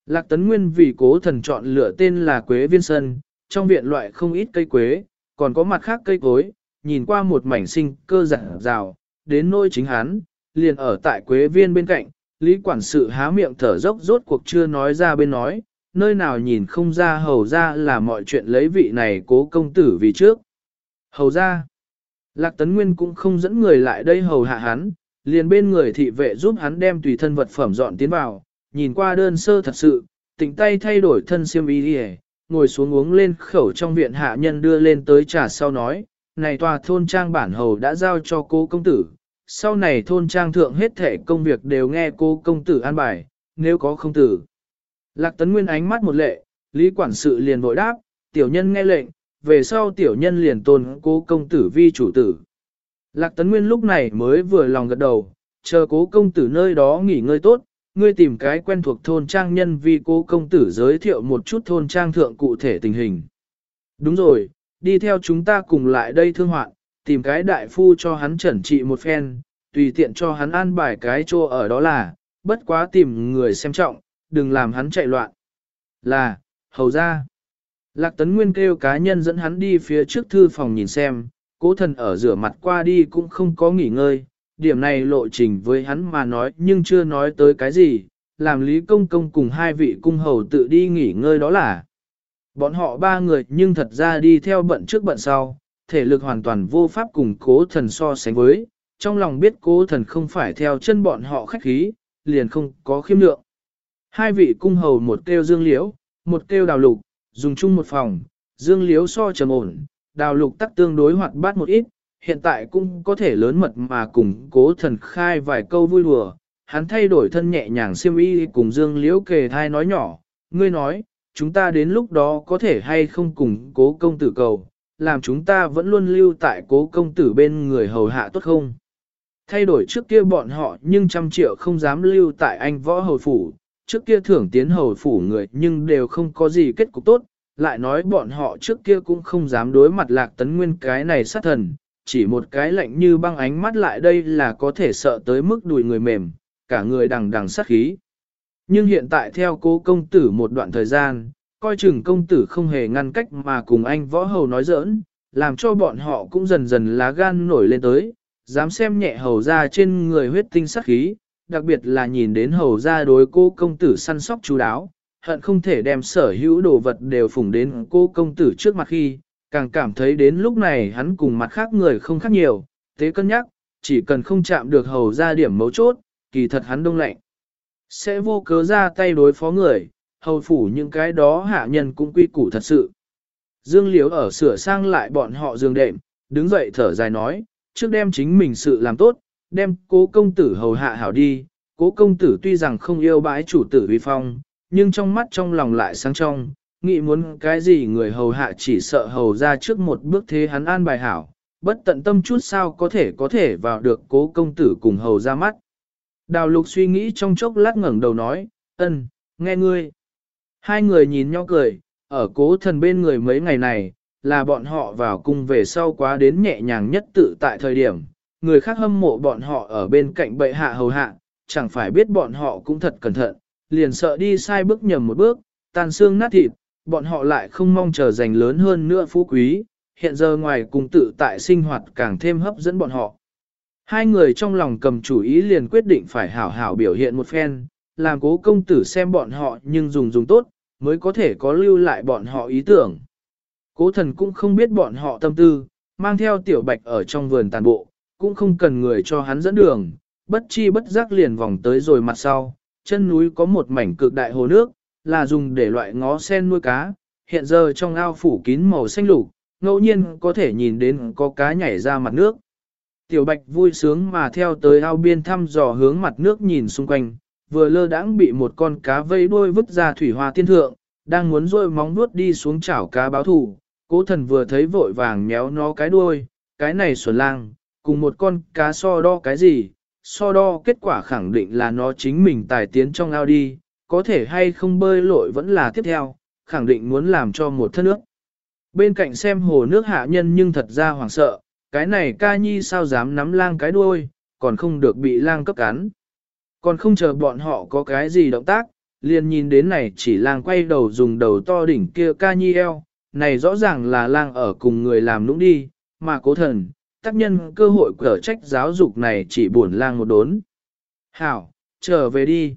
Speaker 1: Lạc Tấn Nguyên vì cố thần chọn lựa tên là Quế Viên Sơn, trong viện loại không ít cây quế, còn có mặt khác cây cối, nhìn qua một mảnh sinh cơ giả rào, đến nôi chính hắn, liền ở tại Quế Viên bên cạnh, Lý Quản sự há miệng thở dốc rốt cuộc chưa nói ra bên nói, nơi nào nhìn không ra hầu ra là mọi chuyện lấy vị này cố công tử vì trước. Hầu ra, Lạc Tấn Nguyên cũng không dẫn người lại đây hầu hạ hắn, liền bên người thị vệ giúp hắn đem tùy thân vật phẩm dọn tiến vào, nhìn qua đơn sơ thật sự, tỉnh tay thay đổi thân siêm y đi ngồi xuống uống lên khẩu trong viện hạ nhân đưa lên tới trà sau nói, này tòa thôn trang bản hầu đã giao cho cô công tử, sau này thôn trang thượng hết thể công việc đều nghe cô công tử an bài, nếu có không tử. Lạc tấn nguyên ánh mắt một lệ, lý quản sự liền vội đáp, tiểu nhân nghe lệnh, về sau tiểu nhân liền tôn cố công tử vi chủ tử. Lạc tấn nguyên lúc này mới vừa lòng gật đầu, chờ cố công tử nơi đó nghỉ ngơi tốt, ngươi tìm cái quen thuộc thôn trang nhân vi cố công tử giới thiệu một chút thôn trang thượng cụ thể tình hình. Đúng rồi, đi theo chúng ta cùng lại đây thương hoạn, tìm cái đại phu cho hắn chẩn trị một phen, tùy tiện cho hắn an bài cái chỗ ở đó là, bất quá tìm người xem trọng, đừng làm hắn chạy loạn. Là, hầu ra. Lạc Tấn Nguyên kêu cá nhân dẫn hắn đi phía trước thư phòng nhìn xem, cố thần ở rửa mặt qua đi cũng không có nghỉ ngơi, điểm này lộ trình với hắn mà nói nhưng chưa nói tới cái gì, làm Lý Công Công cùng hai vị cung hầu tự đi nghỉ ngơi đó là. Bọn họ ba người nhưng thật ra đi theo bận trước bận sau, thể lực hoàn toàn vô pháp cùng cố thần so sánh với, trong lòng biết cố thần không phải theo chân bọn họ khách khí, liền không có khiêm lượng. Hai vị cung hầu một kêu dương liễu, một kêu đào lục, dùng chung một phòng, dương liễu so trầm ổn, đào lục tắc tương đối hoạt bát một ít, hiện tại cũng có thể lớn mật mà cùng cố thần khai vài câu vui đùa. Hắn thay đổi thân nhẹ nhàng siêm y cùng dương liễu kề thai nói nhỏ, ngươi nói, chúng ta đến lúc đó có thể hay không cùng cố công tử cầu, làm chúng ta vẫn luôn lưu tại cố công tử bên người hầu hạ tốt không? Thay đổi trước kia bọn họ nhưng trăm triệu không dám lưu tại anh võ hầu phủ, trước kia thưởng tiến hầu phủ người nhưng đều không có gì kết cục tốt, lại nói bọn họ trước kia cũng không dám đối mặt lạc tấn nguyên cái này sát thần, chỉ một cái lạnh như băng ánh mắt lại đây là có thể sợ tới mức đùi người mềm, cả người đằng đằng sát khí. Nhưng hiện tại theo cố công tử một đoạn thời gian, coi chừng công tử không hề ngăn cách mà cùng anh võ hầu nói giỡn, làm cho bọn họ cũng dần dần lá gan nổi lên tới, dám xem nhẹ hầu ra trên người huyết tinh sát khí, đặc biệt là nhìn đến hầu ra đối cô công tử săn sóc chú đáo, hận không thể đem sở hữu đồ vật đều phủng đến cô công tử trước mặt khi, càng cảm thấy đến lúc này hắn cùng mặt khác người không khác nhiều, thế cân nhắc, chỉ cần không chạm được hầu ra điểm mấu chốt, kỳ thật hắn đông lạnh. Sẽ vô cớ ra tay đối phó người, hầu phủ những cái đó hạ nhân cũng quy củ thật sự. Dương Liễu ở sửa sang lại bọn họ giường đệm, đứng dậy thở dài nói, trước đem chính mình sự làm tốt, đem cố công tử hầu hạ hảo đi. Cố công tử tuy rằng không yêu bãi chủ tử vi phong, nhưng trong mắt trong lòng lại sáng trong, nghĩ muốn cái gì người hầu hạ chỉ sợ hầu ra trước một bước thế hắn an bài hảo, bất tận tâm chút sao có thể có thể vào được cố công tử cùng hầu ra mắt. Đào lục suy nghĩ trong chốc lát ngẩng đầu nói, ân, nghe ngươi. Hai người nhìn nhau cười, ở cố thần bên người mấy ngày này, là bọn họ vào cung về sau quá đến nhẹ nhàng nhất tự tại thời điểm, người khác hâm mộ bọn họ ở bên cạnh bệ hạ hầu hạ, chẳng phải biết bọn họ cũng thật cẩn thận, liền sợ đi sai bước nhầm một bước, tan xương nát thịt, bọn họ lại không mong chờ giành lớn hơn nữa phú quý, hiện giờ ngoài cùng tự tại sinh hoạt càng thêm hấp dẫn bọn họ. Hai người trong lòng cầm chủ ý liền quyết định phải hảo hảo biểu hiện một phen, làm cố công tử xem bọn họ nhưng dùng dùng tốt, mới có thể có lưu lại bọn họ ý tưởng. Cố thần cũng không biết bọn họ tâm tư, mang theo tiểu bạch ở trong vườn tàn bộ, cũng không cần người cho hắn dẫn đường, bất chi bất giác liền vòng tới rồi mặt sau, chân núi có một mảnh cực đại hồ nước, là dùng để loại ngó sen nuôi cá, hiện giờ trong ao phủ kín màu xanh lục, ngẫu nhiên có thể nhìn đến có cá nhảy ra mặt nước. Tiểu bạch vui sướng mà theo tới ao biên thăm dò hướng mặt nước nhìn xung quanh, vừa lơ đãng bị một con cá vây đuôi vứt ra thủy hoa tiên thượng, đang muốn rôi móng vuốt đi xuống chảo cá báo thù, cố thần vừa thấy vội vàng méo nó cái đuôi, cái này xuẩn lang, cùng một con cá so đo cái gì, so đo kết quả khẳng định là nó chính mình tài tiến trong ao đi, có thể hay không bơi lội vẫn là tiếp theo, khẳng định muốn làm cho một thân nước. Bên cạnh xem hồ nước hạ nhân nhưng thật ra hoảng sợ, cái này ca nhi sao dám nắm lang cái đuôi, còn không được bị lang cấp cắn. Còn không chờ bọn họ có cái gì động tác, liền nhìn đến này chỉ lang quay đầu dùng đầu to đỉnh kia ca nhi eo, này rõ ràng là lang ở cùng người làm nũng đi, mà cố thần, tác nhân cơ hội cở trách giáo dục này chỉ buồn lang một đốn. Hảo, trở về đi.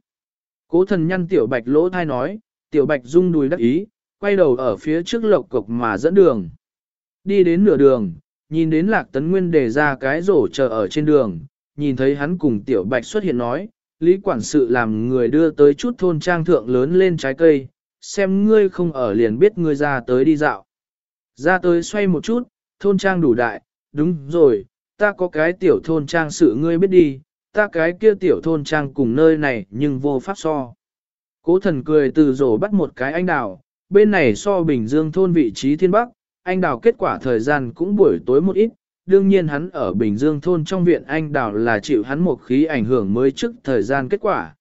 Speaker 1: Cố thần nhăn tiểu bạch lỗ thai nói, tiểu bạch rung đùi đắc ý, quay đầu ở phía trước lộc cục mà dẫn đường. Đi đến nửa đường, nhìn đến lạc tấn nguyên đề ra cái rổ chờ ở trên đường, nhìn thấy hắn cùng tiểu bạch xuất hiện nói, lý quản sự làm người đưa tới chút thôn trang thượng lớn lên trái cây, xem ngươi không ở liền biết ngươi ra tới đi dạo. Ra tới xoay một chút, thôn trang đủ đại, đúng rồi, ta có cái tiểu thôn trang sự ngươi biết đi, ta cái kia tiểu thôn trang cùng nơi này nhưng vô pháp so. Cố thần cười từ rổ bắt một cái anh đào, bên này so Bình Dương thôn vị trí thiên bắc, anh đào kết quả thời gian cũng buổi tối một ít, đương nhiên hắn ở Bình Dương thôn trong viện anh đào là chịu hắn một khí ảnh hưởng mới trước thời gian kết quả.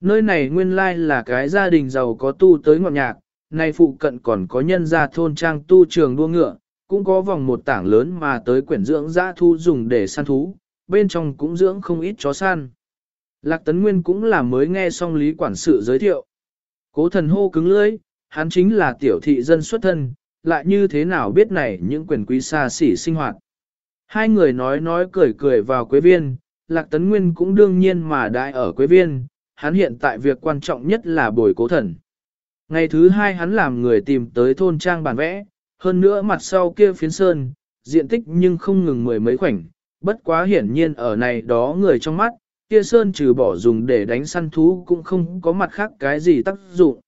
Speaker 1: Nơi này nguyên lai là cái gia đình giàu có tu tới ngọn nhạc, nay phụ cận còn có nhân gia thôn trang tu trường đua ngựa, cũng có vòng một tảng lớn mà tới quyển dưỡng giã thu dùng để săn thú, bên trong cũng dưỡng không ít chó săn. Lạc Tấn Nguyên cũng là mới nghe xong lý quản sự giới thiệu. Cố thần hô cứng lưỡi, hắn chính là tiểu thị dân xuất thân, lại như thế nào biết này những quyền quý xa xỉ sinh hoạt. Hai người nói nói cười cười vào quế viên, Lạc Tấn Nguyên cũng đương nhiên mà đại ở quế viên, hắn hiện tại việc quan trọng nhất là bồi cố thần. Ngày thứ hai hắn làm người tìm tới thôn trang bản vẽ, hơn nữa mặt sau kia phiến sơn, diện tích nhưng không ngừng mười mấy khoảnh, bất quá hiển nhiên ở này đó người trong mắt, kia sơn trừ bỏ dùng để đánh săn thú cũng không có mặt khác cái gì tác dụng.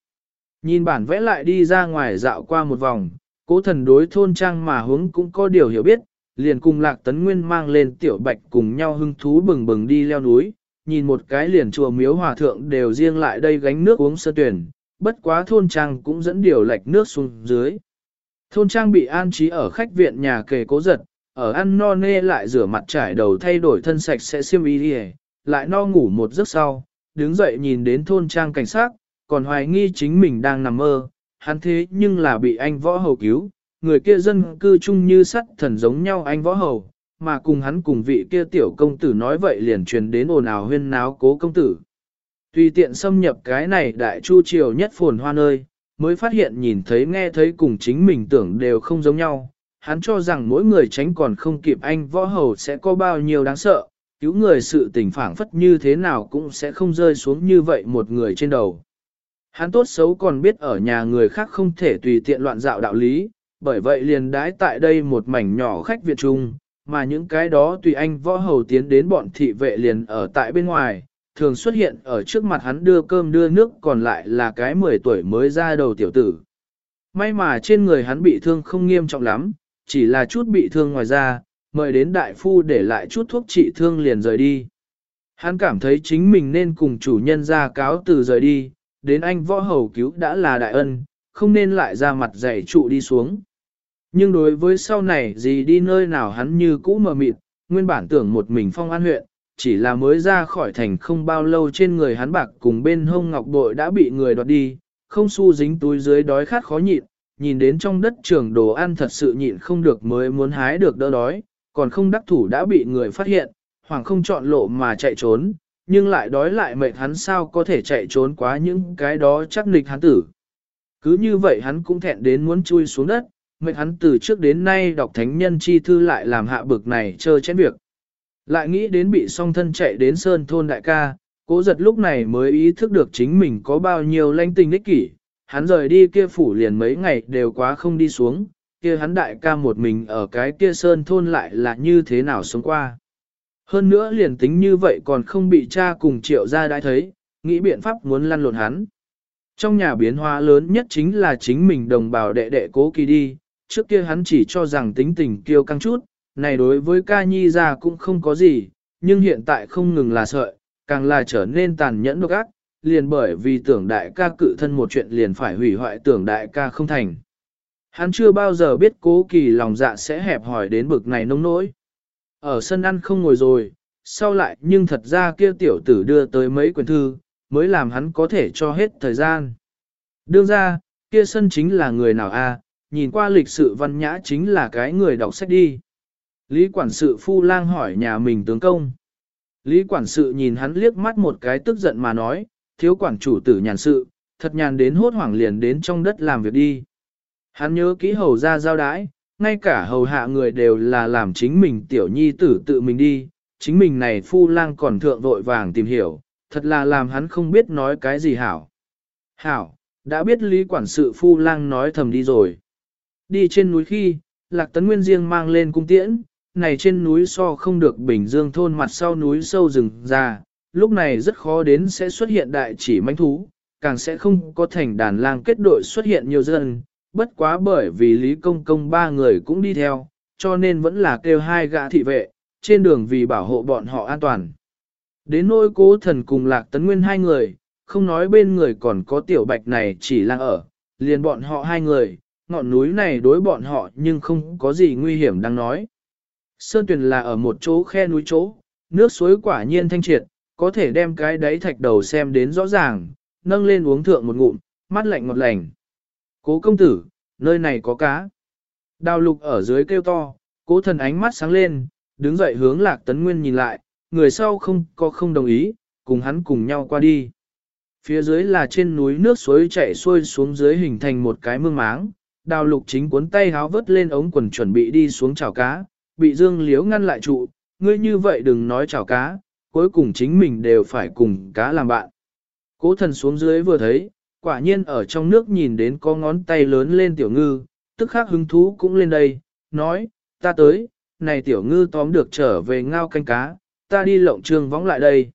Speaker 1: Nhìn bản vẽ lại đi ra ngoài dạo qua một vòng, cố thần đối thôn trang mà hướng cũng có điều hiểu biết, liền cùng lạc tấn nguyên mang lên tiểu bạch cùng nhau hưng thú bừng bừng đi leo núi, nhìn một cái liền chùa miếu hòa thượng đều riêng lại đây gánh nước uống sơ tuyển, bất quá thôn trang cũng dẫn điều lạch nước xuống dưới. Thôn trang bị an trí ở khách viện nhà kề cố giật, ở ăn no nê lại rửa mặt trải đầu thay đổi thân sạch sẽ xiêm y đi lại no ngủ một giấc sau, đứng dậy nhìn đến thôn trang cảnh sát, còn hoài nghi chính mình đang nằm mơ, hắn thế nhưng là bị anh võ hầu cứu, người kia dân cư chung như sắt thần giống nhau anh võ hầu, mà cùng hắn cùng vị kia tiểu công tử nói vậy liền truyền đến ồn ào huyên náo cố công tử. Tùy tiện xâm nhập cái này đại chu triều nhất phồn hoa nơi, mới phát hiện nhìn thấy nghe thấy cùng chính mình tưởng đều không giống nhau. Hắn cho rằng mỗi người tránh còn không kịp anh võ hầu sẽ có bao nhiêu đáng sợ, cứu người sự tình phản phất như thế nào cũng sẽ không rơi xuống như vậy một người trên đầu. Hắn tốt xấu còn biết ở nhà người khác không thể tùy tiện loạn dạo đạo lý, bởi vậy liền đái tại đây một mảnh nhỏ khách Việt Trung, mà những cái đó tùy anh võ hầu tiến đến bọn thị vệ liền ở tại bên ngoài, thường xuất hiện ở trước mặt hắn đưa cơm đưa nước còn lại là cái 10 tuổi mới ra đầu tiểu tử. May mà trên người hắn bị thương không nghiêm trọng lắm, chỉ là chút bị thương ngoài ra, mời đến đại phu để lại chút thuốc trị thương liền rời đi. Hắn cảm thấy chính mình nên cùng chủ nhân ra cáo từ rời đi, đến anh võ hầu cứu đã là đại ân, không nên lại ra mặt dạy trụ đi xuống. Nhưng đối với sau này gì đi nơi nào hắn như cũ mờ mịt, nguyên bản tưởng một mình phong an huyện, chỉ là mới ra khỏi thành không bao lâu trên người hắn bạc cùng bên hông ngọc bội đã bị người đoạt đi, không xu dính túi dưới đói khát khó nhịn, nhìn đến trong đất trường đồ ăn thật sự nhịn không được mới muốn hái được đỡ đói, còn không đắc thủ đã bị người phát hiện, hoàng không chọn lộ mà chạy trốn, nhưng lại đói lại mệt hắn sao có thể chạy trốn quá những cái đó chắc nịch hắn tử. Cứ như vậy hắn cũng thẹn đến muốn chui xuống đất, mệt hắn từ trước đến nay đọc thánh nhân chi thư lại làm hạ bực này chơi chén việc. Lại nghĩ đến bị song thân chạy đến sơn thôn đại ca, cố giật lúc này mới ý thức được chính mình có bao nhiêu lanh tình đích kỷ, hắn rời đi kia phủ liền mấy ngày đều quá không đi xuống, kia hắn đại ca một mình ở cái kia sơn thôn lại là như thế nào sống qua. Hơn nữa liền tính như vậy còn không bị cha cùng triệu ra đã thấy, nghĩ biện pháp muốn lăn lộn hắn. Trong nhà biến hóa lớn nhất chính là chính mình đồng bào đệ đệ cố kỳ đi, trước kia hắn chỉ cho rằng tính tình kiêu căng chút, này đối với ca nhi ra cũng không có gì, nhưng hiện tại không ngừng là sợi, càng là trở nên tàn nhẫn độc ác, liền bởi vì tưởng đại ca cự thân một chuyện liền phải hủy hoại tưởng đại ca không thành. Hắn chưa bao giờ biết cố kỳ lòng dạ sẽ hẹp hỏi đến bực này nông nỗi. Ở sân ăn không ngồi rồi, sau lại nhưng thật ra kia tiểu tử đưa tới mấy quyển thư, mới làm hắn có thể cho hết thời gian. Đương ra, kia sân chính là người nào a? nhìn qua lịch sự văn nhã chính là cái người đọc sách đi. Lý quản sự phu lang hỏi nhà mình tướng công. Lý quản sự nhìn hắn liếc mắt một cái tức giận mà nói, thiếu quản chủ tử nhàn sự, thật nhàn đến hốt hoảng liền đến trong đất làm việc đi. Hắn nhớ kỹ hầu ra giao đái, ngay cả hầu hạ người đều là làm chính mình tiểu nhi tử tự mình đi, chính mình này phu lang còn thượng vội vàng tìm hiểu, thật là làm hắn không biết nói cái gì hảo. Hảo, đã biết lý quản sự phu lang nói thầm đi rồi. Đi trên núi khi, lạc tấn nguyên riêng mang lên cung tiễn, này trên núi so không được bình dương thôn mặt sau núi sâu rừng ra, lúc này rất khó đến sẽ xuất hiện đại chỉ manh thú, càng sẽ không có thành đàn lang kết đội xuất hiện nhiều dân, bất quá bởi vì Lý Công Công ba người cũng đi theo, cho nên vẫn là kêu hai gã thị vệ, trên đường vì bảo hộ bọn họ an toàn. Đến nỗi cố thần cùng lạc tấn nguyên hai người, không nói bên người còn có tiểu bạch này chỉ lang ở, liền bọn họ hai người, ngọn núi này đối bọn họ nhưng không có gì nguy hiểm đang nói. Sơn tuyền là ở một chỗ khe núi chỗ, nước suối quả nhiên thanh triệt, có thể đem cái đáy thạch đầu xem đến rõ ràng, nâng lên uống thượng một ngụm, mắt lạnh ngọt lành. Cố công tử, nơi này có cá. Đào lục ở dưới kêu to, cố thần ánh mắt sáng lên, đứng dậy hướng lạc tấn nguyên nhìn lại, người sau không có không đồng ý, cùng hắn cùng nhau qua đi. Phía dưới là trên núi nước suối chảy xuôi xuống dưới hình thành một cái mương máng, đào lục chính cuốn tay háo vớt lên ống quần chuẩn bị đi xuống chảo cá, bị dương liếu ngăn lại trụ, ngươi như vậy đừng nói chảo cá, cuối cùng chính mình đều phải cùng cá làm bạn. Cố thần xuống dưới vừa thấy, quả nhiên ở trong nước nhìn đến có ngón tay lớn lên tiểu ngư, tức khắc hứng thú cũng lên đây, nói, ta tới, này tiểu ngư tóm được trở về ngao canh cá, ta đi lộng trường vóng lại đây.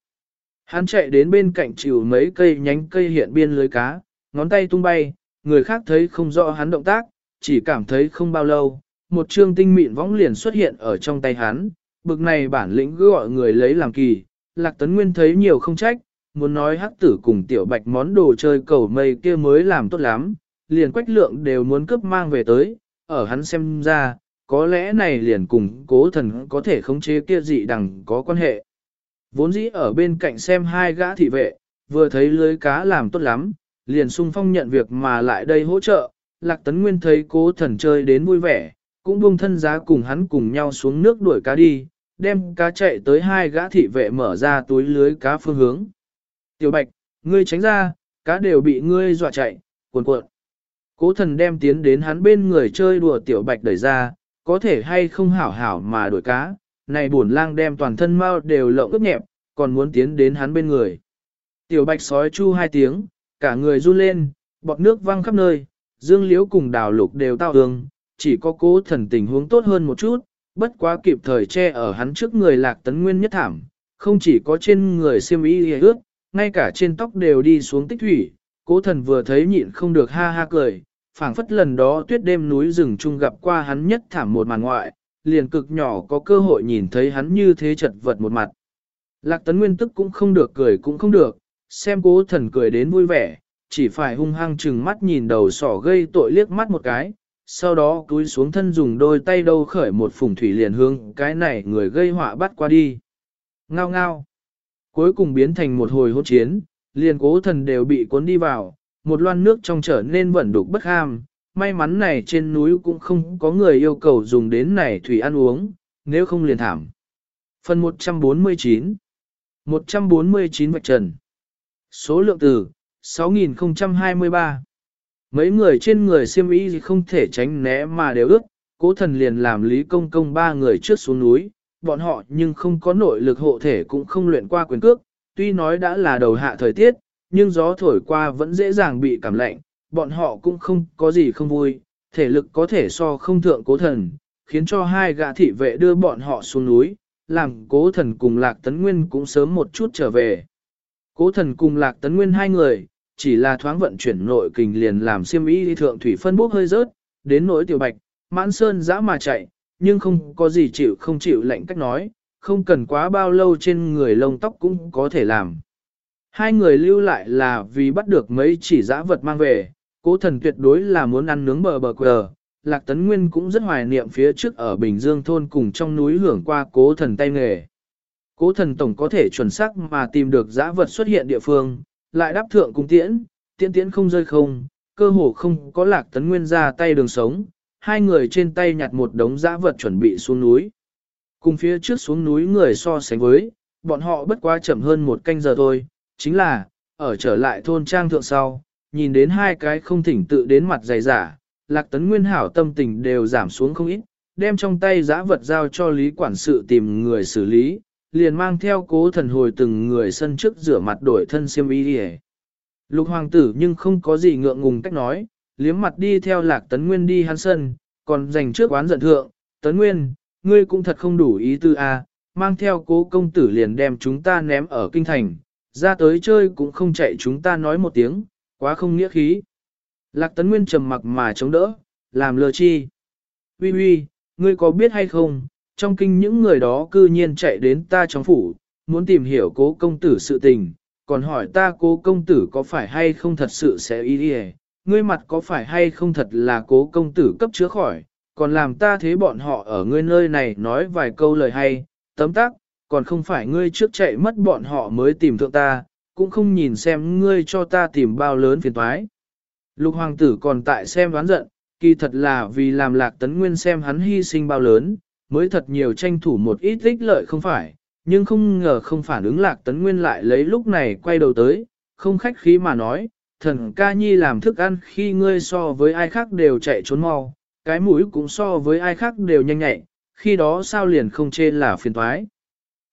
Speaker 1: Hắn chạy đến bên cạnh chịu mấy cây nhánh cây hiện biên lưới cá, ngón tay tung bay, người khác thấy không rõ hắn động tác, chỉ cảm thấy không bao lâu, một trương tinh mịn võng liền xuất hiện ở trong tay hắn, bực này bản lĩnh cứ gọi người lấy làm kỳ, Lạc Tấn Nguyên thấy nhiều không trách, muốn nói hắc tử cùng tiểu bạch món đồ chơi cầu mây kia mới làm tốt lắm, liền quách lượng đều muốn cướp mang về tới, ở hắn xem ra, có lẽ này liền cùng cố thần có thể khống chế kia dị đằng có quan hệ. Vốn dĩ ở bên cạnh xem hai gã thị vệ, vừa thấy lưới cá làm tốt lắm, liền sung phong nhận việc mà lại đây hỗ trợ, Lạc Tấn Nguyên thấy cố thần chơi đến vui vẻ, cũng buông thân giá cùng hắn cùng nhau xuống nước đuổi cá đi, đem cá chạy tới hai gã thị vệ mở ra túi lưới cá phương hướng. Tiểu Bạch, ngươi tránh ra, cá đều bị ngươi dọa chạy, cuộn cuộn. Cố thần đem tiến đến hắn bên người chơi đùa Tiểu Bạch đẩy ra, có thể hay không hảo hảo mà đuổi cá, này buồn lang đem toàn thân mau đều lộng ướp nhẹp, còn muốn tiến đến hắn bên người. Tiểu Bạch sói chu hai tiếng, cả người run lên, bọt nước văng khắp nơi, dương liễu cùng đào lục đều tao hương, chỉ có cố thần tình huống tốt hơn một chút, bất quá kịp thời che ở hắn trước người lạc tấn nguyên nhất thảm, không chỉ có trên người xiêm y ướt, ngay cả trên tóc đều đi xuống tích thủy, cố thần vừa thấy nhịn không được ha ha cười, phảng phất lần đó tuyết đêm núi rừng chung gặp qua hắn nhất thảm một màn ngoại, liền cực nhỏ có cơ hội nhìn thấy hắn như thế chật vật một mặt. Lạc tấn nguyên tức cũng không được cười cũng không được, xem cố thần cười đến vui vẻ, chỉ phải hung hăng chừng mắt nhìn đầu sỏ gây tội liếc mắt một cái, sau đó cúi xuống thân dùng đôi tay đâu khởi một phùng thủy liền hướng cái này người gây họa bắt qua đi. Ngao ngao. Cuối cùng biến thành một hồi hỗn chiến, liền cố thần đều bị cuốn đi vào, một loan nước trong trở nên vẩn đục bất ham. May mắn này trên núi cũng không có người yêu cầu dùng đến này thủy ăn uống, nếu không liền thảm. Phần 149 149 vạch trần Số lượng từ 6023 Mấy người trên người siêm ý không thể tránh né mà đều ước, cố thần liền làm lý công công ba người trước xuống núi, bọn họ nhưng không có nội lực hộ thể cũng không luyện qua quyền cước, tuy nói đã là đầu hạ thời tiết, nhưng gió thổi qua vẫn dễ dàng bị cảm lạnh, bọn họ cũng không có gì không vui, Thể lực có thể so không thượng cố thần, khiến cho hai gã thị vệ đưa bọn họ xuống núi, làm cố thần cùng Lạc Tấn Nguyên cũng sớm một chút trở về. Cố thần cùng Lạc Tấn Nguyên hai người, chỉ là thoáng vận chuyển nội kình liền làm siêm y thượng thủy phân bốc hơi rớt, đến nỗi tiểu bạch, mãn sơn dã mà chạy, nhưng không có gì chịu không chịu lệnh cách nói, không cần quá bao lâu trên người lông tóc cũng có thể làm. Hai người lưu lại là vì bắt được mấy chỉ dã vật mang về, cố thần tuyệt đối là muốn ăn nướng bờ bờ quờ. Lạc Tấn Nguyên cũng rất hoài niệm phía trước ở Bình Dương thôn cùng trong núi hưởng qua cố thần tay nghề. Cố thần tổng có thể chuẩn xác mà tìm được dã vật xuất hiện địa phương, lại đáp thượng cung tiễn, tiễn tiễn không rơi không, cơ hồ không có Lạc Tấn Nguyên ra tay đường sống, hai người trên tay nhặt một đống dã vật chuẩn bị xuống núi. Cùng phía trước xuống núi người so sánh với, bọn họ bất quá chậm hơn một canh giờ thôi, chính là, ở trở lại thôn trang thượng sau, nhìn đến hai cái không thỉnh tự đến mặt dày giả, lạc tấn nguyên hảo tâm tình đều giảm xuống không ít, đem trong tay giã vật giao cho lý quản sự tìm người xử lý, liền mang theo cố thần hồi từng người sân trước rửa mặt đổi thân xiêm y đi Lục hoàng tử nhưng không có gì ngượng ngùng cách nói, liếm mặt đi theo lạc tấn nguyên đi hắn sân, còn dành trước quán giận thượng, tấn nguyên, ngươi cũng thật không đủ ý tư a, mang theo cố công tử liền đem chúng ta ném ở kinh thành, ra tới chơi cũng không chạy chúng ta nói một tiếng, quá không nghĩa khí. Lạc tấn nguyên trầm mặc mà chống đỡ, làm lừa chi. Uy uy, ngươi có biết hay không, trong kinh những người đó cư nhiên chạy đến ta trong phủ, muốn tìm hiểu cố công tử sự tình, còn hỏi ta cố công tử có phải hay không thật sự sẽ y đi ngươi mặt có phải hay không thật là cố công tử cấp chứa khỏi, còn làm ta thế bọn họ ở ngươi nơi này nói vài câu lời hay, tấm tắc, còn không phải ngươi trước chạy mất bọn họ mới tìm thượng ta, cũng không nhìn xem ngươi cho ta tìm bao lớn phiền toái. Lục hoàng tử còn tại xem đoán giận, kỳ thật là vì làm lạc tấn nguyên xem hắn hy sinh bao lớn, mới thật nhiều tranh thủ một ít ích lợi không phải, nhưng không ngờ không phản ứng lạc tấn nguyên lại lấy lúc này quay đầu tới, không khách khí mà nói, thần ca nhi làm thức ăn khi ngươi so với ai khác đều chạy trốn mau, cái mũi cũng so với ai khác đều nhanh nhạy, khi đó sao liền không chê là phiền toái.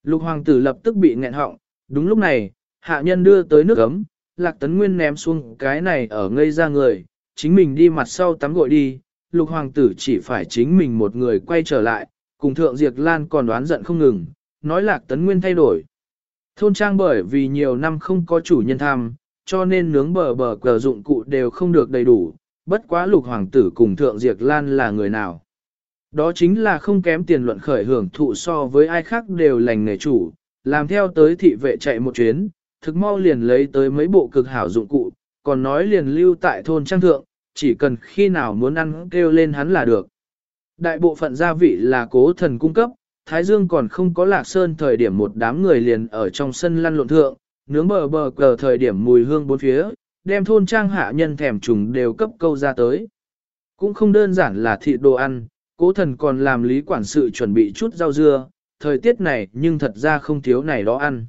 Speaker 1: Lục hoàng tử lập tức bị nghẹn họng, đúng lúc này, hạ nhân đưa tới nước ấm, lạc tấn nguyên ném xuống cái này ở ngây ra người, chính mình đi mặt sau tắm gội đi, lục hoàng tử chỉ phải chính mình một người quay trở lại, cùng thượng diệt lan còn đoán giận không ngừng, nói lạc tấn nguyên thay đổi. Thôn trang bởi vì nhiều năm không có chủ nhân tham, cho nên nướng bờ bờ cờ dụng cụ đều không được đầy đủ, bất quá lục hoàng tử cùng thượng diệt lan là người nào. Đó chính là không kém tiền luận khởi hưởng thụ so với ai khác đều lành nghề chủ, làm theo tới thị vệ chạy một chuyến, thực mau liền lấy tới mấy bộ cực hảo dụng cụ, còn nói liền lưu tại thôn trang thượng, chỉ cần khi nào muốn ăn kêu lên hắn là được. Đại bộ phận gia vị là cố thần cung cấp, Thái Dương còn không có lạc sơn thời điểm một đám người liền ở trong sân lăn lộn thượng, nướng bờ bờ cờ thời điểm mùi hương bốn phía, đem thôn trang hạ nhân thèm trùng đều cấp câu ra tới. Cũng không đơn giản là thịt đồ ăn, cố thần còn làm lý quản sự chuẩn bị chút rau dưa, thời tiết này nhưng thật ra không thiếu này đó ăn.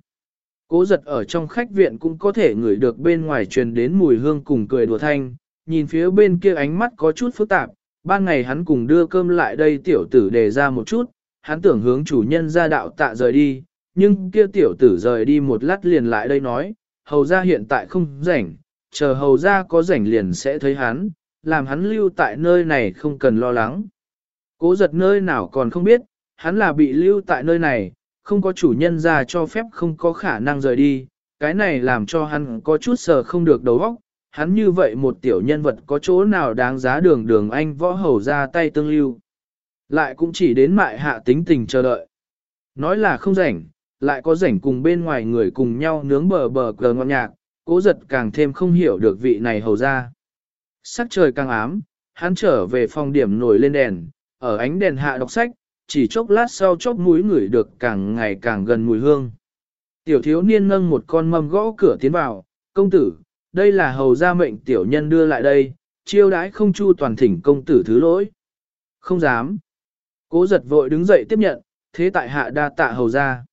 Speaker 1: Cố giật ở trong khách viện cũng có thể ngửi được bên ngoài truyền đến mùi hương cùng cười đùa thanh, nhìn phía bên kia ánh mắt có chút phức tạp, ban ngày hắn cùng đưa cơm lại đây tiểu tử đề ra một chút, hắn tưởng hướng chủ nhân ra đạo tạ rời đi, nhưng kia tiểu tử rời đi một lát liền lại đây nói, hầu ra hiện tại không rảnh, chờ hầu ra có rảnh liền sẽ thấy hắn, làm hắn lưu tại nơi này không cần lo lắng. Cố giật nơi nào còn không biết, hắn là bị lưu tại nơi này, không có chủ nhân ra cho phép không có khả năng rời đi, cái này làm cho hắn có chút sờ không được đầu óc. Hắn như vậy một tiểu nhân vật có chỗ nào đáng giá đường đường anh võ hầu ra tay tương lưu. Lại cũng chỉ đến mại hạ tính tình chờ đợi. Nói là không rảnh, lại có rảnh cùng bên ngoài người cùng nhau nướng bờ bờ cờ ngọt nhạc, cố giật càng thêm không hiểu được vị này hầu ra. Sắc trời càng ám, hắn trở về phòng điểm nổi lên đèn, ở ánh đèn hạ đọc sách, chỉ chốc lát sau chốc mũi ngửi được càng ngày càng gần mùi hương. Tiểu thiếu niên nâng một con mâm gõ cửa tiến vào, công tử, đây là hầu gia mệnh tiểu nhân đưa lại đây, chiêu đãi không chu toàn thỉnh công tử thứ lỗi. Không dám. Cố giật vội đứng dậy tiếp nhận, thế tại hạ đa tạ hầu gia.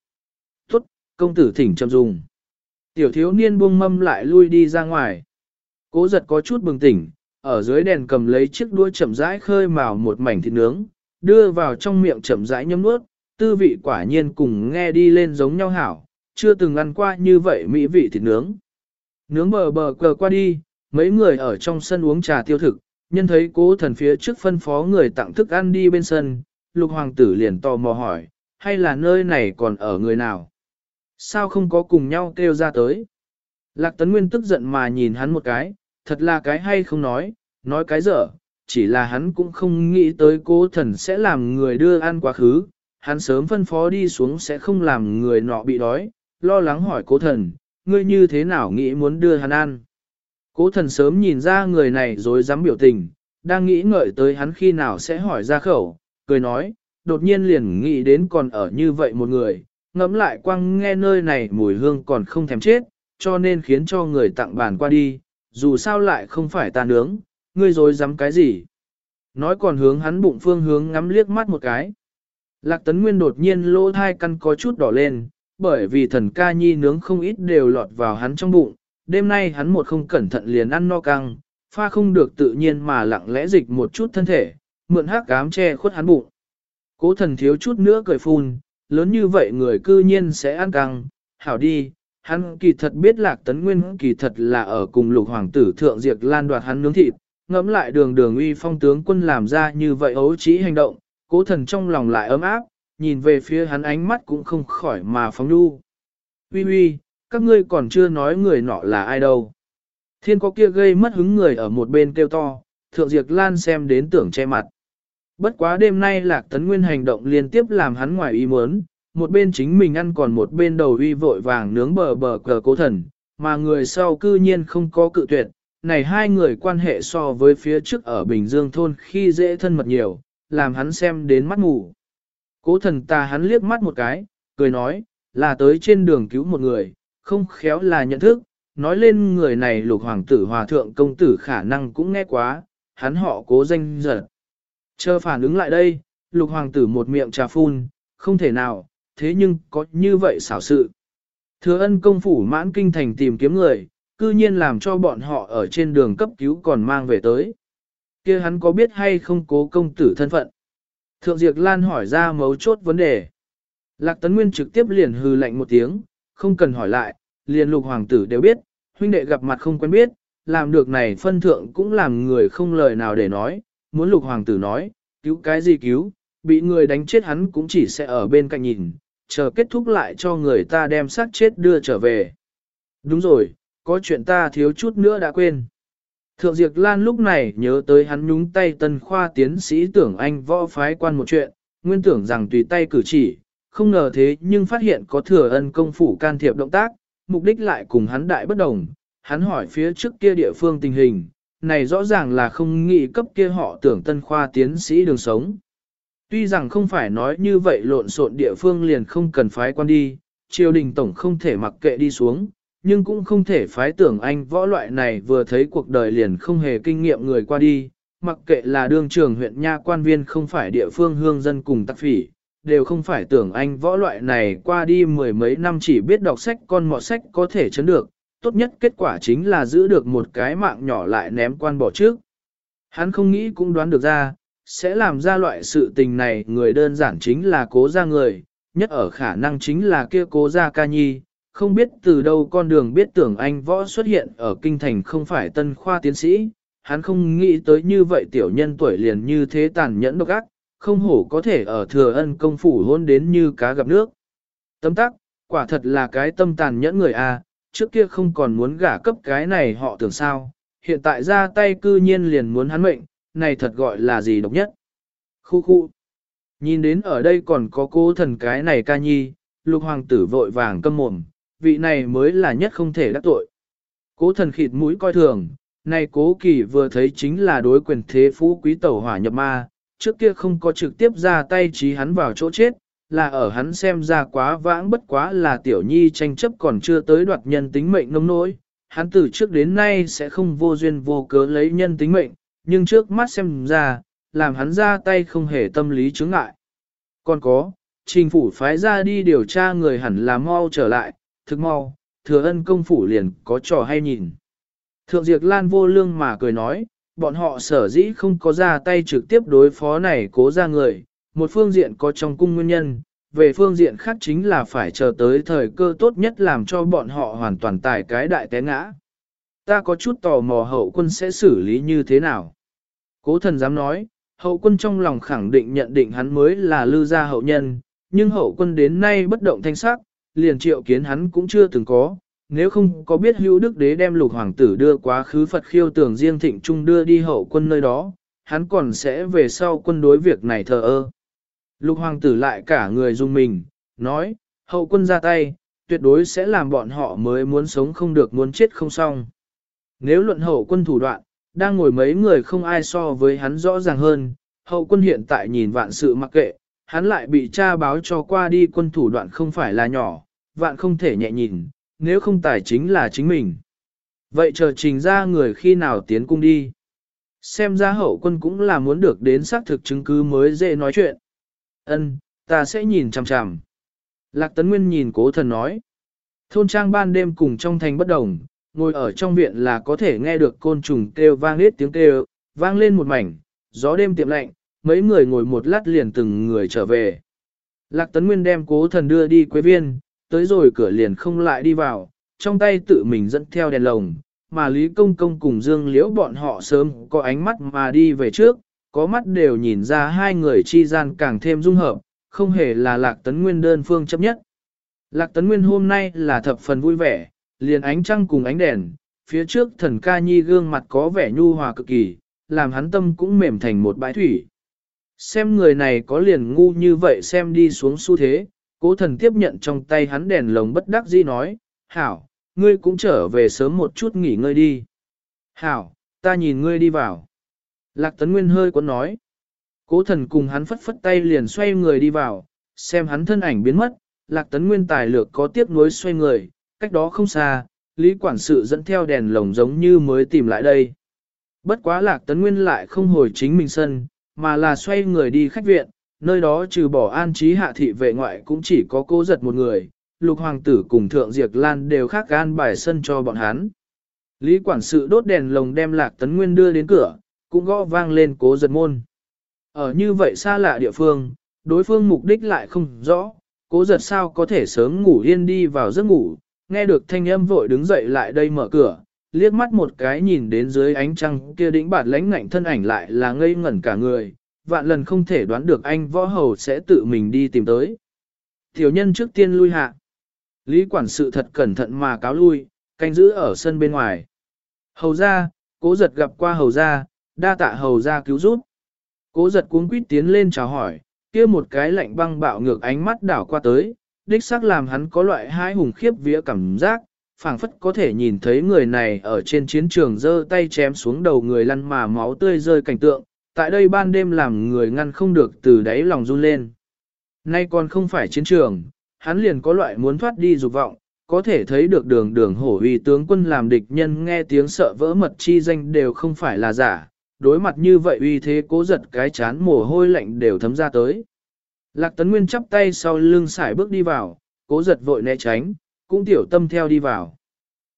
Speaker 1: Tốt, công tử thỉnh chậm dùng. Tiểu thiếu niên buông mâm lại lui đi ra ngoài. Cố giật có chút bừng tỉnh, ở dưới đèn cầm lấy chiếc đuôi chậm rãi khơi mào một mảnh thịt nướng, đưa vào trong miệng chậm rãi nhấm nuốt, tư vị quả nhiên cùng nghe đi lên giống nhau hảo, chưa từng ăn qua như vậy mỹ vị thịt nướng. Nướng bờ bờ cờ qua đi, mấy người ở trong sân uống trà tiêu thực, Nhân thấy cố thần phía trước phân phó người tặng thức ăn đi bên sân, lục hoàng tử liền tò mò hỏi, hay là nơi này còn ở người nào? Sao không có cùng nhau kêu ra tới? Lạc tấn nguyên tức giận mà nhìn hắn một cái, thật là cái hay không nói, nói cái dở, chỉ là hắn cũng không nghĩ tới cố thần sẽ làm người đưa ăn quá khứ, hắn sớm phân phó đi xuống sẽ không làm người nọ bị đói, lo lắng hỏi cố thần, ngươi như thế nào nghĩ muốn đưa hắn ăn. Cố thần sớm nhìn ra người này rồi dám biểu tình, đang nghĩ ngợi tới hắn khi nào sẽ hỏi ra khẩu, cười nói, đột nhiên liền nghĩ đến còn ở như vậy một người, ngẫm lại quăng nghe nơi này mùi hương còn không thèm chết, cho nên khiến cho người tặng bàn qua đi, dù sao lại không phải ta nướng, ngươi dối dám cái gì. Nói còn hướng hắn bụng phương hướng ngắm liếc mắt một cái. Lạc tấn nguyên đột nhiên lỗ thai căn có chút đỏ lên, bởi vì thần ca nhi nướng không ít đều lọt vào hắn trong bụng, đêm nay hắn một không cẩn thận liền ăn no căng, pha không được tự nhiên mà lặng lẽ dịch một chút thân thể, mượn hát cám che khuất hắn bụng. Cố thần thiếu chút nữa cười phun, lớn như vậy người cư nhiên sẽ ăn căng, hảo đi, hắn kỳ thật biết lạc tấn nguyên kỳ thật là ở cùng lục hoàng tử thượng diệt lan đoạt hắn nướng thịt, ngẫm lại đường đường uy phong tướng quân làm ra như vậy ấu trí hành động, cố thần trong lòng lại ấm áp, nhìn về phía hắn ánh mắt cũng không khỏi mà phóng đu. Uy uy, các ngươi còn chưa nói người nọ là ai đâu. Thiên có kia gây mất hứng người ở một bên kêu to, thượng diệt lan xem đến tưởng che mặt. Bất quá đêm nay lạc tấn nguyên hành động liên tiếp làm hắn ngoài ý muốn, một bên chính mình ăn còn một bên đầu uy vội vàng nướng bờ bờ cờ cố thần, mà người sau cư nhiên không có cự tuyệt. Này hai người quan hệ so với phía trước ở Bình Dương thôn khi dễ thân mật nhiều, làm hắn xem đến mắt ngủ. Cố thần ta hắn liếc mắt một cái, cười nói, là tới trên đường cứu một người, không khéo là nhận thức, nói lên người này lục hoàng tử hòa thượng công tử khả năng cũng nghe quá, hắn họ cố danh giật. Chờ phản ứng lại đây, lục hoàng tử một miệng trà phun, không thể nào, thế nhưng có như vậy xảo sự. Thừa ân công phủ mãn kinh thành tìm kiếm người, cư nhiên làm cho bọn họ ở trên đường cấp cứu còn mang về tới. kia hắn có biết hay không cố công tử thân phận? Thượng Diệp Lan hỏi ra mấu chốt vấn đề. Lạc Tấn Nguyên trực tiếp liền hư lạnh một tiếng, không cần hỏi lại, liền lục hoàng tử đều biết, huynh đệ gặp mặt không quen biết, làm được này phân thượng cũng làm người không lời nào để nói, muốn lục hoàng tử nói, cứu cái gì cứu, bị người đánh chết hắn cũng chỉ sẽ ở bên cạnh nhìn, chờ kết thúc lại cho người ta đem xác chết đưa trở về. Đúng rồi, có chuyện ta thiếu chút nữa đã quên. Thượng Diệp Lan lúc này nhớ tới hắn nhúng tay tân khoa tiến sĩ tưởng anh võ phái quan một chuyện, nguyên tưởng rằng tùy tay cử chỉ, không ngờ thế nhưng phát hiện có thừa ân công phủ can thiệp động tác, mục đích lại cùng hắn đại bất đồng. Hắn hỏi phía trước kia địa phương tình hình, này rõ ràng là không nghĩ cấp kia họ tưởng tân khoa tiến sĩ đường sống. Tuy rằng không phải nói như vậy lộn xộn địa phương liền không cần phái quan đi, triều đình tổng không thể mặc kệ đi xuống, nhưng cũng không thể phái tưởng anh võ loại này vừa thấy cuộc đời liền không hề kinh nghiệm người qua đi, mặc kệ là đương trường huyện nha quan viên không phải địa phương hương dân cùng tắc phỉ, đều không phải tưởng anh võ loại này qua đi mười mấy năm chỉ biết đọc sách con mọ sách có thể chấn được, tốt nhất kết quả chính là giữ được một cái mạng nhỏ lại ném quan bỏ trước. Hắn không nghĩ cũng đoán được ra, sẽ làm ra loại sự tình này người đơn giản chính là cố gia người, nhất ở khả năng chính là kia cố gia ca nhi, không biết từ đâu con đường biết tưởng anh võ xuất hiện ở kinh thành không phải tân khoa tiến sĩ, hắn không nghĩ tới như vậy tiểu nhân tuổi liền như thế tàn nhẫn độc ác, không hổ có thể ở thừa ân công phủ hôn đến như cá gặp nước. Tấm tắc, quả thật là cái tâm tàn nhẫn người a trước kia không còn muốn gả cấp cái này họ tưởng sao, hiện tại ra tay cư nhiên liền muốn hắn mệnh, này thật gọi là gì độc nhất. Khu khu. Nhìn đến ở đây còn có cô thần cái này ca nhi, lục hoàng tử vội vàng câm mồm, vị này mới là nhất không thể đắc tội. Cố thần khịt mũi coi thường, này cố kỳ vừa thấy chính là đối quyền thế phú quý tẩu hỏa nhập ma, trước kia không có trực tiếp ra tay trí hắn vào chỗ chết, là ở hắn xem ra quá vãng bất quá là tiểu nhi tranh chấp còn chưa tới đoạt nhân tính mệnh nông nỗi. Hắn từ trước đến nay sẽ không vô duyên vô cớ lấy nhân tính mệnh, nhưng trước mắt xem ra, làm hắn ra tay không hề tâm lý chứng ngại. Còn có, trình phủ phái ra đi điều tra người hẳn là mau trở lại, thực mau, thừa ân công phủ liền có trò hay nhìn. Thượng Diệp Lan vô lương mà cười nói, bọn họ sở dĩ không có ra tay trực tiếp đối phó này cố ra người, một phương diện có trong cung nguyên nhân, về phương diện khác chính là phải chờ tới thời cơ tốt nhất làm cho bọn họ hoàn toàn tải cái đại té ngã. Ta có chút tò mò hậu quân sẽ xử lý như thế nào. Cố thần dám nói, hậu quân trong lòng khẳng định nhận định hắn mới là lư gia hậu nhân, nhưng hậu quân đến nay bất động thanh sắc, liền triệu kiến hắn cũng chưa từng có. Nếu không có biết hữu đức đế đem lục hoàng tử đưa quá khứ Phật khiêu tưởng riêng thịnh trung đưa đi hậu quân nơi đó, hắn còn sẽ về sau quân đối việc này thờ ơ. Lục hoàng tử lại cả người dùng mình, nói, hậu quân ra tay, tuyệt đối sẽ làm bọn họ mới muốn sống không được muốn chết không xong. Nếu luận hậu quân thủ đoạn, đang ngồi mấy người không ai so với hắn rõ ràng hơn, hậu quân hiện tại nhìn vạn sự mặc kệ, hắn lại bị cha báo cho qua đi quân thủ đoạn không phải là nhỏ, vạn không thể nhẹ nhìn, nếu không tài chính là chính mình. Vậy chờ trình ra người khi nào tiến cung đi. Xem ra hậu quân cũng là muốn được đến xác thực chứng cứ mới dễ nói chuyện. Ân, ta sẽ nhìn chằm chằm. Lạc Tấn Nguyên nhìn cố thần nói. Thôn trang ban đêm cùng trong thành bất đồng, ngồi ở trong viện là có thể nghe được côn trùng kêu vang hết tiếng kêu, vang lên một mảnh, gió đêm tiệm lạnh, mấy người ngồi một lát liền từng người trở về. Lạc Tấn Nguyên đem cố thần đưa đi quế viên, tới rồi cửa liền không lại đi vào, trong tay tự mình dẫn theo đèn lồng, mà Lý Công Công cùng Dương Liễu bọn họ sớm có ánh mắt mà đi về trước, có mắt đều nhìn ra hai người chi gian càng thêm dung hợp, không hề là Lạc Tấn Nguyên đơn phương chấp nhất. Lạc Tấn Nguyên hôm nay là thập phần vui vẻ, liền ánh trăng cùng ánh đèn, phía trước thần ca nhi gương mặt có vẻ nhu hòa cực kỳ, làm hắn tâm cũng mềm thành một bãi thủy. Xem người này có liền ngu như vậy xem đi xuống xu thế, cố thần tiếp nhận trong tay hắn đèn lồng bất đắc dĩ nói, hảo, ngươi cũng trở về sớm một chút nghỉ ngơi đi. Hảo, ta nhìn ngươi đi vào. Lạc Tấn Nguyên hơi có nói. Cố thần cùng hắn phất phất tay liền xoay người đi vào, xem hắn thân ảnh biến mất, Lạc Tấn Nguyên tài lược có tiếc nuối xoay người, cách đó không xa, Lý Quản sự dẫn theo đèn lồng giống như mới tìm lại đây. Bất quá Lạc Tấn Nguyên lại không hồi chính mình sân, mà là xoay người đi khách viện, nơi đó trừ bỏ an trí hạ thị vệ ngoại cũng chỉ có cố giật một người, lục hoàng tử cùng thượng diệt lan đều khác gan bài sân cho bọn hắn. Lý quản sự đốt đèn lồng đem lạc tấn nguyên đưa đến cửa, cũng gõ vang lên cố giật môn. Ở như vậy xa lạ địa phương, đối phương mục đích lại không rõ, cố giật sao có thể sớm ngủ yên đi vào giấc ngủ, nghe được thanh âm vội đứng dậy lại đây mở cửa, liếc mắt một cái nhìn đến dưới ánh trăng kia đĩnh bạt lãnh ngạnh thân ảnh lại là ngây ngẩn cả người, vạn lần không thể đoán được anh võ hầu sẽ tự mình đi tìm tới. Tiểu nhân trước tiên lui hạ. Lý quản sự thật cẩn thận mà cáo lui, canh giữ ở sân bên ngoài. Hầu ra, cố giật gặp qua hầu ra, đa tạ hầu ra cứu giúp. Cố giật cuống quýt tiến lên chào hỏi, kia một cái lạnh băng bạo ngược ánh mắt đảo qua tới, đích xác làm hắn có loại hai hùng khiếp vía cảm giác, phảng phất có thể nhìn thấy người này ở trên chiến trường giơ tay chém xuống đầu người lăn mà máu tươi rơi cảnh tượng, tại đây ban đêm làm người ngăn không được từ đáy lòng run lên. Nay còn không phải chiến trường, hắn liền có loại muốn thoát đi dục vọng, có thể thấy được đường đường hổ uy tướng quân làm địch nhân nghe tiếng sợ vỡ mật chi danh đều không phải là giả, đối mặt như vậy uy thế cố giật cái chán mồ hôi lạnh đều thấm ra tới. Lạc Tấn Nguyên chắp tay sau lưng xải bước đi vào, cố giật vội né tránh, cũng tiểu tâm theo đi vào.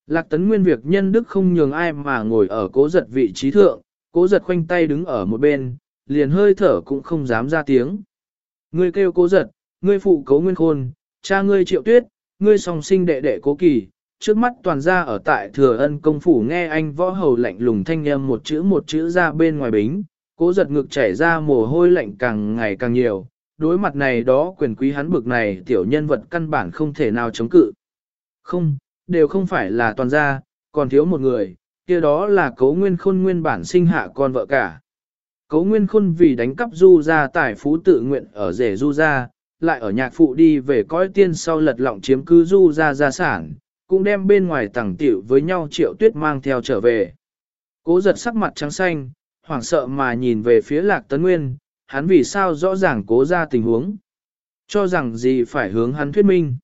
Speaker 1: Lạc Tấn Nguyên việc nhân đức không nhường ai mà ngồi ở cố giật vị trí thượng, cố giật khoanh tay đứng ở một bên, liền hơi thở cũng không dám ra tiếng. Ngươi kêu cố giật, ngươi phụ cấu nguyên khôn, cha ngươi triệu tuyết, ngươi song sinh đệ đệ cố kỳ, trước mắt toàn ra ở tại thừa ân công phủ nghe anh võ hầu lạnh lùng thanh âm một chữ một chữ ra bên ngoài bính, cố giật ngực chảy ra mồ hôi lạnh càng ngày càng nhiều, đối mặt này đó quyền quý hắn bực này tiểu nhân vật căn bản không thể nào chống cự. Không, đều không phải là toàn gia, còn thiếu một người, kia đó là cấu nguyên khôn nguyên bản sinh hạ con vợ cả. Cấu nguyên khôn vì đánh cắp du ra tài phú tự nguyện ở rể du ra, lại ở nhạc phụ đi về cõi tiên sau lật lọng chiếm cứ du ra gia sản, cũng đem bên ngoài tẳng tiểu với nhau triệu tuyết mang theo trở về. Cố giật sắc mặt trắng xanh, hoảng sợ mà nhìn về phía lạc tấn nguyên, hắn vì sao rõ ràng cố ra tình huống. Cho rằng gì phải hướng hắn thuyết minh.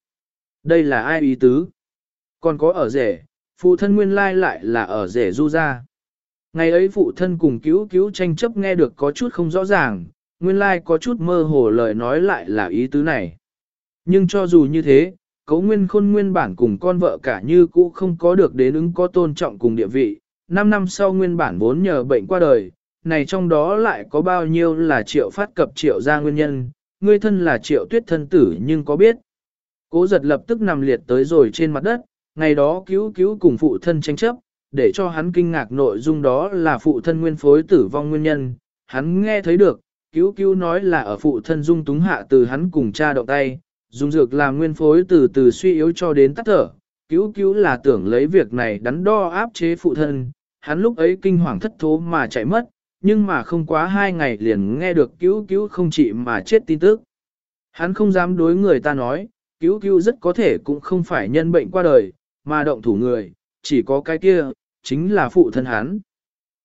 Speaker 1: Đây là ai ý tứ? Còn có ở rể, phụ thân nguyên lai lại là ở rể du ra. Ngày ấy phụ thân cùng cứu cứu tranh chấp nghe được có chút không rõ ràng, nguyên lai có chút mơ hồ lời nói lại là ý tứ này. Nhưng cho dù như thế, cấu nguyên khôn nguyên bản cùng con vợ cả như cũ không có được đến ứng có tôn trọng cùng địa vị, 5 năm sau nguyên bản vốn nhờ bệnh qua đời, này trong đó lại có bao nhiêu là triệu phát cập triệu ra nguyên nhân, ngươi thân là triệu tuyết thân tử nhưng có biết. Cố giật lập tức nằm liệt tới rồi trên mặt đất, ngày đó cứu cứu cùng phụ thân tranh chấp, để cho hắn kinh ngạc nội dung đó là phụ thân nguyên phối tử vong nguyên nhân. Hắn nghe thấy được, cứu cứu nói là ở phụ thân dung túng hạ từ hắn cùng cha động tay, dùng dược làm nguyên phối từ từ suy yếu cho đến tắt thở. Cứu cứu là tưởng lấy việc này đắn đo áp chế phụ thân, hắn lúc ấy kinh hoàng thất thố mà chạy mất, nhưng mà không quá hai ngày liền nghe được cứu cứu không chỉ mà chết tin tức. Hắn không dám đối người ta nói, cứu cứu rất có thể cũng không phải nhân bệnh qua đời, mà động thủ người, chỉ có cái kia, chính là phụ thân hắn.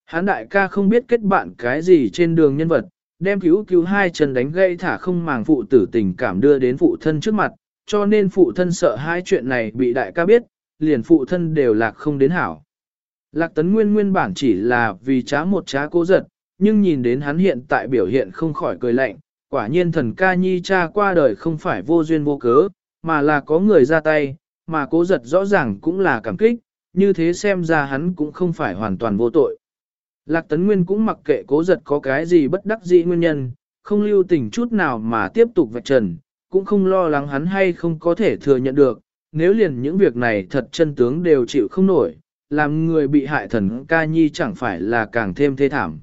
Speaker 1: Hắn đại ca không biết kết bạn cái gì trên đường nhân vật, đem cứu cứu hai chân đánh gãy thả không màng phụ tử tình cảm đưa đến phụ thân trước mặt, cho nên phụ thân sợ hai chuyện này bị đại ca biết, liền phụ thân đều lạc không đến hảo. Lạc tấn nguyên nguyên bản chỉ là vì trá một trá cố giật, nhưng nhìn đến hắn hiện tại biểu hiện không khỏi cười lạnh, quả nhiên thần ca nhi cha qua đời không phải vô duyên vô cớ, mà là có người ra tay, mà cố giật rõ ràng cũng là cảm kích, như thế xem ra hắn cũng không phải hoàn toàn vô tội. Lạc Tấn Nguyên cũng mặc kệ cố giật có cái gì bất đắc dĩ nguyên nhân, không lưu tình chút nào mà tiếp tục vạch trần, cũng không lo lắng hắn hay không có thể thừa nhận được, nếu liền những việc này thật chân tướng đều chịu không nổi, làm người bị hại thần ca nhi chẳng phải là càng thêm thê thảm.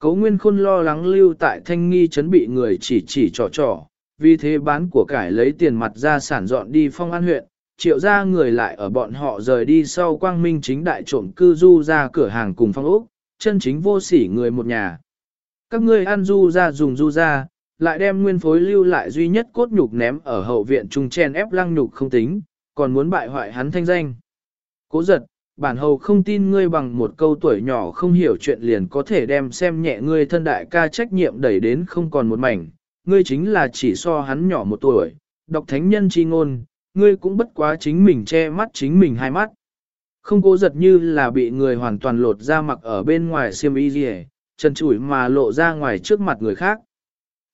Speaker 1: Cấu Nguyên Khôn lo lắng lưu tại thanh nghi chấn bị người chỉ chỉ trò trò, vì thế bán của cải lấy tiền mặt ra sản dọn đi phong an huyện, triệu ra người lại ở bọn họ rời đi sau quang minh chính đại trộm cư du ra cửa hàng cùng phong ốc, chân chính vô sỉ người một nhà. Các ngươi ăn du ra dùng du ra, lại đem nguyên phối lưu lại duy nhất cốt nhục ném ở hậu viện trung chen ép lăng nhục không tính, còn muốn bại hoại hắn thanh danh. Cố giật, bản hầu không tin ngươi bằng một câu tuổi nhỏ không hiểu chuyện liền có thể đem xem nhẹ ngươi thân đại ca trách nhiệm đẩy đến không còn một mảnh, ngươi chính là chỉ so hắn nhỏ một tuổi, đọc thánh nhân chi ngôn, ngươi cũng bất quá chính mình che mắt chính mình hai mắt. Không cố giật như là bị người hoàn toàn lột ra mặc ở bên ngoài xiêm y gì chân chủi mà lộ ra ngoài trước mặt người khác.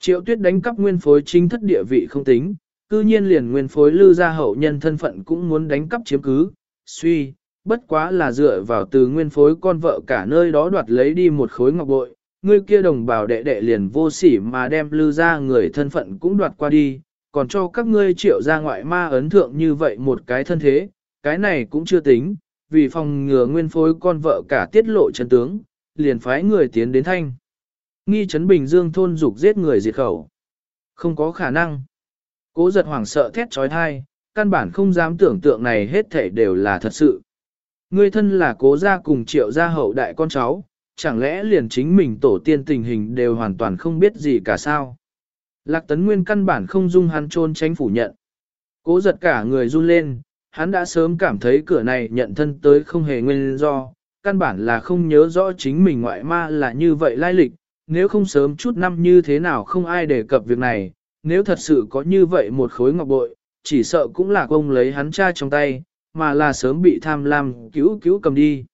Speaker 1: Triệu tuyết đánh cắp nguyên phối chính thất địa vị không tính, cư nhiên liền nguyên phối lưu ra hậu nhân thân phận cũng muốn đánh cắp chiếm cứ, suy, bất quá là dựa vào từ nguyên phối con vợ cả nơi đó đoạt lấy đi một khối ngọc bội, người kia đồng bào đệ đệ liền vô sỉ mà đem lưu ra người thân phận cũng đoạt qua đi, còn cho các ngươi triệu ra ngoại ma ấn thượng như vậy một cái thân thế, cái này cũng chưa tính, vì phòng ngừa nguyên phối con vợ cả tiết lộ chân tướng, liền phái người tiến đến thanh. Nghi Trấn Bình Dương thôn dục giết người diệt khẩu. Không có khả năng. Cố giật hoảng sợ thét trói thai, căn bản không dám tưởng tượng này hết thể đều là thật sự. Ngươi thân là cố gia cùng triệu gia hậu đại con cháu, chẳng lẽ liền chính mình tổ tiên tình hình đều hoàn toàn không biết gì cả sao? Lạc tấn nguyên căn bản không dung hắn trôn tránh phủ nhận. Cố giật cả người run lên, hắn đã sớm cảm thấy cửa này nhận thân tới không hề nguyên do, căn bản là không nhớ rõ chính mình ngoại ma là như vậy lai lịch, nếu không sớm chút năm như thế nào không ai đề cập việc này, nếu thật sự có như vậy một khối ngọc bội, chỉ sợ cũng là ông lấy hắn cha trong tay, mà là sớm bị tham lam cứu cứu cầm đi.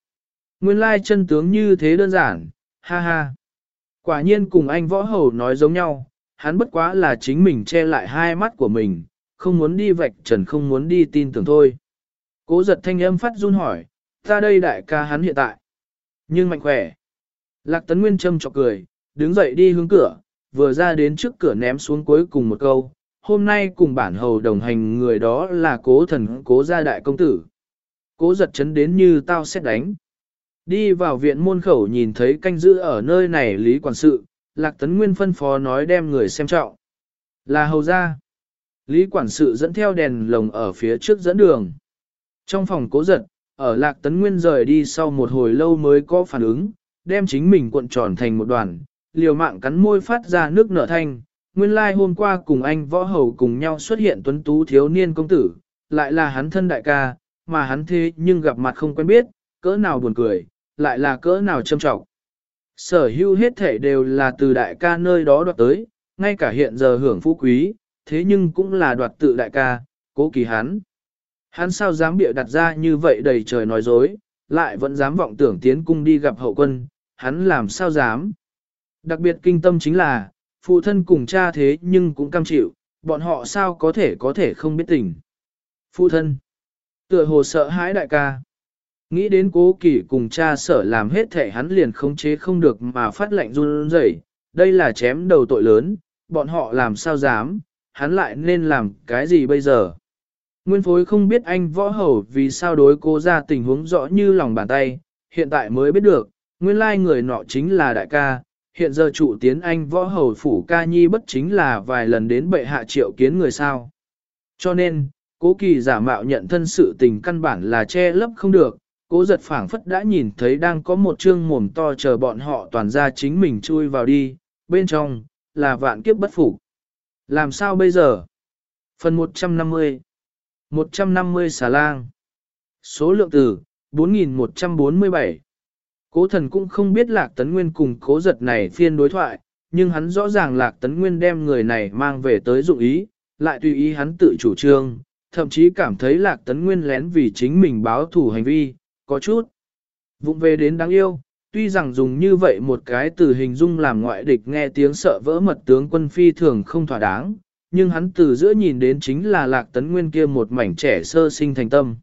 Speaker 1: Nguyên lai chân tướng như thế đơn giản, ha ha. Quả nhiên cùng anh võ hầu nói giống nhau, hắn bất quá là chính mình che lại hai mắt của mình, không muốn đi vạch trần không muốn đi tin tưởng thôi. Cố giật thanh âm phát run hỏi, ta đây đại ca hắn hiện tại. Nhưng mạnh khỏe. Lạc tấn nguyên châm chọc cười, đứng dậy đi hướng cửa, vừa ra đến trước cửa ném xuống cuối cùng một câu. Hôm nay cùng bản hầu đồng hành người đó là cố thần cố gia đại công tử. Cố giật chấn đến như tao xét đánh. Đi vào viện môn khẩu nhìn thấy canh giữ ở nơi này lý quản sự, Lạc Tấn Nguyên phân phó nói đem người xem trọng. Là hầu gia. Lý quản sự dẫn theo đèn lồng ở phía trước dẫn đường. Trong phòng cố giật, ở Lạc Tấn Nguyên rời đi sau một hồi lâu mới có phản ứng, đem chính mình cuộn tròn thành một đoàn, liều mạng cắn môi phát ra nước nở thanh. Nguyên lai like hôm qua cùng anh võ hầu cùng nhau xuất hiện tuấn tú thiếu niên công tử, lại là hắn thân đại ca, mà hắn thế nhưng gặp mặt không quen biết, cỡ nào buồn cười, lại là cỡ nào châm trọng. Sở hữu hết thể đều là từ đại ca nơi đó đoạt tới, ngay cả hiện giờ hưởng phú quý, thế nhưng cũng là đoạt tự đại ca, cố kỳ hắn. Hắn sao dám bịa đặt ra như vậy đầy trời nói dối, lại vẫn dám vọng tưởng tiến cung đi gặp hậu quân, hắn làm sao dám. Đặc biệt kinh tâm chính là, phụ thân cùng cha thế nhưng cũng cam chịu, bọn họ sao có thể có thể không biết tình. Phụ thân, tựa hồ sợ hãi đại ca. Nghĩ đến cố kỳ cùng cha sở làm hết thể hắn liền khống chế không được mà phát lệnh run rẩy, đây là chém đầu tội lớn, bọn họ làm sao dám, hắn lại nên làm cái gì bây giờ. Nguyên phối không biết anh võ hầu vì sao đối cố ra tình huống rõ như lòng bàn tay, hiện tại mới biết được, nguyên lai người nọ chính là đại ca, hiện giờ trụ tiến anh võ hầu phủ ca nhi bất chính là vài lần đến bệ hạ triệu kiến người sao. Cho nên, cố kỳ giả mạo nhận thân sự tình căn bản là che lấp không được, cố giật phảng phất đã nhìn thấy đang có một chương mồm to chờ bọn họ toàn ra chính mình chui vào đi, bên trong, là vạn kiếp bất phục. Làm sao bây giờ? Phần 150 150 xà lang Số lượng từ 4147 Cố thần cũng không biết Lạc Tấn Nguyên cùng cố giật này phiên đối thoại, nhưng hắn rõ ràng Lạc Tấn Nguyên đem người này mang về tới dụng ý, lại tùy ý hắn tự chủ trương, thậm chí cảm thấy Lạc Tấn Nguyên lén vì chính mình báo thủ hành vi, có chút. Vụng về đến đáng yêu, tuy rằng dùng như vậy một cái từ hình dung làm ngoại địch nghe tiếng sợ vỡ mật tướng quân phi thường không thỏa đáng, nhưng hắn từ giữa nhìn đến chính là Lạc Tấn Nguyên kia một mảnh trẻ sơ sinh thành tâm.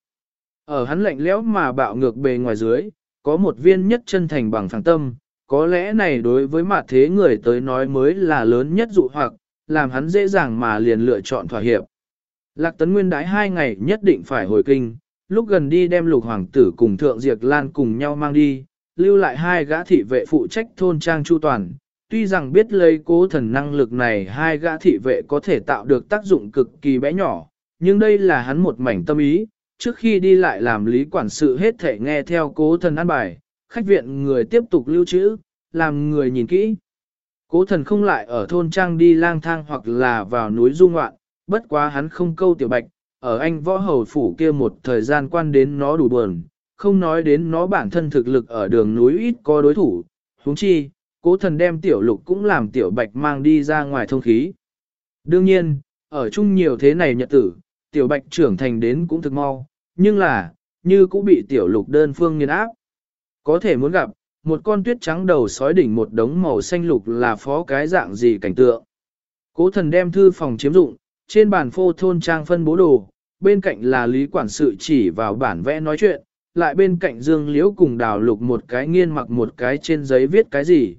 Speaker 1: Ở hắn lạnh lẽo mà bạo ngược bề ngoài dưới, có một viên nhất chân thành bằng phẳng tâm, có lẽ này đối với mặt thế người tới nói mới là lớn nhất dụ hoặc, làm hắn dễ dàng mà liền lựa chọn thỏa hiệp. Lạc Tấn Nguyên đái hai ngày nhất định phải hồi kinh, lúc gần đi đem lục hoàng tử cùng thượng diệt lan cùng nhau mang đi, lưu lại hai gã thị vệ phụ trách thôn trang chu toàn. Tuy rằng biết lấy cố thần năng lực này hai gã thị vệ có thể tạo được tác dụng cực kỳ bé nhỏ, nhưng đây là hắn một mảnh tâm ý, trước khi đi lại làm lý quản sự hết thể nghe theo cố thần ăn bài, khách viện người tiếp tục lưu trữ, làm người nhìn kỹ. Cố thần không lại ở thôn trang đi lang thang hoặc là vào núi du ngoạn, bất quá hắn không câu tiểu bạch, ở anh võ hầu phủ kia một thời gian quan đến nó đủ buồn, không nói đến nó bản thân thực lực ở đường núi ít có đối thủ, huống chi, cố thần đem tiểu lục cũng làm tiểu bạch mang đi ra ngoài thông khí. Đương nhiên, ở chung nhiều thế này nhật tử, tiểu bạch trưởng thành đến cũng thực mau, nhưng là, như cũng bị tiểu lục đơn phương nghiền áp. Có thể muốn gặp, một con tuyết trắng đầu sói đỉnh một đống màu xanh lục là phó cái dạng gì cảnh tượng. Cố thần đem thư phòng chiếm dụng, trên bàn phô thôn trang phân bố đồ, bên cạnh là lý quản sự chỉ vào bản vẽ nói chuyện, lại bên cạnh dương liễu cùng đào lục một cái nghiên mặc một cái trên giấy viết cái gì.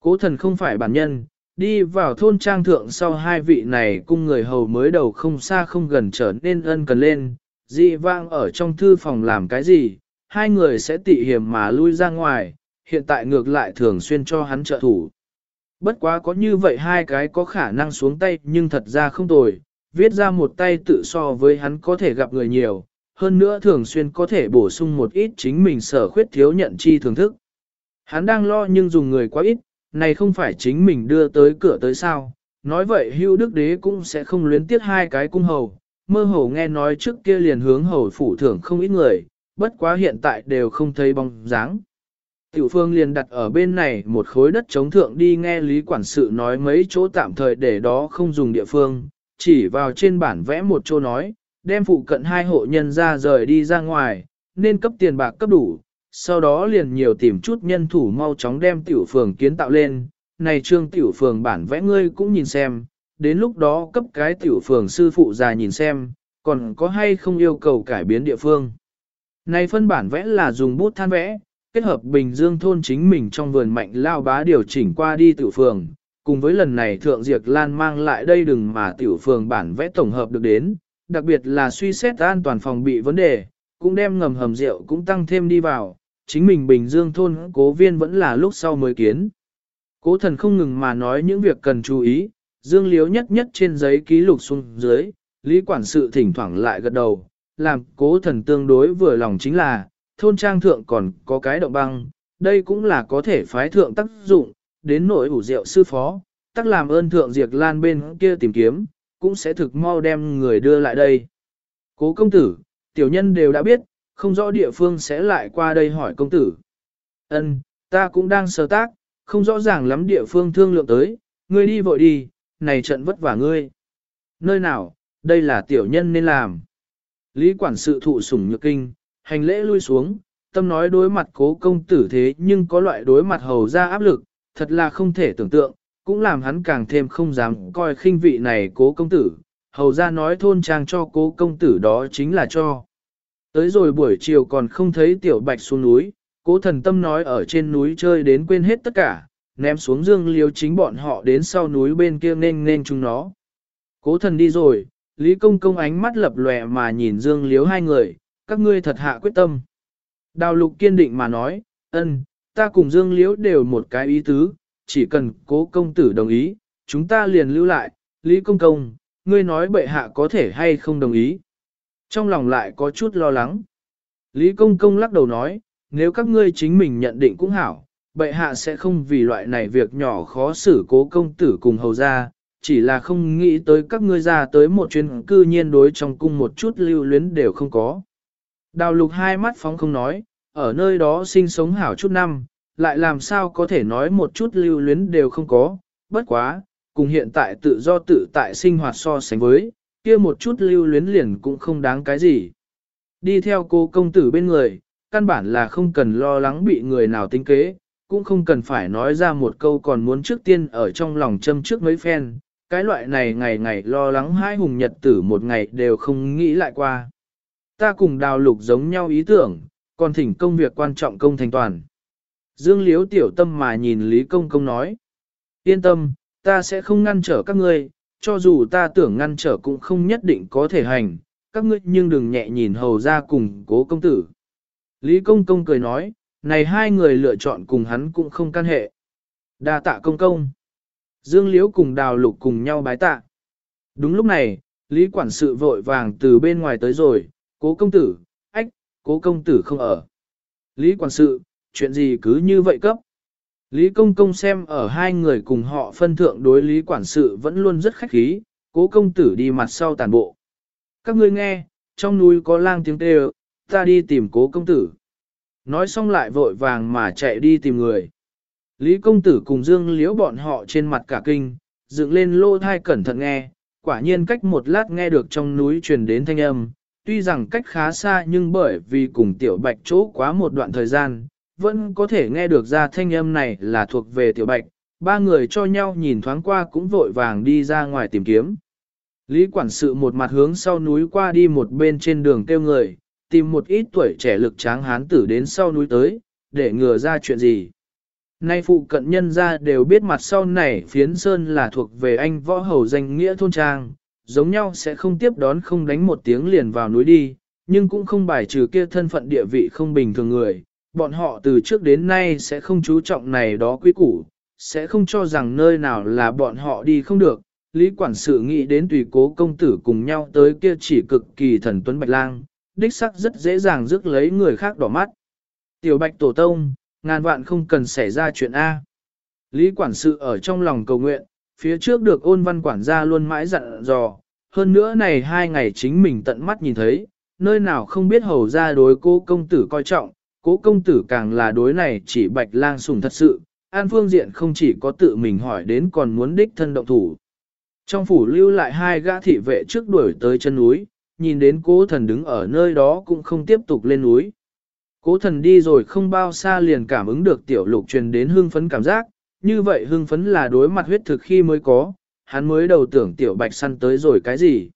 Speaker 1: Cố thần không phải bản nhân, đi vào thôn trang thượng sau hai vị này cung người hầu mới đầu không xa không gần trở nên ân cần lên, dị vang ở trong thư phòng làm cái gì, hai người sẽ tị hiểm mà lui ra ngoài, hiện tại ngược lại thường xuyên cho hắn trợ thủ. Bất quá có như vậy hai cái có khả năng xuống tay nhưng thật ra không tồi, viết ra một tay tự so với hắn có thể gặp người nhiều, hơn nữa thường xuyên có thể bổ sung một ít chính mình sở khuyết thiếu nhận chi thưởng thức. Hắn đang lo nhưng dùng người quá ít, này không phải chính mình đưa tới cửa tới sao, nói vậy hưu đức đế cũng sẽ không luyến tiếc hai cái cung hầu, mơ hồ nghe nói trước kia liền hướng hầu phủ thưởng không ít người, bất quá hiện tại đều không thấy bóng dáng. Tiểu phương liền đặt ở bên này một khối đất chống thượng đi nghe lý quản sự nói mấy chỗ tạm thời để đó không dùng địa phương, chỉ vào trên bản vẽ một chỗ nói, đem phụ cận hai hộ nhân ra rời đi ra ngoài, nên cấp tiền bạc cấp đủ, sau đó liền nhiều tìm chút nhân thủ mau chóng đem tiểu phường kiến tạo lên, này trương tiểu phường bản vẽ ngươi cũng nhìn xem, đến lúc đó cấp cái tiểu phường sư phụ già nhìn xem, còn có hay không yêu cầu cải biến địa phương. Này phân bản vẽ là dùng bút than vẽ, kết hợp Bình Dương thôn chính mình trong vườn mạnh lao bá điều chỉnh qua đi tiểu phường, cùng với lần này Thượng Diệp Lan mang lại đây đừng mà tiểu phường bản vẽ tổng hợp được đến, đặc biệt là suy xét an toàn phòng bị vấn đề, cũng đem ngầm hầm rượu cũng tăng thêm đi vào, chính mình Bình Dương thôn cố viên vẫn là lúc sau mới kiến. Cố thần không ngừng mà nói những việc cần chú ý, dương liếu nhất nhất trên giấy ký lục xuống dưới, lý quản sự thỉnh thoảng lại gật đầu, làm cố thần tương đối vừa lòng chính là, thôn trang thượng còn có cái động băng, đây cũng là có thể phái thượng tác dụng, đến nội ủ rượu sư phó, tắc làm ơn thượng diệt lan bên kia tìm kiếm, cũng sẽ thực mau đem người đưa lại đây. Cố công tử, tiểu nhân đều đã biết, không rõ địa phương sẽ lại qua đây hỏi công tử. Ân, ta cũng đang sơ tác, không rõ ràng lắm địa phương thương lượng tới, ngươi đi vội đi, này trận vất vả ngươi. Nơi nào, đây là tiểu nhân nên làm. Lý quản sự thụ sủng nhược kinh, hành lễ lui xuống, tâm nói đối mặt cố công tử thế nhưng có loại đối mặt hầu ra áp lực, thật là không thể tưởng tượng, cũng làm hắn càng thêm không dám coi khinh vị này cố công tử. Hầu ra nói thôn trang cho cố công tử đó chính là cho. Tới rồi buổi chiều còn không thấy tiểu bạch xuống núi, cố thần tâm nói ở trên núi chơi đến quên hết tất cả, ném xuống dương liêu chính bọn họ đến sau núi bên kia nên nên chúng nó. Cố thần đi rồi, Lý Công Công ánh mắt lập lòe mà nhìn Dương Liếu hai người, các ngươi thật hạ quyết tâm. Đào lục kiên định mà nói, ân, ta cùng Dương liễu đều một cái ý tứ, chỉ cần cố công tử đồng ý, chúng ta liền lưu lại, Lý Công Công, ngươi nói bệ hạ có thể hay không đồng ý. Trong lòng lại có chút lo lắng. Lý Công Công lắc đầu nói, nếu các ngươi chính mình nhận định cũng hảo, bệ hạ sẽ không vì loại này việc nhỏ khó xử cố công tử cùng hầu ra, chỉ là không nghĩ tới các ngươi ra tới một chuyến cư nhiên đối trong cung một chút lưu luyến đều không có. Đào lục hai mắt phóng không nói, ở nơi đó sinh sống hảo chút năm, lại làm sao có thể nói một chút lưu luyến đều không có, bất quá, cùng hiện tại tự do tự tại sinh hoạt so sánh với, kia một chút lưu luyến liền cũng không đáng cái gì. Đi theo cô công tử bên người, căn bản là không cần lo lắng bị người nào tính kế, cũng không cần phải nói ra một câu còn muốn trước tiên ở trong lòng châm trước mấy phen, cái loại này ngày ngày lo lắng hai hùng nhật tử một ngày đều không nghĩ lại qua. Ta cùng đào lục giống nhau ý tưởng, còn thỉnh công việc quan trọng công thành toàn. Dương Liếu tiểu tâm mà nhìn Lý Công Công nói. Yên tâm, ta sẽ không ngăn trở các ngươi, cho dù ta tưởng ngăn trở cũng không nhất định có thể hành, các ngươi nhưng đừng nhẹ nhìn hầu ra cùng cố công tử. Lý Công Công cười nói, này hai người lựa chọn cùng hắn cũng không can hệ. đa tạ công công. Dương Liễu cùng đào lục cùng nhau bái tạ. Đúng lúc này, Lý Quản sự vội vàng từ bên ngoài tới rồi, cố công tử, cố công tử không ở. Lý Quản sự, chuyện gì cứ như vậy cấp. Lý Công Công xem ở hai người cùng họ phân thượng đối Lý Quản sự vẫn luôn rất khách khí, cố công tử đi mặt sau tàn bộ. Các ngươi nghe, trong núi có lang tiếng kêu, ta đi tìm cố công tử. Nói xong lại vội vàng mà chạy đi tìm người. Lý công tử cùng Dương liễu bọn họ trên mặt cả kinh, dựng lên lô thai cẩn thận nghe, quả nhiên cách một lát nghe được trong núi truyền đến thanh âm, tuy rằng cách khá xa nhưng bởi vì cùng tiểu bạch chỗ quá một đoạn thời gian, vẫn có thể nghe được ra thanh âm này là thuộc về tiểu bạch, ba người cho nhau nhìn thoáng qua cũng vội vàng đi ra ngoài tìm kiếm. Lý quản sự một mặt hướng sau núi qua đi một bên trên đường kêu người, tìm một ít tuổi trẻ lực tráng hán tử đến sau núi tới, để ngừa ra chuyện gì. Nay phụ cận nhân ra đều biết mặt sau này phiến sơn là thuộc về anh võ hầu danh nghĩa thôn trang, giống nhau sẽ không tiếp đón không đánh một tiếng liền vào núi đi, nhưng cũng không bài trừ kia thân phận địa vị không bình thường người. Bọn họ từ trước đến nay sẽ không chú trọng này đó quý củ, sẽ không cho rằng nơi nào là bọn họ đi không được. Lý quản sự nghĩ đến tùy cố công tử cùng nhau tới kia chỉ cực kỳ thần tuấn bạch lang, đích sắc rất dễ dàng rước lấy người khác đỏ mắt. Tiểu bạch tổ tông, ngàn vạn không cần xảy ra chuyện A. Lý quản sự ở trong lòng cầu nguyện, phía trước được ôn văn quản gia luôn mãi dặn dò, hơn nữa này hai ngày chính mình tận mắt nhìn thấy, nơi nào không biết hầu ra đối cố công tử coi trọng, cố công tử càng là đối này chỉ bạch lang sùng thật sự, an phương diện không chỉ có tự mình hỏi đến còn muốn đích thân động thủ. Trong phủ lưu lại hai gã thị vệ trước đuổi tới chân núi, nhìn đến cố thần đứng ở nơi đó cũng không tiếp tục lên núi. Cố thần đi rồi không bao xa liền cảm ứng được tiểu lục truyền đến hương phấn cảm giác, như vậy hưng phấn là đối mặt huyết thực khi mới có, hắn mới đầu tưởng tiểu bạch săn tới rồi cái gì.